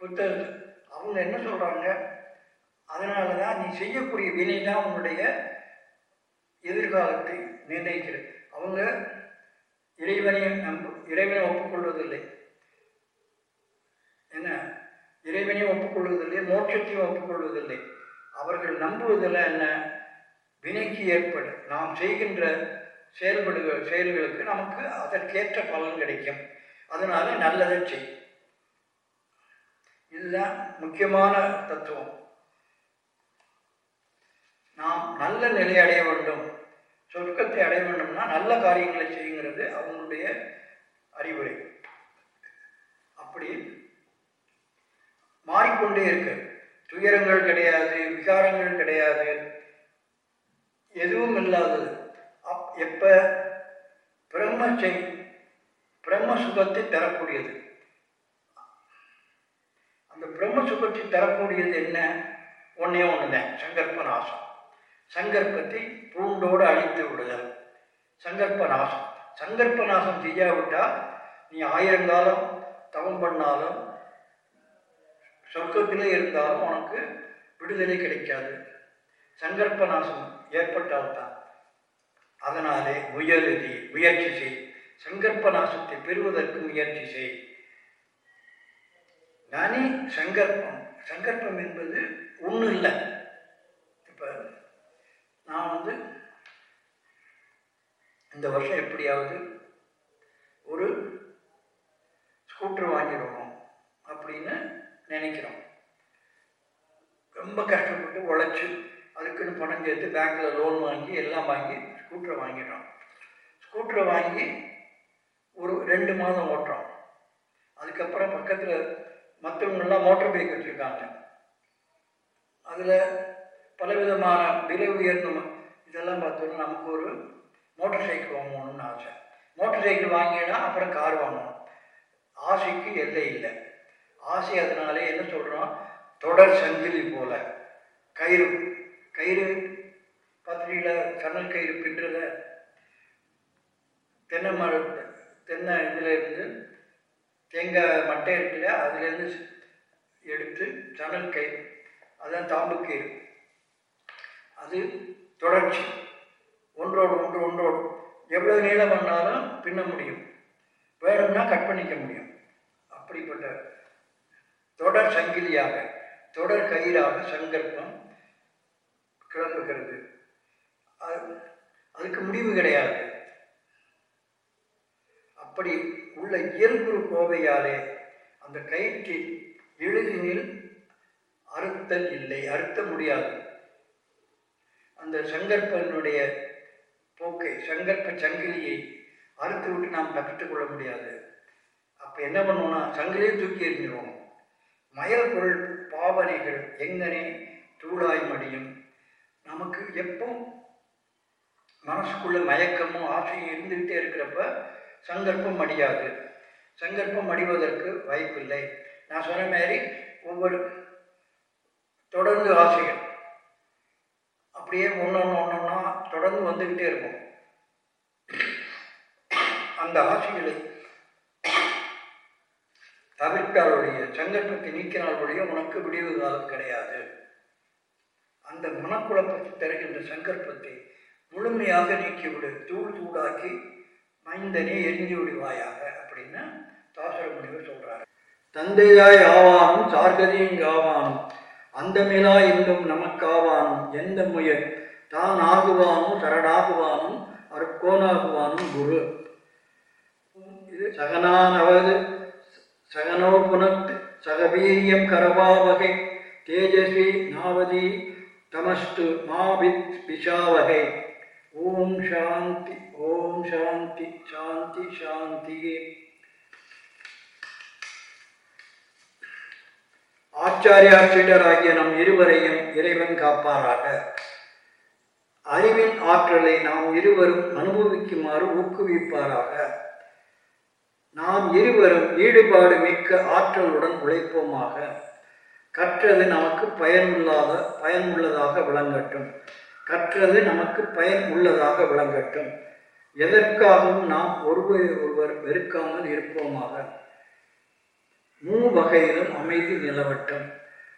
புத்த அவங்க என்ன சொல்கிறாங்க அதனால தான் நீ செய்யக்கூடிய வினை தான் உன்னுடைய எதிர்காலத்தை நிர்ணயிக்கிறது. அவங்க இறைவனை நம்ப இறைவனை ஒப்புக்கொள்வதில்லை. என்ன? இறைவனையும் ஒப்புக்கொள்வதில்லை மோட்சத்தையும் ஒப்புக்கொள்வதில்லை. அவர்கள் நம்புவதில் என்ன? வினைக்கு ஏற்பட. நாம் செய்கின்ற செயல்படுகள் செயல்களுக்கு நமக்கு அதற்கேற்ற பலன் கிடைக்கும். அதனால நல்லதை செய். இதுதான் முக்கியமான தத்துவம். நாம் நல்ல நிலை அடைய வேண்டும். சொர்க்கத்தை அடைய வேண்டும்னா நல்ல காரியங்களை செய்யுங்கிறது அவங்களுடைய அறிவுரை. அப்படி மாறிக்கொண்டே இருக்கு. துயரங்கள் கிடையாது விகாரங்கள் கிடையாது. எதுவும் இல்லாதது. அப் எப்ப பிரம்மச்சை செய் பிரம்ம சுகத்தை தரக்கூடியது. அந்த பிரம்ம சுகத்தை தரக்கூடியது என்ன? ஒன்னே ஒன்றுதான் சங்கற்ப நாசம் சங்கற்பத்தை பூண்டோடு அழித்து விடுதல். சங்கற்ப நாசம் சங்கற்ப நாசம் செய்யாவிட்டால் நீ ஆயிரங்காலம் தவம் பண்ணாலும் சொர்க்கத்திலே இருந்தாலும் உனக்கு விடுதலை கிடைக்காது. சங்கற்ப நாசம் ஏற்பட்டால்தான். அதனாலே முயலுதி முயற்சி செய். சங்கற்ப நாசத்தை பெறுவதற்கு முயற்சி செய். நானே சங்கற்பம். சங்கற்பம் என்பது ஒன்றும் இல்லை இப்போ நான் வந்து இந்த வருஷம் எப்படியாவது ஒரு ஸ்கூட்டர் வாங்கிடுவோம் அப்படின்னு நினைக்கிறோம். ரொம்ப கஷ்டப்பட்டு உழைச்சி அதுக்குன்னு பணம் சேர்த்து பேங்க்கில் லோன் வாங்கி எல்லாம் வாங்கி ஸ்கூட்டரை வாங்கிடுறோம். ஸ்கூட்டரை வாங்கி ஒரு ரெண்டு மாதம் ஓட்டுறோம். அதுக்கப்புறம் பக்கத்தில் மற்றவங்கெல்லாம் மோட்டர் பைக் வச்சுருக்காங்க. அதில் பலவிதமான விலை உயர்ந்த இதெல்லாம் பார்த்தோன்னா நமக்கு ஒரு மோட்டார் சைக்கிள் வாங்கணும்னு ஆசை. மோட்டர் சைக்கிள் வாங்கினா அப்புறம் கார் வாங்கணும். ஆசைக்கு எல்லை இல்லை. ஆசை அதனாலே என்ன சொல்கிறோம் தொடர் சங்கிலி போல. கயிறு கயிறு பத்திரியில் சணல் கயிறு பின்றத தென்னை மரம் தென்னை இதில் இருந்து தேங்காய் மட்டை இருக்குல்ல அதுலேருந்து எடுத்து சணல் கை அதான் தாம்பு கயிறு அது தொடர்ச்சி. ஒன்றோடு ஒன்று ஒன்றோடு. எவ்வளோ நீளம் பண்ணாலும் பின்ன முடியும். வேணும்னா கட் பண்ணிக்க முடியும்? அப்படிப்பட்ட தொடர் சங்கிலியாக தொடர் கயிறாக சங்கல்பம் கிளம்புகிறது. அது- அதுக்கு முடிவு கிடையாது. அப்படி உள்ள இயல்பு கோவையாலே அந்த கயிற்றில் எளிதினில் அறுத்தல் இல்லை அறுத்த முடியாது. அந்த சங்கற்பனுடைய போக்கை சங்கற்ப சங்கிலியை அறுத்து விட்டு நாம் தப்பித்துக் கொள்ள முடியாது. அப்போ என்ன பண்ணுவோம்னா சங்கிலியை தூக்கி எறிஞ்சிருவோம். மயல் பொருள் பாவனைகள் எங்கனே தூளாய் மடியும். நமக்கு எப்போ மனசுக்குள்ள மயக்கமும் ஆசையும் இருந்துகிட்டே இருக்கிறப்ப சங்கல்பம் அடியாது. சங்கல்பம் அடிவதற்கு வாய்ப்பில்லை. நான் சொன்ன மாதிரி ஒவ்வொரு தொடர்ந்து ஆசைகள். அப்படியே ஒன்றொன்று ஒன்றொன்னா தொடர்ந்து வந்துக்கிட்டே இருக்கும். அந்த ஆசைகளை தவிர்த்தாளுடைய சங்கல்பத்தை நீக்கினாளுடைய உனக்கு விடிவு காலம் கிடையாது. அந்த மனக்குழப்பத்தை தருகின்ற சங்கல்பத்தை முழுமையாக நீக்கிவிடு. தூள் தூளாக்கி மைந்தனே எரிஞ்சு விடுவாயாக அப்படின்னு தாசர முனிவர் சொல்றாரு. தந்தையாய் ஆவானும் சார்கதியும் ஆவானும் அந்தமிலா இன்னும் நமக்காவானும் எந்த முயல் தான் ஆகுவானும் சரணாகுவானும் அற்கோனாகுவானும் குரு. இது சகனானவது சகனோ புனத் சகவீரியம் கரவாவகை தேஜஸ்வி நாவதி தமஸ்து மாவித் பிஷாவகை ஓம் சாந்தி. ஓம் சாந்தி சாந்தி சாந்தியே ஆச்சாரியா சீடராகிய நம் இருவரையும் இறைவன் காப்பாராக. அறிவின் ஆற்றலை நாம் இருவரும் அனுபவிக்குமாறு ஊக்குவிப்பாராக. நாம் இருவரும் ஈடுபாடு மிக்க ஆற்றலுடன் உழைப்போமாக. கற்றது நமக்கு பயனுள்ளாத பயனுள்ளதாக விளங்கட்டும். கற்றது நமக்கு பயன் உள்ளதாக விளங்கட்டும். எதற்காகவும் நாம் ஒருவரை ஒருவர் வெறுக்காமல் இருப்போமாக. மூ வகையிலும் அமைதி நிலவட்டம்.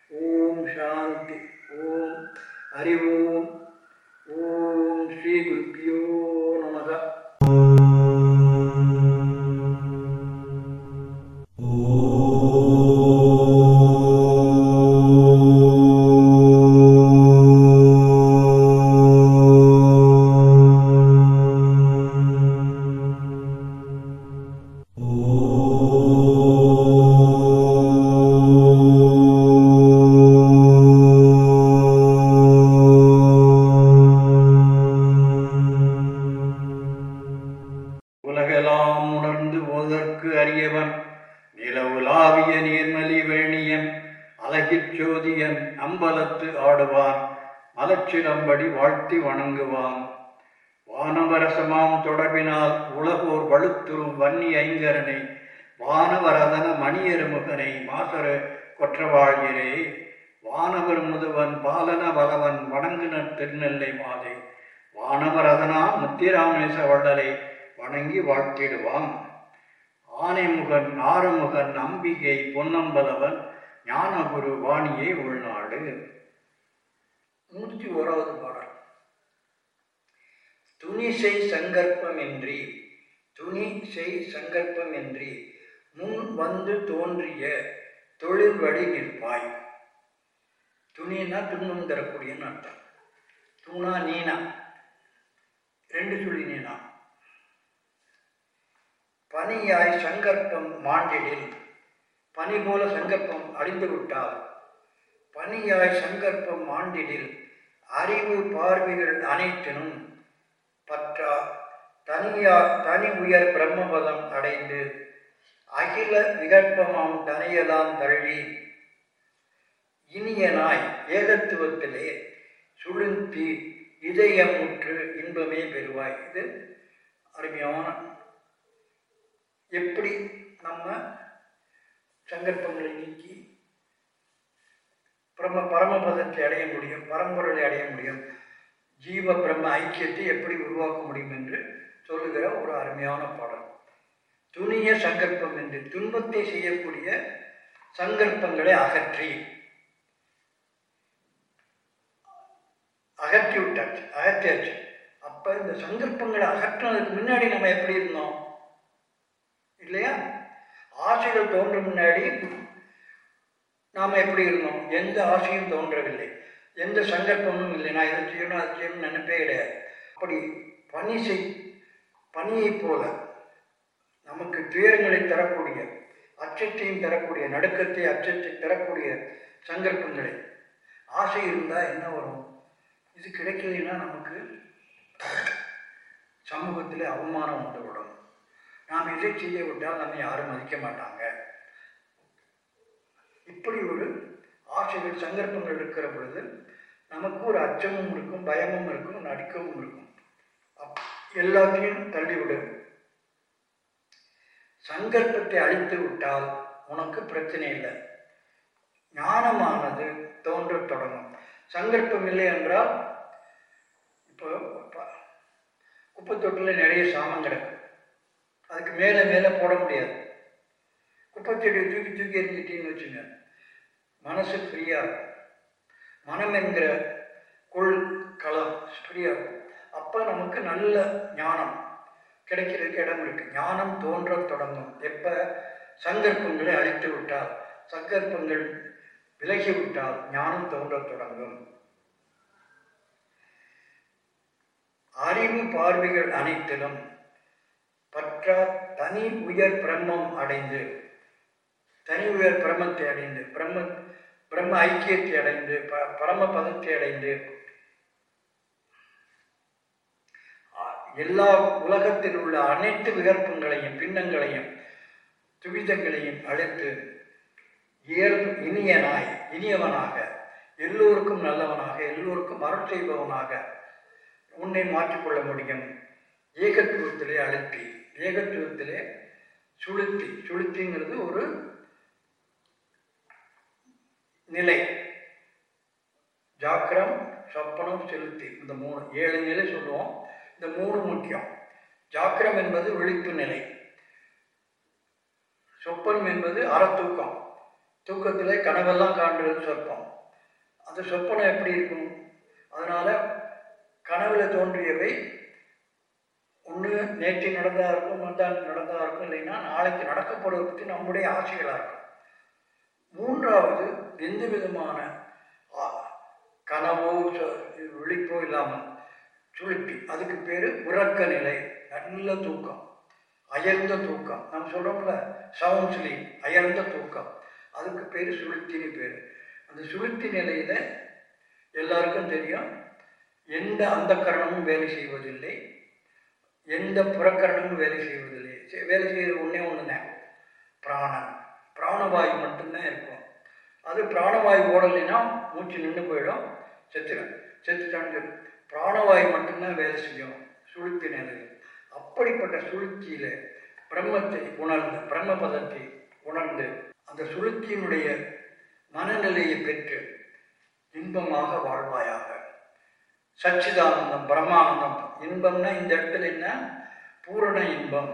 ஓம் சாந்தி ஓம் அறிவோம் ஓம் ஸ்ரீ குருப்பியோ. வாணியை உள்நாடு. நூற்றி ஓராவது பாடல். துணிசை சங்கற்பமின்றி துணி செய் சங்கற்பமின்றி முன் வந்து தோன்றிய தொழில் வழி நிற்பாய். துணினா துன்பம் தரக்கூடியன்னு அர்த்தம். தூணா நீனா. ரெண்டு சொல்லி நீனா. பனியாய் சங்கற்பம் மாண்டிடில் பனி போல சங்கற்பம் அழிந்து விட்டால் பனியாய் சங்கற்பம் ஆண்டிடில் அறிவு பார்வைகள் அனைத்தினும் பற்றா தனியா தனி உயர் பிரம்மபதம் அடைந்து அகில விகற்பமாம் தனையலாம் தள்ளி. இனியனாய் ஏகத்துவத்திலே சுழுந்தி இதயமுற்று இன்பமே பெறுவாய். இது அருமையான எப்படி நம்ம சங்கற்பங்களை நீக்கி பிரம்ம பரமபதத்தை அடைய முடியும் பரம்பொருளை அடைய முடியும். ஜீவ பிரம்ம ஐக்கியத்தை எப்படி உருவாக்க முடியும் என்று சொல்லுகிற ஒரு அருமையான பாடல். துணிய சங்கல்பம் என்று துன்பத்தை செய்யக்கூடிய சங்கல்பங்களை அகற்றி. அகற்றி விட்டாச்சு அகற்றியாச்சு. அப்ப இந்த சங்கல்பங்களை அகற்றினதுக்கு முன்னாடி நம்ம எப்படி இருந்தோம்? இல்லையா? ஆசைகள் தோன்ற முன்னாடி நாம் எப்படி இருந்தோம்? எந்த ஆசையும் தோன்றவில்லை. எந்த சங்கற்பமும் இல்லை. நான் இதை செய்யணும் அதை செய்யணும்னு நினைப்பே கிடையாது. அப்படி பணி செய் பணியைப் போல நமக்கு துயரங்களை தரக்கூடிய அச்சத்தையும் தரக்கூடிய நடுக்கத்தை அச்சத்தை தரக்கூடிய சங்கற்பங்களை ஆசை இருந்தால் என்ன வரும்? இது கிடைக்கலைன்னா நமக்கு சமூகத்தில் அவமானம் வந்துவிடும். நாம் இதை செய்ய விட்டால் நம்ம யாரும் மதிக்க மாட்டாங்க. இப்படி ஒரு ஆசைகள் சந்தர்ப்பங்கள் இருக்கிற பொழுது நமக்கு ஒரு அச்சமும் இருக்கும் பயமும் இருக்கும் நடிக்கவும் இருக்கும். அப் எல்லாத்தையும் தள்ளிவிடும் சங்கல்பத்தை அழித்து விட்டால் உனக்கு பிரச்சனை இல்லை. ஞானமானது தோன்ற தொடங்கும். சங்கல்பம் இல்லை என்றால் இப்போ ப- குப்பைத்தொட்டில் நிறைய சாமம் கிடக்கும் அதுக்கு மேலே மேலே போட முடியாது. குப்பைத்தொட்டியை தூக்கி தூக்கி எறிஞ்சிட்டின்னு வச்சுங்க. மனசு ஃப்ரீயாக மனம் என்கிற கொள் களம் ஃப்ரீயாக அப்போ நமக்கு நல்ல ஞானம் கிடைக்கிறதுக்கு இடம் இருக்குது ஞானம் தோன்ற தொடங்கும். எப்போ? சங்கற்பங்களை அழித்து விட்டால் சங்கற்பங்கள் விலகிவிட்டால் ஞானம் தோன்ற தொடங்கும். அறிவு பார்வைகள் அனைத்திலும் பற்றா தனி உயர் பிரம்மம் அடைந்து தனி உயர் பிரம்மத்தை அடைந்து பிரம்ம பிரம்ம ஐக்கியத்தை அடைந்து ப பரம பதத்தை அடைந்து எல்லா உலகத்தில் உள்ள அனைத்து விகற்பங்களையும் பின்னங்களையும் துவிதங்களையும் அழைத்து இயல்பு இனியனாய் இனியவனாக எல்லோருக்கும் நல்லவனாக எல்லோருக்கும் அருள் செய்பவனாக உன்னை மாற்றிக்கொள்ள முடியும். ஏகத்துவத்திலே அழுத்தி ஏகத்துவத்திலே சுளுத்தி சுளுத்திங்கிறது ஒரு நிலை. ஜாக்கிரம் சொப்பனம் செலுத்தி. இந்த மூணு ஏழு நிலை சொல்லுவோம். இந்த மூணு முக்கியம். ஜாக்கிரம் என்பது விழிப்பு நிலை. சொப்பனம் என்பது அறத்தூக்கம். தூக்கத்தில் கனவெல்லாம் காண்றது சொற்பம். அந்த சொப்பனம் எப்படி இருக்கும்? அதனால கனவுல தோன்றியவை ஒன்று நேற்று நடந்தா இருக்கும் முந்தாண்டு நடந்தா இருக்கும் இல்லைன்னா நாளைக்கு நடக்க பற்றி நம்முடைய ஆசைகளாக இருக்கும். மூன்றாவது எந்த விதமான கனவோ விழிப்போ இல்லாமல் சுழிப்பி அதுக்கு பேர் உறக்க நிலை நல்ல தூக்கம் அயர்ந்த தூக்கம். நம்ம சொல்கிறோம்ல சவுண்ட் ஸ்லீப் அயர்ந்த தூக்கம். அதுக்கு பேர் சுளுத்தின்னு பேர். அந்த சுளுத்தி நிலையில் எல்லாருக்கும் தெரியும் எந்த அந்த கரணமும் வேலை செய்வதில்லை எந்த புறக்கரணமும் வேலை செய்வதில்லை. வேலை செய்வது ஒன்றே ஒன்று தான் பிராணன் பிராணவாயு மட்டும்தான் இருக்கும். அது பிராணவாயு ஓடலைன்னா மூச்சு நின்று போயிடும் செத்துடும் செத்துட்டான்னு பிராணவாயு மட்டும்தான் வேலை செய்யும் சுளுத்தி நிலையில் அப்படிப்பட்ட சுளுத்தியில் பிரம்மத்தை உணர்ந்து பிரம்ம பதத்தை உணர்ந்து அந்த சுளுத்தியினுடைய மனநிலையை பெற்று இன்பமாக வாழ்வாயாக. சச்சிதானந்தம் பிரம்மானந்தம் இன்பம்னா இந்த இடத்துல என்ன? பூரண இன்பம்.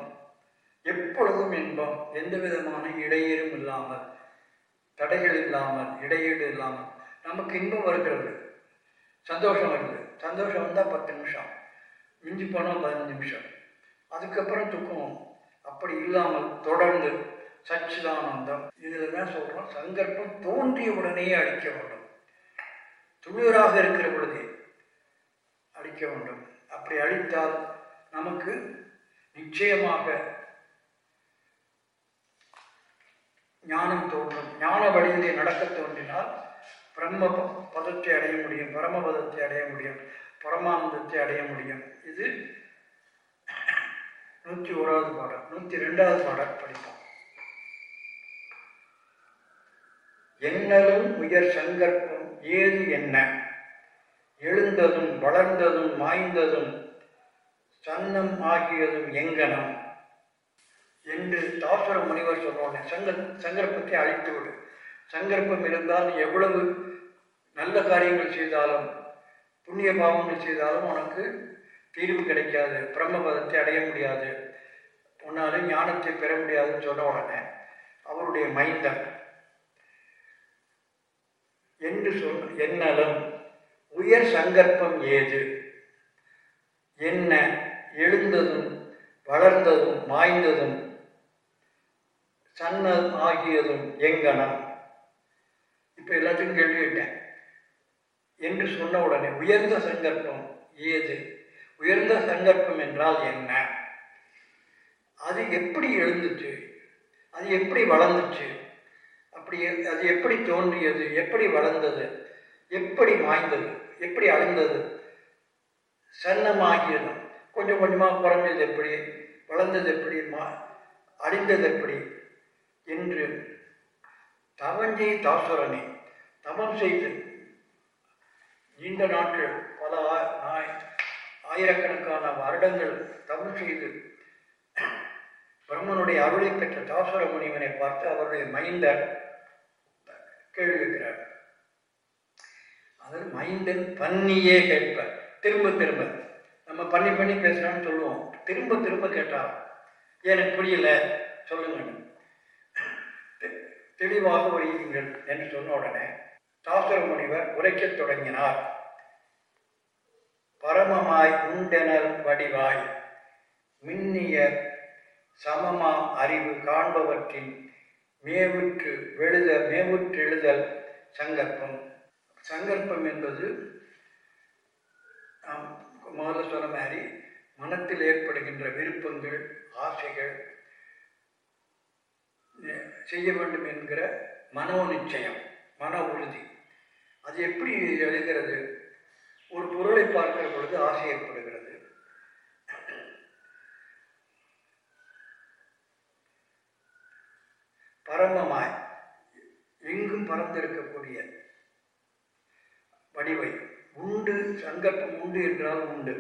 எப்பொழுதும் இன்பம் எந்த விதமான இடையீடும் இல்லாமல் தடைகள் இல்லாமல் இடையீடு இல்லாமல் நமக்கு இன்பம் வருகிறது. சந்தோஷம் வருது. சந்தோஷம் வந்தால் பத்து நிமிஷம் மிஞ்சி போனால் பதினஞ்சு நிமிஷம். அதுக்கப்புறம் துக்கம் அப்படி இல்லாமல் தொடர்ந்து சச்சிதானந்தம். இதில் தான் சொல்கிறோம் சங்கல்பம் தோன்றிய உடனேயே அடிக்க வேண்டும். துளிராக இருக்கிற பொழுதே அழிக்க வேண்டும். அப்படி அழித்தால் நமக்கு நிச்சயமாக ஞானம் தோன்றும். ஞான வழியிலே நடக்க தோன்றினால் பிரம்ம ப- பதத்தை அடைய முடியும். பரமபதத்தை அடைய முடியும். பரமானந்தத்தை அடைய முடியும். இது நூற்றி ஓராவது பாடல். நூற்றி ரெண்டாவது பாடல் படிப்போம். என்னலும் உயர் சங்கற்பம் ஏது என்ன? எழுந்ததும் வளர்ந்ததும் மாய்ந்ததும் சன்னம் ஆகியதும் எங்கனம்? என்று தாசுர முனிவர் சொன்னோடனே சங்க சங்கற்பத்தை அழித்து விடு சங்கற்பம் இருந்தால் எவ்வளவு நல்ல காரியங்கள் செய்தாலும் புண்ணிய பாவங்கள் செய்தாலும் உனக்கு தீர்வு கிடைக்காது. பிரம்மபதத்தை அடைய முடியாது. உன்னால் ஞானத்தை பெற முடியாதுன்னு சொன்ன உடனே அவருடைய மைந்தன் என்று சொல் என்னலும் உயர் சங்கற்பம் ஏது? என்ன எழுந்ததும் வளர்ந்ததும் மாய்ந்ததும் தன்னல் ஆகியதும் எங்கனம் இப்போ எல்லாத்துக்கும் கேள்விட்டேன் என்று சொன்ன உடனே உயர்ந்த சங்கற்பம் ஏது? உயர்ந்த சங்கற்பம் என்றால் என்ன? அது எப்படி எழுந்துச்சு? அது எப்படி வளர்ந்துச்சு? அப்படி அது எப்படி தோன்றியது? எப்படி வளர்ந்தது? எப்படி மாய்ந்தது? எப்படி அழிந்தது? சன்னமாகியது கொஞ்சம் கொஞ்சமாக குறைஞ்சது எப்படி? வளர்ந்தது எப்படி? மா அழிந்தது எப்படி? என்று தவஞ்சை தாசுரனே தமம் செய்து நீண்ட நாட்கள் பல ஆயிரக்கணக்கான வருடங்கள் தவம் செய்து பிரம்மனுடைய அருளை பெற்ற தாசுர முனிவனை பார்த்து அவருடைய மைந்தர் கேள்வி கேட்கிறார் அதாவது மைந்தன் பண்ணியே கேட்ப திரும்ப திரும்ப. நம்ம பண்ணி பண்ணி பேசுறான்னு சொல்லுவோம். திரும்ப திரும்ப கேட்டா எனக்கு புரியல? சொல்லுங்க தெளிவாக உரையுங்கள் என்று சொன்ன உடனே தாசுர முனிவர் உரைக்கத் தொடங்கினார். பரமமாய் உண்டெனல் வடிவாய் மின்னிய சமமாம் அறிவு காண்பவற்றின் மேவுற்று வெழுத மேவுற்றெழுதல் சங்கற்பம். சங்கற்பம் என்பது நாம் முதல்ல சொன்ன மாதிரி மனத்தில் ஏற்படுகின்ற விருப்பங்கள் ஆசைகள் செய்ய வேண்டும் என்கிற மனோ நிச்சயம் மன உறுதி. அது எப்படி எழுகிறது? ஒரு பொருளை பார்க்கிற பொழுது ஆசை ஏற்படுகிறது. பரமமாய் எங்கும் பறந்திருக்கக்கூடிய வடிவை உண்டு சங்கல்பம் உண்டு என்றால் உண்டு.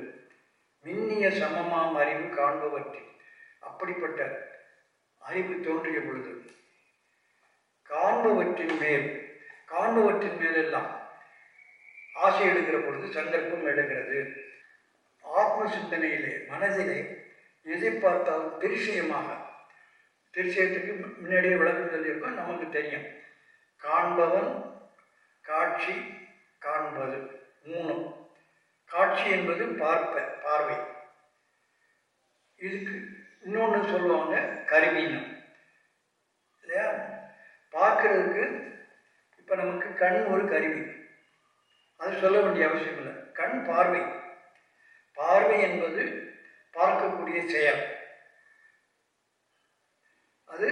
மின்னிய சமமாம் அறிவு காண்பவற்றில். அப்படிப்பட்ட அறிவு தோன்றிய பொழுது காண்பவற்றின் மேல் காண்பவற்றின் மேலெல்லாம் ஆசை எடுக்கிற பொழுது சந்தர்ப்பம் எடுக்கிறது ஆத்ம சிந்தனையிலே மனதிலே எதை பார்த்தாலும் திருஷயமாக திருஷயத்துக்கு முன்னாடியே விளக்கம் சொல்லியிருக்கோம் நமக்கு தெரியும். காண்பவன் காட்சி காண்பது மூணு காட்சி என்பது பார்ப்ப பார்வை. இதுக்கு இன்னொன்று சொல்லுவாங்க கருவினம். இல்லையா? பார்க்கறதுக்கு இப்போ நமக்கு கண் ஒரு கருவி. அது சொல்ல வேண்டிய அவசியம் இல்லை. கண் பார்வை. பார்வை என்பது பார்க்கக்கூடிய செயல். அது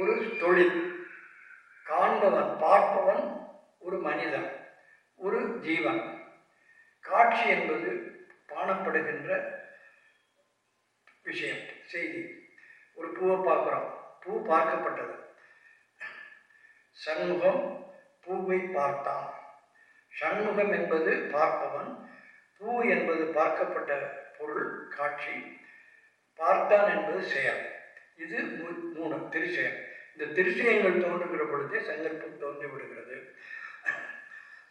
ஒரு தொழில். காண்பவன் பார்ப்பவன் ஒரு மனிதன் ஒரு ஜீவன். காட்சி என்பது காணப்படுகின்ற விஷயம் செய்தி. ஒரு பூவை பார்க்குறோம். பூ பார்க்கப்பட்டது. சண்முகம் பூவை பார்த்தான். சண்முகம் என்பது பார்ப்பவன். பூ என்பது பார்க்கப்பட்ட பொருள் காட்சி. பார்த்தான் என்பது செயல். இது மூணு திருச்செயல் இந்த திருச்செயங்கள் தோன்றுகிற பொழுதே சங்கல்பம் தோன்றி விடுகிறது.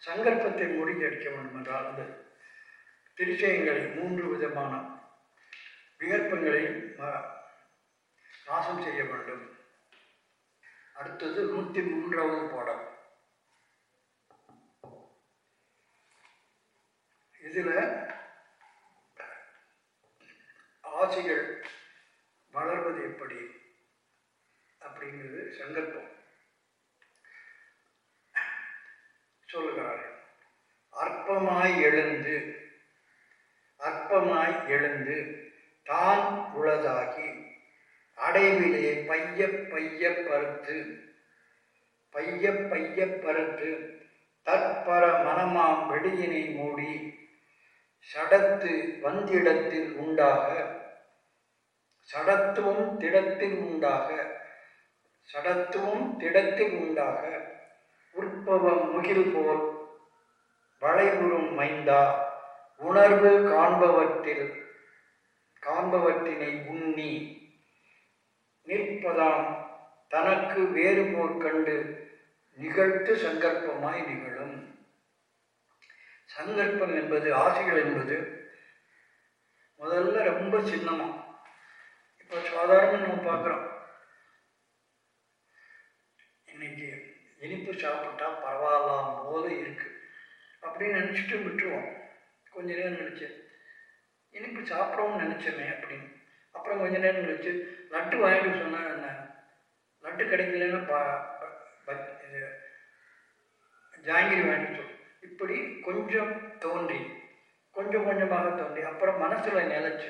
சங்கல்பத்தை முறியடிக்க வேண்டும் என்றால் அந்த திருச்சயங்களை மூன்று விதமான விகற்பங்களை நாசம் செய்ய வேண்டும். அடுத்தது நூற்றி மூன்றாவது பாடம். இதில் ஆசைகள் வளர்வது எப்படி அப்படிங்கிறது சங்கல்பம். சொல்லுகிறார்கள். அற்பமாய் எழுந்து அற்பமாய் எழுந்து தான் உளதாகி அடைவிலே பைய பைய பருத்து பைய பைய பருத்து தற்பர மனமாம் வெளியினை மூடி சடத்து வந்திடத்தில் உண்டாக சடத்துவம் திடத்தில் உண்டாக சடத்துவம் திடத்தில் உண்டாக உற்பவம் முகில் போல் வளைவுறும் மைந்தா உணர்வு காண்பவற்றில் காண்பவற்றினை உண்ணி நிற்பதாம் தனக்கு வேறு போர் கண்டு நிகழ்த்து சங்கற்பமாய் நிகழும். சங்கற்பம் என்பது ஆசைகள் என்பது முதல்ல ரொம்ப சின்னமா. இப்போ சாதாரண நம்ம பார்க்குறோம். இன்னைக்கு இனிப்பு சாப்பிட்டா பரவாயில்லாம் போல இருக்கு. அப்படின்னு நினச்சிட்டு விட்டுருவோம். கொஞ்ச நேரம் நினச்சேன் இனிப்பு சாப்பிடணும்னு நினச்சோமே அப்படின்னு. அப்புறம் கொஞ்ச நேரம் கழிச்சு லட்டு வாங்கிட்டு சொன்னால் என்ன? லட்டு கிடைக்கலன்னா ப ப- இது ஜாங்கிரி வாங்கிட்டு இப்படி கொஞ்சம் தோன்றி கொஞ்சம் கொஞ்சமாக தோன்றி அப்புறம் மனசில் நிலச்சி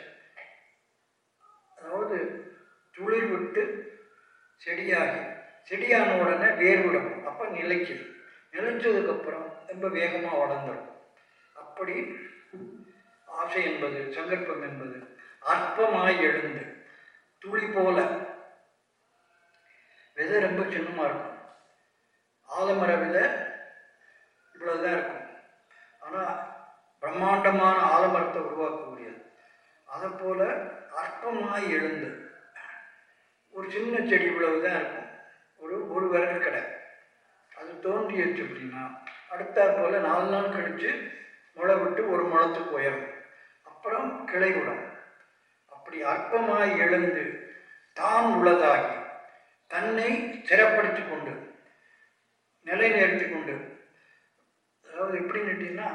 அதாவது துளிர் விட்டு செடியாகி செடியான உடனே வேர் விடும் அப்போ நிலைக்குது. நிலைச்சதுக்கப்புறம் ரொம்ப வேகமாக வளர்ந்துடும் அப்படி ஆசை என்பது சங்கற்பம் என்பது அற்பமாய் எழுந்து துளி போல. விதை ரொம்ப சின்னமாக இருக்கும். ஆலமர விதை இவ்வளவுதான் இருக்கும். ஆனால் பிரம்மாண்டமான ஆலமரத்தை உருவாக்கக்கூடியது. அதை போல அற்பமாய் எழுந்து ஒரு சின்ன செடி இவ்வளவுதான் இருக்கும். ஒரு ஒரு விறகு கடை. அது தோன்றியச்சு அப்படின்னா அடுத்தாற் போல நாலு நாள் கழித்து முளை விட்டு ஒரு முளத்துக்கு உயரும் அப்புறம் கிளைகுடம். அப்படி அற்பமாய் எழுந்து தான் உள்ளதாகி தன்னை ஸ்திரப்படுத்தி கொண்டு நிலைநிறுத்தி கொண்டு அதாவது எப்படின்னு கேட்டிங்கன்னா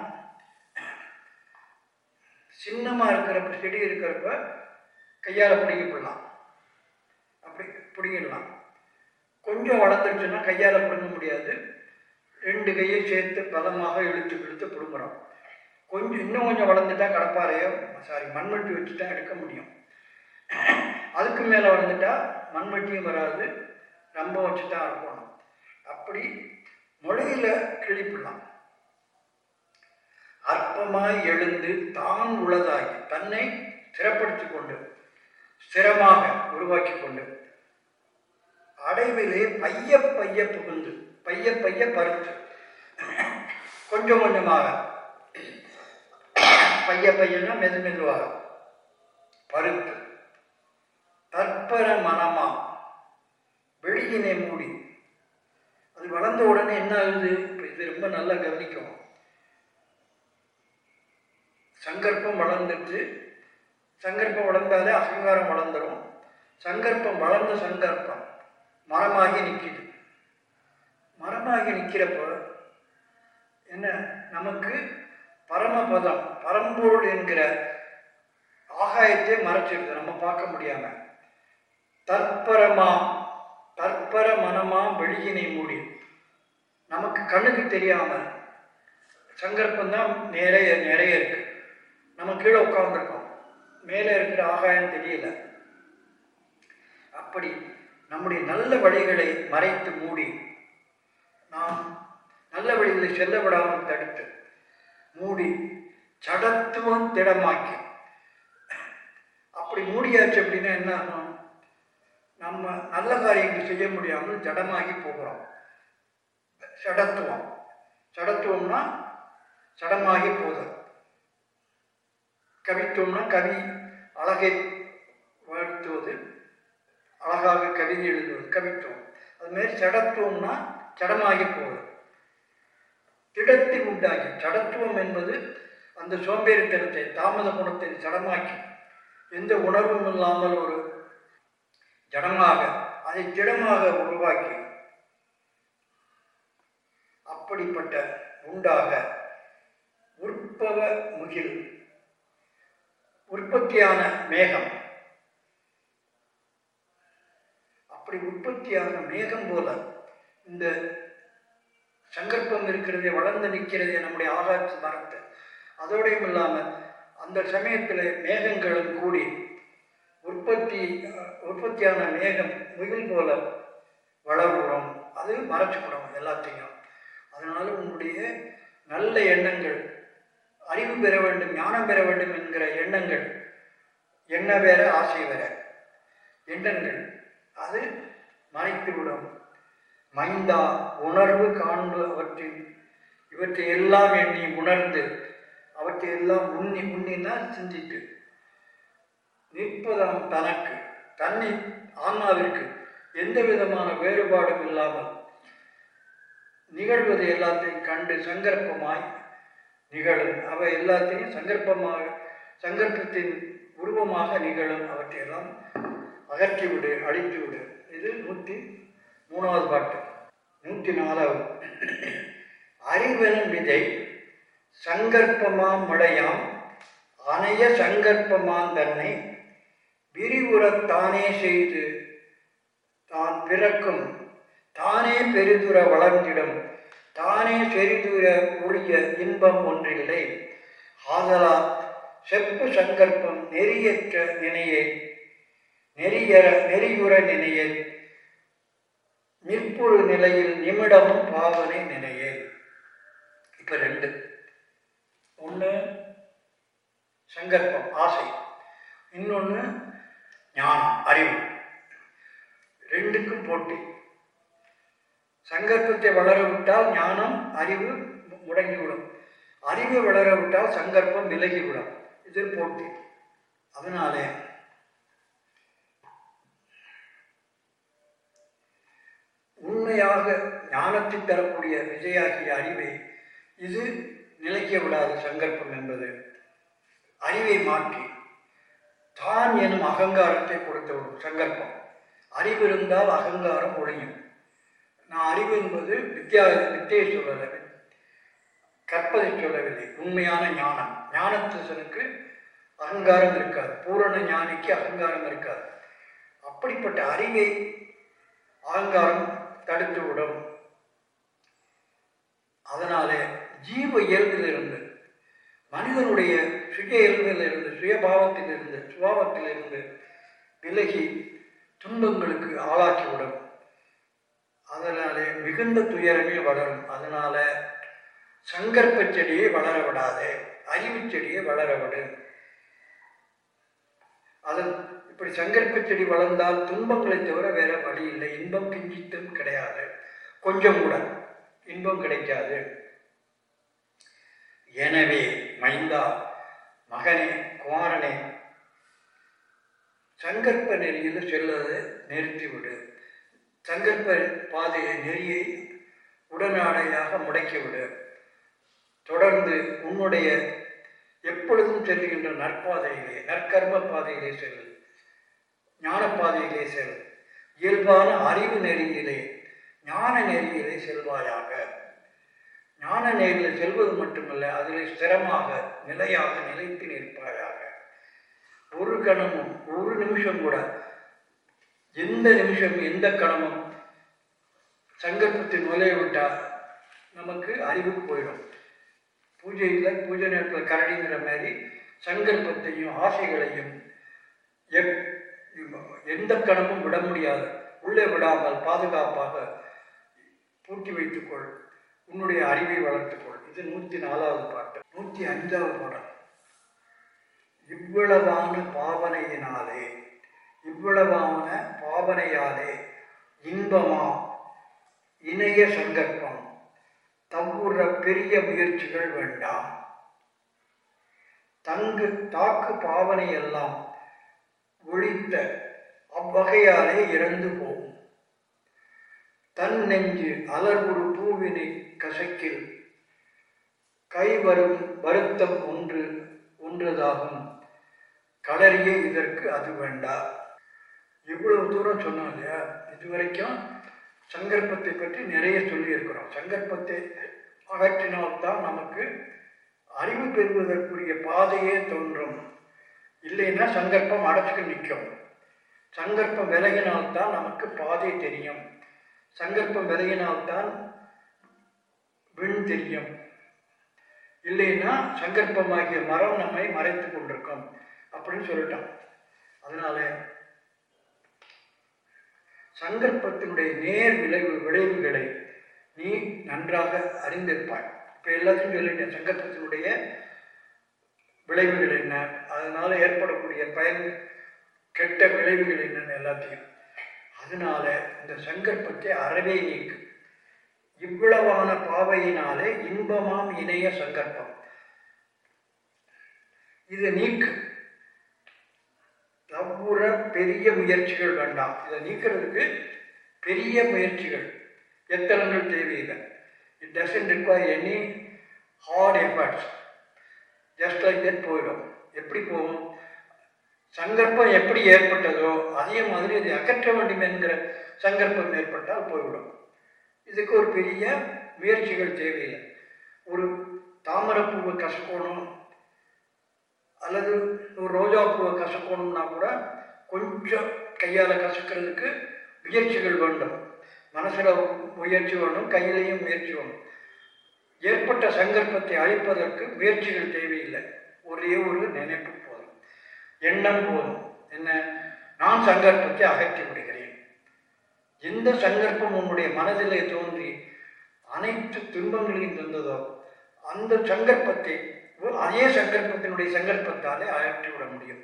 சின்னமாக இருக்கிறப்ப செடி இருக்கிறப்ப கையால் பிடிங்கி போடலாம். அப்படி பிடிங்கிடலாம். கொஞ்சம் வளர்ந்துருச்சுன்னா கையால் பிடுங்க முடியாது. ரெண்டு கையை சேர்த்து பலமாக இழுத்து இழுத்து பிடுங்குறோம். கொஞ்சம் இன்னும் கொஞ்சம் வளர்ந்துட்டா கடப்பாறையோ சாரி மண்வெட்டி வச்சு தான் எடுக்க முடியும். அதுக்கு மேலே வளர்ந்துட்டா மண்வெட்டியும் வராது ரொம்ப வச்சு தான் இருக்கணும் அப்படி மொழியில் கிழிப்பிடலாம் அற்பமாய் எழுந்து தான் உள்ளதாகி தன்னை ஸ்திரப்படுத்தி கொண்டு ஸ்திரமாக உருவாக்கி கொண்டு அடைவிலே பைய பைய புகுந்து பைய பைய பருத்து கொஞ்சம் கொஞ்சமாக பைய பையன்னா மெது மெதுவாக. பருத்து தற்பர மனமா வெளியினை மூடி. அது வளர்ந்த உடனே என்ன ஆகுது? இப்போ இது ரொம்ப நல்லா கவனிக்கும் சங்கற்பம் வளர்ந்துட்டு சங்கற்பம் வளர்ந்தாலே அகங்காரம் வளர்ந்துடும் சங்கற்பம் வளர்ந்த சங்கற்பம் மரமாகி நிற்கிது மரமாகி நிற்கிறப்போ என்ன? நமக்கு பரமபதம் பரம்பொருள் என்கிற ஆகாயத்தை மறைச்சிருது. நம்ம பார்க்க முடியாம. தற்பரமா தற்பர மனமா வெளியினை மூடி. நமக்கு கண்ணுக்கு தெரியாம. சங்கல்பம் தான் நிறைய நிறைய இருக்கு. நம்ம கீழே உட்கார்ந்துருக்கோம். மேலே இருக்கிற ஆகாயம் தெரியல. அப்படி நம்முடைய நல்ல வழிகளை மறைத்து மூடி நாம் நல்ல வழிகளை செல்ல விடாமல் தடுத்து மூடி சடத்துவம் திடமாக்கி. அப்படி மூடியாச்சு அப்படின்னா என்ன ஆகும்? நம்ம நல்ல காரியங்கள் செய்ய முடியாமல் ஜடமாகி போகிறோம். சடத்துவம். சடத்துவம்னா சடமாகி போதல் கவித்துவம்னா கவி அழகை வாழ்த்துவது அழகாக கவிதை எழுதுவது கவித்துவம். அதுமாரி சடத்துவம்னா சடமாகி போவது திடத்தை உண்டாக்கி சடத்துவம் என்பது அந்த சோம்பேறித்தனத்தை தாமத குணத்தை சடமாக்கி எந்த உணர்வும் இல்லாமல் ஒரு ஜடமாக அதை திடமாக உருவாக்கி அப்படிப்பட்ட உண்டாக உற்பவ முகில் உற்பத்தியான மேகம். அப்படி உற்பத்தியான மேகம் போல இந்த சங்கற்பம் இருக்கிறதே வளர்ந்து நிற்கிறதே நம்முடைய ஆராய்ச்சி மரத்தை அதோடையும் இல்லாமல் அந்த சமயத்தில் மேகங்களும் கூடி உற்பத்தி உற்பத்தியான மேகம் முகில் போல வளர்கிறோம். அது மறைச்சிக்கிறோம் எல்லாத்தையும். அதனால உங்களுடைய நல்ல எண்ணங்கள் அறிவு பெற வேண்டும் ஞானம் பெற வேண்டும் என்கிற எண்ணங்கள் எண்ண வேற ஆசை வேற எண்ணங்கள் அது மறைத்துவிடும். மைந்தா உணர்வு காண்பு அவற்றின் இவற்றை எல்லாம் எண்ணி உணர்ந்து அவற்றை எல்லாம் உண்ணி உண்ணினா சிந்திட்டு நிற்பதாம் தனக்கு தன்னை ஆன்மாவிற்கு எந்த விதமான வேறுபாடும் இல்லாமல் நிகழ்வது எல்லாத்தையும் கண்டு சங்கற்பமாய் நிகழும். அவை எல்லாத்தையும் சங்கற்பமாக சங்கற்பத்தின் உருவமாக நிகழும். அவற்றையெல்லாம் அகற்றிவிடு அழித்துவிடு. இது நூற்றி மூணாவது பாட்டு. நூற்றி நாலாவது. அறிவெனும் விதை சங்கற்பமாம் மடையாம் அணைய சங்கற்பமாம் தன்னை விரிவுறத்தானே செய்து தான் பிறக்கும் தானே பெரிதுர வளர்ந்திடும் தானே செரிதுர ஒழிய இன்பம் ஒன்றில்லை. ஆதலால் செப்பு சங்கற்பம் நெறியற்ற நினையை நெறியற நெறியுற நினையை நிற்புறு நிலையில் நிமிடமும் பாவனை நினையே இப்போ ரெண்டு. ஒன்று சங்கல்பம் ஆசை. இன்னொன்று ஞானம் அறிவு. ரெண்டுக்கும் போட்டி. சங்கற்பத்தை வளர விட்டால் ஞானம் அறிவு முடங்கிவிடும். அறிவு வளரவிட்டால் சங்கற்பம் விலகிவிடும். இது போட்டி. அதனாலே உண்மையாக ஞானத்தை தரக்கூடிய விஜயாகிய அறிவை இது நிலைக்க விடாத சங்கல்பம் என்பது அறிவை மாற்றி தான் எனும் அகங்காரத்தை கொடுத்துவிடும் சங்கல்பம் அறிவு இருந்தால் அகங்காரம் ஒழியும். நான் அறிவு என்பது வித்யா வித்தியை சொல்லவில்லை கற்பதை சொல்லவில்லை. உண்மையான ஞானம். ஞானத்திசனுக்கு அகங்காரம் இருக்காது. பூரண ஞானிக்கு அகங்காரம் இருக்காது. அப்படிப்பட்ட அறிவை அகங்காரம் தடுத்துவிடும் அதனாலே ஜீவ இயல்பிலிருந்து மனிதனுடைய சுய இயல்பிலிருந்து சுயபாவத்திலிருந்து சுபாவத்திலிருந்து விலகி துன்பங்களுக்கு ஆளாக்கிவிடும். அதனாலே மிகுந்த துயரமே வளரும். அதனால சங்கற்ப செடியை வளர விடாதே அறிவு செடியை வளர அதன் இப்படி சங்கற்ப செடி வளர்ந்தால் துன்பங்களை தவிர வேற வழி இல்லை. இன்பம் கிஞ்சித்தும் கிடையாது. கொஞ்சம் கூட இன்பம் கிடைக்காது. எனவே மைந்தா மகனே குமாரனே சங்கற்ப நெறியில் செல்வதை நிறுத்திவிடு. சங்கற்ப பாதையை நெறியை உடனடியாக முடக்கிவிடு. தொடர்ந்து உன்னுடைய எப்பொழுதும் செல்கின்ற நற்பாதையிலே நற்கர்ம பாதையிலே செல்லு ஞானப்பாதையிலே செல். இயல்பான அறிவு நெறியிலே ஞான நெறியிலே செல்வாயாக. ஞான நெறியில் செல்வது மட்டுமல்ல அதில் ஸ்திரமாக நிலையாக நிலைத்து நிற்பாயாக. ஒரு கணமும் ஒரு நிமிஷம் கூட எந்த நிமிஷம் எந்த கணமும் சங்கல்பத்தில் நுழைய விட்டால் நமக்கு அறிவுக்கு போயிடும். பூஜையில் பூஜை நேரத்தில் கரடிங்கிற மாதிரி சங்கல்பத்தையும் ஆசைகளையும் எப் எந்த கணமும் விட முடியாது. உள்ளே விடாமல் பாதுகாப்பாக பூட்டி வைத்துக்கொள். உன்னுடைய அறிவை வளர்த்துக்கொள். இது நூற்றி நாலாவது பாட்டு. நூற்றி அஞ்சாவது பாடம் இவ்வளவான பாவனையினாலே இவ்வளவான பாவனையாலே இன்பமா? இணைய சங்கற்பம். தம்புற பெரிய முயற்சிகள் வேண்டாம். தங்கு தாக்கு பாவனை எல்லாம் ஒழித்த அவ்வகையாலே இறந்து போகும். தன் நெஞ்சு அலர்வுறு பூவினை கசக்கில் கைவரும் வருத்தம் ஒன்று ஒன்றதாகும். களறிய இதற்கு அது வேண்டா. இவ்வளவு தூரம் சொன்னோம் இல்லையா? இதுவரைக்கும் சங்கற்பத்தை பற்றி நிறைய சொல்லியிருக்கிறோம். சங்கற்பத்தை அகற்றினால்தான் நமக்கு அறிவு பெறுவதற்குரிய பாதையே தோன்றும். இல்லைன்னா சங்கற்பம் அடைச்சிட்டு நிற்கும். சங்கற்பம் விலகினால்தான் நமக்கு பாதை தெரியும். சங்கற்பம் விலகினால்தான் விண் தெரியும். இல்லைன்னா சங்கற்பமாகிய மரம் நம்மை மறைத்து கொண்டிருக்கும் அப்படின்னு சொல்லிட்டோம் அதனால சங்கற்பத்தினுடைய நேர் விளைவு விளைவுகளை நீ நன்றாக அறிந்திருப்பாய். இப்போ எல்லாத்தையும் சொல்லிட்டேன். சங்கற்பத்தினுடைய விளைவுகள் என்ன? அதனால ஏற்படக்கூடிய பயன் கெட்ட விளைவுகள் என்னன்னு எல்லாத்தையும். அதனால இந்த சங்கற்பத்தை அறவே நீக்கு. இவ்வளவான பாவையினாலே இன்பமாம் இணைய சங்கற்பம். இதை நீக்கு. தவ்வுற பெரிய முயற்சிகள் வேண்டாம். இதை நீக்கிறதுக்கு பெரிய முயற்சிகள். எத்தனங்கள் தேவையில்லை it doesn't require any hard efforts just like that போயிடும். எப்படி போகும்? சங்கற்பம் எப்படி ஏற்பட்டதோ அதே மாதிரி அதை அகற்ற வேண்டும் என்கிற சங்கற்பம் ஏற்பட்டால் போய்விடும். இதுக்கு ஒரு பெரிய முயற்சிகள் தேவையில்லை. ஒரு தாமரைப்பூவை கசக்கணும் அல்லது ஒரு ரோஜாப்பூவை கசக்கணும்னா கூட கொஞ்சம் கையால் கசக்கிறதுக்கு முயற்சிகள் வேண்டும். மனசில் முயற்சி வேணும் கையிலையும் முயற்சி வேணும் ஏற்பட்ட சங்கல்பத்தை அழிப்பதற்கு முயற்சிகள் தேவையில்லை. ஒரே ஒரு நினைப்பு போதும். எண்ணம் போதும். என்ன? நான் சங்கல்பத்தை அகற்றி விடுகிறேன். எந்த சங்கல்பம் உன்னுடைய மனதிலே தோன்றி அனைத்து துன்பங்களையும் தந்ததோ அந்த சங்கல்பத்தை அதே சங்கல்பத்தினுடைய சங்கல்பத்தாலே அகற்றி விட முடியும்.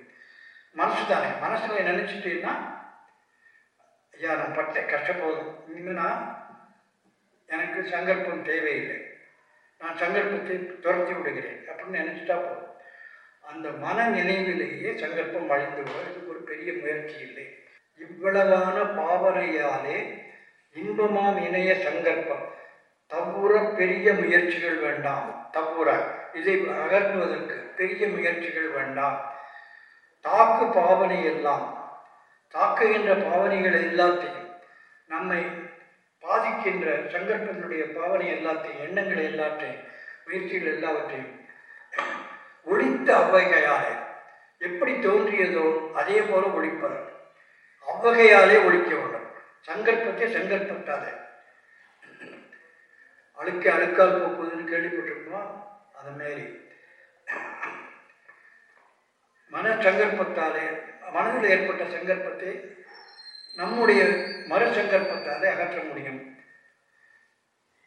மனசு தானே. மனசில் நினைச்சிட்டேன்னா ஐயா நான் பட்ட கஷ்டப்போதும் இனிமே நான் எனக்கு சங்கல்பம் தேவையில்லை. நான் சங்கல்பத்தை துரத்தி விடுகிறேன் அப்படின்னு நினச்சிட்டா போதும். அந்த மன நினைவிலேயே சங்கல்பம் அழிந்து விடும். இதுக்கு ஒரு பெரிய முயற்சி இல்லை. இவ்வளவான பாவனையாலே இன்பமாம் இணைய சங்கல்பம். தவ்வுற பெரிய முயற்சிகள் வேண்டாம். தவ்வுற இதை அகற்றுவதற்கு பெரிய முயற்சிகள் வேண்டாம். தாக்கு பாவனை எல்லாம் தாக்குகின்ற பாவனைகள் எல்லாத்தையும் நம்மை பாதிக்கின்ற சங்கற்பத்தினுடைய பாவனை எல்லாத்தையும் எண்ணங்கள் எல்லாத்தையும் முயற்சிகள் எல்லாவற்றையும் ஒழித்த அவ்வகையாலே எப்படி தோன்றியதோ அதே போல ஒழிப்பது அவ்வகையாலே ஒழிக்க வேண்டும். சங்கற்பத்தை சங்கற்பத்தாலே. அழுக்க அழுக்கால் போக்குவதுன்னு கேள்விப்பட்டிருக்கோம்? அது மாரி. மன சங்கற்பத்தாலே மனதில் ஏற்பட்ட சங்கற்பத்தை நம்முடைய மர சங்கற்பத்தாலே அகற்ற முடியும்.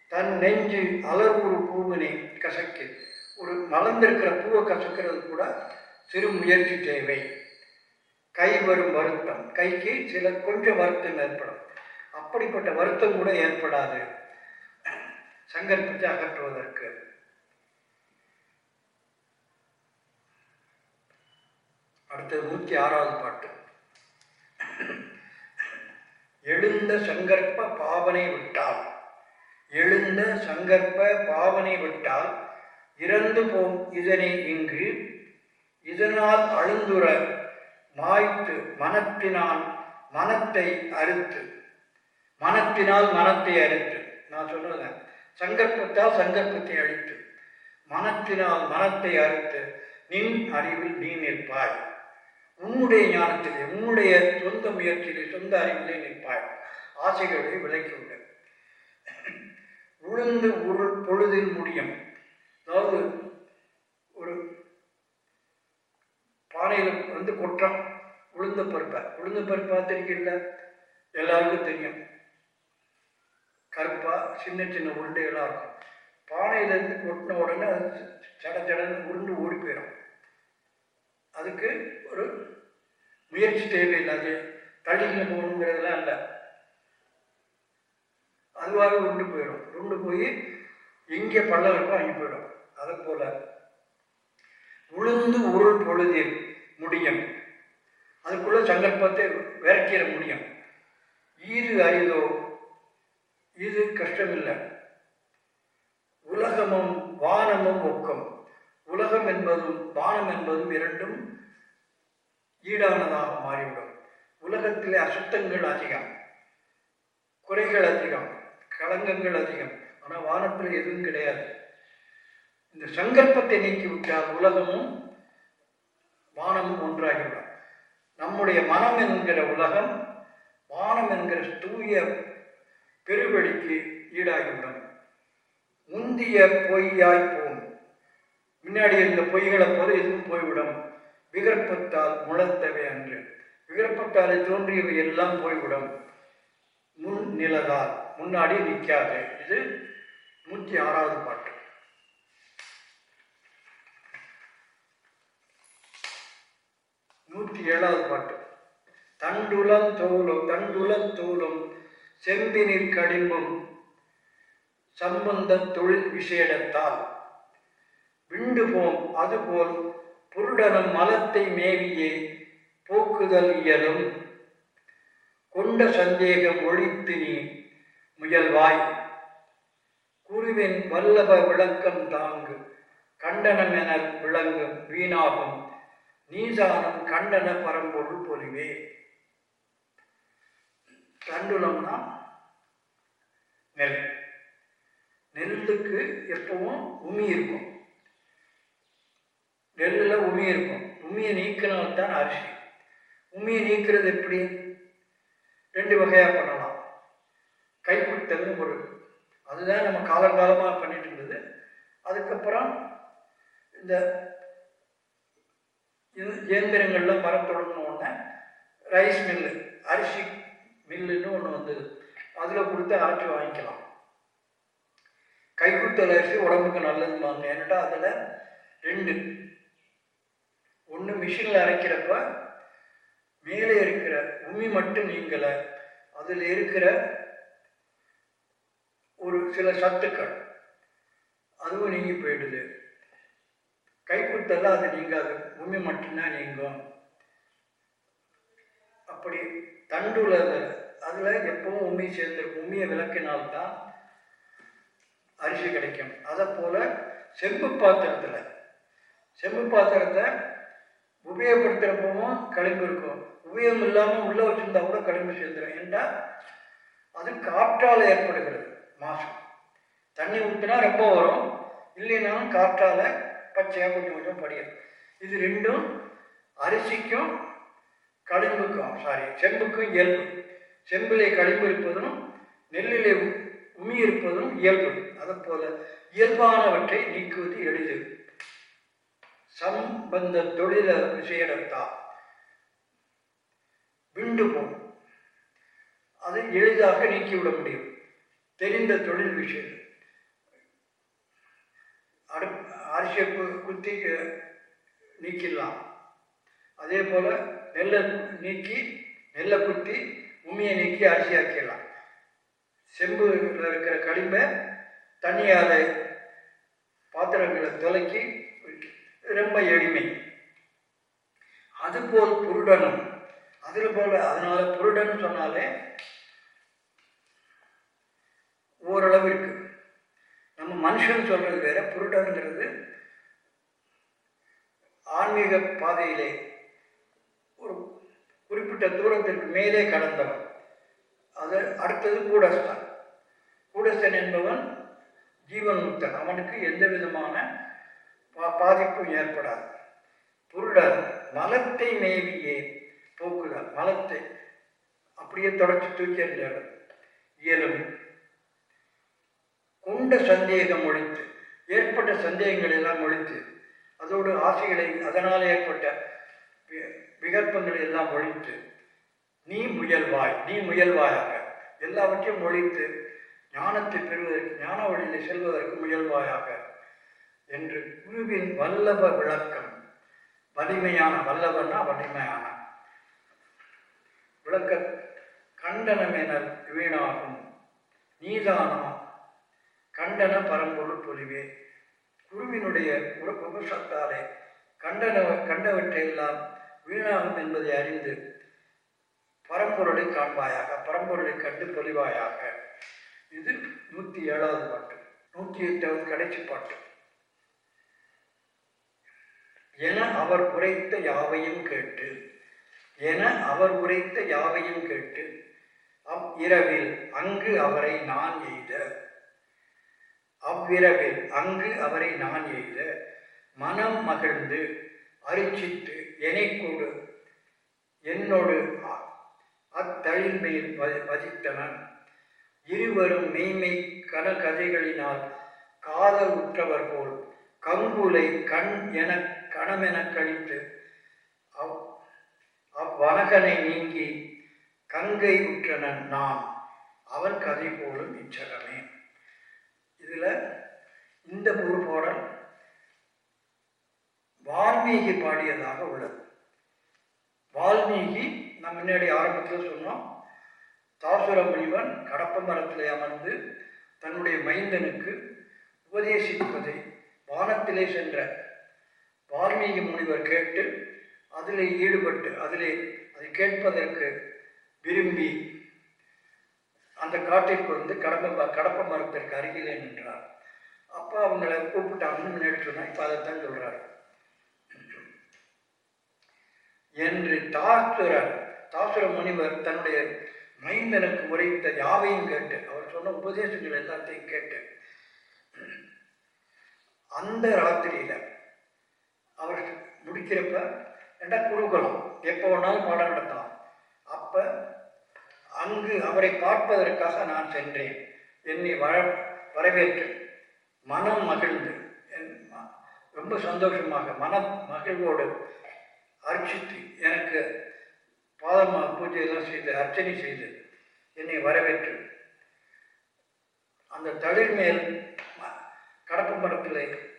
தன் நெஞ்சு அலர்வுறு பூவினை கசக்கி ஒரு மலர்ந்திருக்கிற பூவை கசக்கிறது கூட சிறு முயற்சி தேவை. கை வரும் வருத்தம் கைக்கு சில கொஞ்சம் வருத்தம் ஏற்படும். அப்படிப்பட்ட வருத்தம் கூட ஏற்படாது. சங்கற்பத்தை அகற்றுவதற்கு. அடுத்தது நூற்றி ஆறாவது பாட்டு. எழுந்த சங்கற்ப பாவனை விட்டால் எழுந்த சங்கற்ப பாவனை விட்டால் இறந்து போம் இதனை இங்கு இதனால் அழுந்துற மாய்த்து மனத்தினால் மனத்தை அறுத்து மனத்தினால் மனத்தை அறுத்து. நான் சொல்றேன் சங்கற்பத்தால் சங்கற்பத்தை அழித்து மனத்தினால் மனத்தை அறுத்து நின் அறிவில் நீ நிற்பாய். உன்னுடைய ஞானத்திலே உன்னுடைய சொந்த முயற்சியிலே சொந்த அறிவிலே நிற்பாய் ஆசைகளை விலக்கிவிடு உளுந்து உருள் பொழுதில் முடியும். அதாவது ஒரு பானையில் வந்து கொற்றம் உளுந்த பருப்பை. உளுந்த பருப்பு பார்த்துருக்கீங்கள? எல்லாருக்கும் தெரியும். கருப்பாக சின்ன சின்ன உருண்டைகளாக இருக்கும். பானையிலேருந்து கொட்டின உடனே அது சட சடன்னு உருண்டு ஓடி போயிடும். அதுக்கு ஒரு முயற்சி தேவையில்லாது அது தள்ளிக்கிட்டு போகணுங்கிறதுலாம் இல்லை அதுவாக உருண்டு போயிடும். உருண்டு போய் எங்கே பள்ளம் இருக்கோ அங்கே போயிடும். அதை போல உளுந்து உருள் பொழுதில் முடியும். அதுக்குள்ள சங்கல்பத்தை விரட்டிட முடியும். ஈது அரிதோ? இது கஷ்டமில்லை. உலகமும் வானமும் ஒக்கம். உலகம் என்பதும் வானம் என்பதும் இரண்டும் ஈடானதாக மாறிவிடும். உலகத்திலே அசுத்தங்கள் அதிகம் குறைகள் அதிகம் களங்கங்கள் அதிகம். ஆனால் வானத்தில் எதுவும் கிடையாது. இந்த சங்கல்பத்தை நீக்கிவிட்டால் உலகமும் வானமும் ஒன்றாகிவிடும். நம்முடைய மனம் என்கிற உலகம் வானம் என்கிற தூய பெருவெளிக்கு ஈடாகிவிடும். முந்திய பொய்யாய் போ முன்னாடி இருந்த பொய்களை போல எதுவும் போய்விடும். விகற்பத்தால் முளர்த்தவை அன்று. விகற்பத்தாலே தோன்றியவை எல்லாம் போய்விடும். முன் நிலதால். முன்னாடி நிற்காது. இது நூற்றி ஆறாவது பாட்டு. நூற்றி ஏழாவது பாட்டு. தண்டுலம் தோலும் தண்டுலம் தோலும் செம்பினிற் கடிம்பும் சம்பந்த தொழில் விசேடத்தால் விண்டு போம் அதுபோல் புருடனும் மலத்தை மேவியே போக்குதல் இயலும். கொண்ட சந்தேகம் ஒழித்து நீ முயல்வாய். குருவின் வல்லப விளக்கம் தாங்கு கண்டனம் என விளங்கும் வீணாகும். நீசானம் கண்டன பரம்பொருள் பொறிவே தண்டுலம்னா நெல். நெல்லுக்கு எப்பவும் உமி இருக்கும். நெல்லில் உமி இருக்கும். உமியை நீக்கினால்தான் அரிசி. உமியை நீக்கிறது எப்படி? ரெண்டு வகையாக பண்ணலாம். கைக்குத்தல்னு ஒரு அதுதான் நம்ம காலங்காலமாக பண்ணிட்டு இருந்தது. அதுக்கப்புறம் இந்த இது- மரம் தொடங்கணும் ஒன்று ரைஸ் மில்லு அரிசி மில்லுன்னு ஒன்று வந்தது. அதில் கொடுத்து அரைச்சி வாங்கிக்கலாம். கைக்குத்தல் அரிசி உடம்புக்கு நல்லதுமாங்க ஏன்னாட்டா அதில் ரெண்டு ஒன்று மிஷினில் அரைக்கிறப்ப மேலே இருக்கிற உமி மட்டும் நீங்கலை அதில் இருக்கிற ஒரு சில சத்துக்கள் அதுவும் நீங்கி போயிடுது. கைக்குத்தெல்லாம் அது நீங்காது உமி மட்டும்தான் நீங்கும். அப்படி தண்டுல அதில் எப்பவும் உமி சேர்ந்துருக்கும். உமியை விளக்கினால்தான் அரிசி கிடைக்கும். அதை போல் செம்பு பாத்திரத்தில் செம்பு பாத்திரத்தை உபயோகப்படுத்துகிறப்பவும் கழிவு இருக்கும். உபயோகம் இல்லாமல் உள்ளே வச்சுருந்தா கூட கழிவு சேர்ந்துடும் ஏன்டா? அது காற்றால் ஏற்படுகிறது. மாசு. தண்ணி ஊற்றினா ரொம்ப வரும். இல்லைனாலும் காற்றால் பச்சையாக கொஞ்சம் கொஞ்சம் படியும். இது ரெண்டும் அரிசிக்கும் கழிம்புக்கும் சாரி செம்புக்கும் இயல்பு. செம்பிலே கழிம்பு இருப்பதும் நெல்லிலே உமி இருப்பதும் இயல்பு. அதுபோல இயல்பானவற்றை நீக்குவது எளிது. சம்பந்த தொழில விஷயத்தா விண்டு போம் அதை எளிதாக நீக்கிவிட முடியும். தெரிந்த தொழில் விஷயம். அடு அரிசியை குத்தி நீக்கிடலாம். அதே போல் நெல்லை நீக்கி நெல்லை குத்தி உமியை நீக்கி அரிசியாக்கிடலாம். செம்புல இருக்கிற களிம்பை தண்ணியால் பாத்திரங்களை துலக்கி ரொம்ப எளிமை. அதுபோல் புருடனும். அதில் போல அதனால புருடன் சொன்னாலே ஓரளவு இருக்கு. நம்ம மனுஷன் சொல்றது வேற புருடன்கிறது ஆன்மீக பாதையிலே ஒரு குறிப்பிட்ட தூரத்திற்கு மேலே கடந்தவன். அது அடுத்தது கூடஸ்தான். கூடஸ்தன் என்பவன் ஜீவன் முக்தன் அவனுக்கு எந்த விதமான பாதிப்பும் ஏற்படாது. புருடர் மலத்தை மேவியே போக்குதல் மலத்தை அப்படியே தொடச்சி தூக்கி எறிஞ்சிடும் இயலும். கொண்ட சந்தேகம் ஒழித்து ஏற்பட்ட சந்தேகங்கள் எல்லாம் ஒழித்து அதோடு ஆசைகளை அதனால் ஏற்பட்ட வி- விகற்பங்களை எல்லாம் ஒழித்து நீ முயல்வாய் நீ முயல்வாயாக. எல்லாவற்றையும் ஒழித்து ஞானத்தை பெறுவதற்கு ஞான வழியில் செல்வதற்கு முயல்வாயாக. என்று குருவின் வல்லப விளக்கம். வலிமையான வல்லவன்னா வலிமையான. விளக்க கண்டனமேனர் வீணாகும். நீதானா? கண்டன பரம்பொருள் பொலிவே. குருவினுடைய உபசத்தாலே கண்டன கண்டவற்றையெல்லாம் வீணாகும் என்பதை அறிந்து பரம்பொருளை காண்பாயாக பரம்பொருளை கண்டு பொலிவாயாக. இது நூற்றி ஏழாவது பாட்டு. நூற்றி எட்டாவது கடைசி பாட்டு. என அவர் உரைத்த யாவையும் கேட்டு என அவர் உரைத்த யாவையும் கேட்டு அவ் இரவில் அங்கு அவரை நான் எய்த அவ்விரவில் அங்கு அவரை நான் எய்த மனம் மகிழ்ந்து அரிச்சித்து கொடு என்னோடு அ- வதித்தனன் இருவரும் மெய்மை கனகதைகளினால் காதல் உற்றவர் போல் கங்குலை கண் என கணமென கழித்து அவ் அவ்வனகனை நீங்கி கங்கை உற்றனன் நான் அவன் கதை போலும் இச்சகமே. இதில் இந்த ஒரு பாடல் வால்மீகி பாடியதாக உள்ளது. வால்மீகி நம் முன்னாடி ஆரம்பத்தில் சொன்னோம் தாசுர முனிவன் கடப்ப மரத்தில் அமர்ந்து தன்னுடைய மைந்தனுக்கு உபதேசிப்பதை வானத்திலே சென்ற வால்மீகி முனிவர் கேட்டு அதிலே ஈடுபட்டு அதிலே அதை கேட்பதற்கு விரும்பி அந்த காட்டிற்கு வந்து கடம்ப கடப்ப மரத்திற்கு அருகிலே நின்றார். அப்போ அவங்களை கூப்பிட்டாங்கன்னு முன்னாடி சொன்னா இப்போ அதைத்தான் சொல்கிறார் என்று தாசுர தாசுர முனிவர் தன்னுடைய மைந்தனுக்கு உரைத்த யாவையும் கேட்டு அவர் சொன்ன உபதேசங்கள் எல்லாத்தையும் கேட்டு அந்த ராத்திரியில் அவர் முடிக்கிறப்ப ஏண்டா குருகுலம் எப்போ வேணாலும் பாடம் நடத்தலாம். அப்ப அங்கு அவரை பார்ப்பதற்காக நான் சென்றேன். என்னை வர வரவேற்று. மனம் மகிழ்ந்து. என் ம- ரொம்ப சந்தோஷமாக மன மகிழ்வோடு அர்ச்சித்து எனக்கு பாதமா பூஜையெல்லாம் செய்து அர்ச்சனை செய்து என்னை வரவேற்று. அந்த தளிர் மேல் ம- கடப்பு மரத்தில்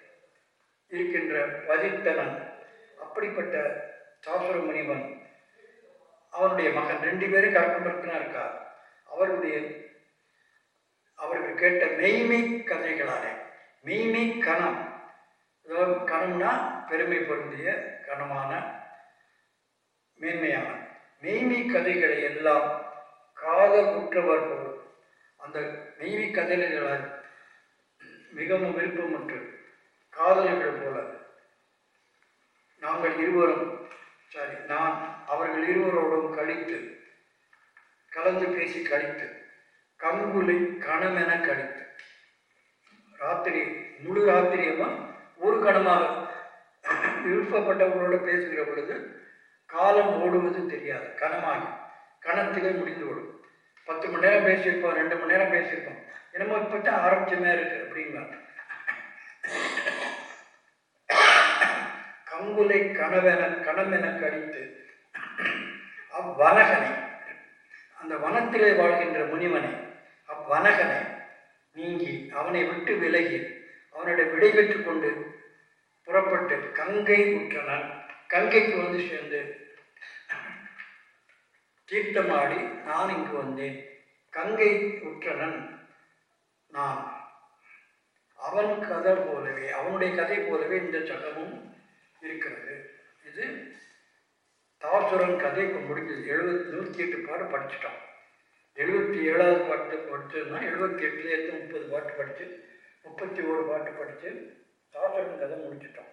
இருக்கின்ற வதித்தனன் அப்படிப்பட்ட தாசுர முனிவன் அவனுடைய மகன் ரெண்டு பேரும் கற்பனா இருக்கா அவருடைய அவர்கள் கேட்ட மெய்மை கதைகளாலே மெய்மை கணம் அதாவது கணம்னா பெருமை பொருந்திய கணமான மேன்மையான. மெய்மை கதைகளை எல்லாம் காதல் உற்றவர் போல் அந்த மெய்மை கதைகளால் மிகவும் விருப்பமுற்று காதலர்கள் போல. நாங்கள் இருவரும் சாரி நான் அவர்கள் இருவரோடும் கழித்து கலந்து பேசி கழித்து கங்குலி கணமென கழித்து. ராத்திரி முழு ராத்திரியமா ஒரு கணமாக. விருப்பப்பட்டவர்களோட பேசுகிற பொழுது காலம் ஓடுவது தெரியாது கணமாகி கணத்திலே முடிந்து விடும் பத்து மணி நேரம் பேசியிருப்போம் ரெண்டு மணி நேரம் பேசியிருப்போம். என்னமோ இப்போ தான் ஆரம்பிச்சமே இருக்கு அப்படிங்கிறாங்க கங்குலை கனவென கணமென கழித்து அவ்வனகனை அந்த வனத்திலே வாழ்கின்ற முனிவனை அவ்வனகனை நீங்கி அவனை விட்டு விலகி அவனுடைய விடை பெற்றுக் கொண்டு புறப்பட்டு கங்கை உற்றனன். கங்கைக்கு வந்து சேர்ந்து தீர்த்தமாடி நான் இங்கு வந்தேன். கங்கை உற்றனன் நான். அவன் கதை போலவே அவனுடைய கதை போலவே இந்த சகமும் இருக்கிறது. இது தாசுரன் கதை இப்போ முடிஞ்சது எழுபத்தி நூற்றி எட்டு பாட்டு படிச்சிட்டோம் எழுபத்தி ஏழாவது பாட்டு படிச்சதுன்னா எழுபத்தி எட்டுலேருந்து முப்பது பாட்டு படித்து முப்பத்தி ஓரு பாட்டு படித்து தாசுரன் கதை முடிச்சிட்டோம்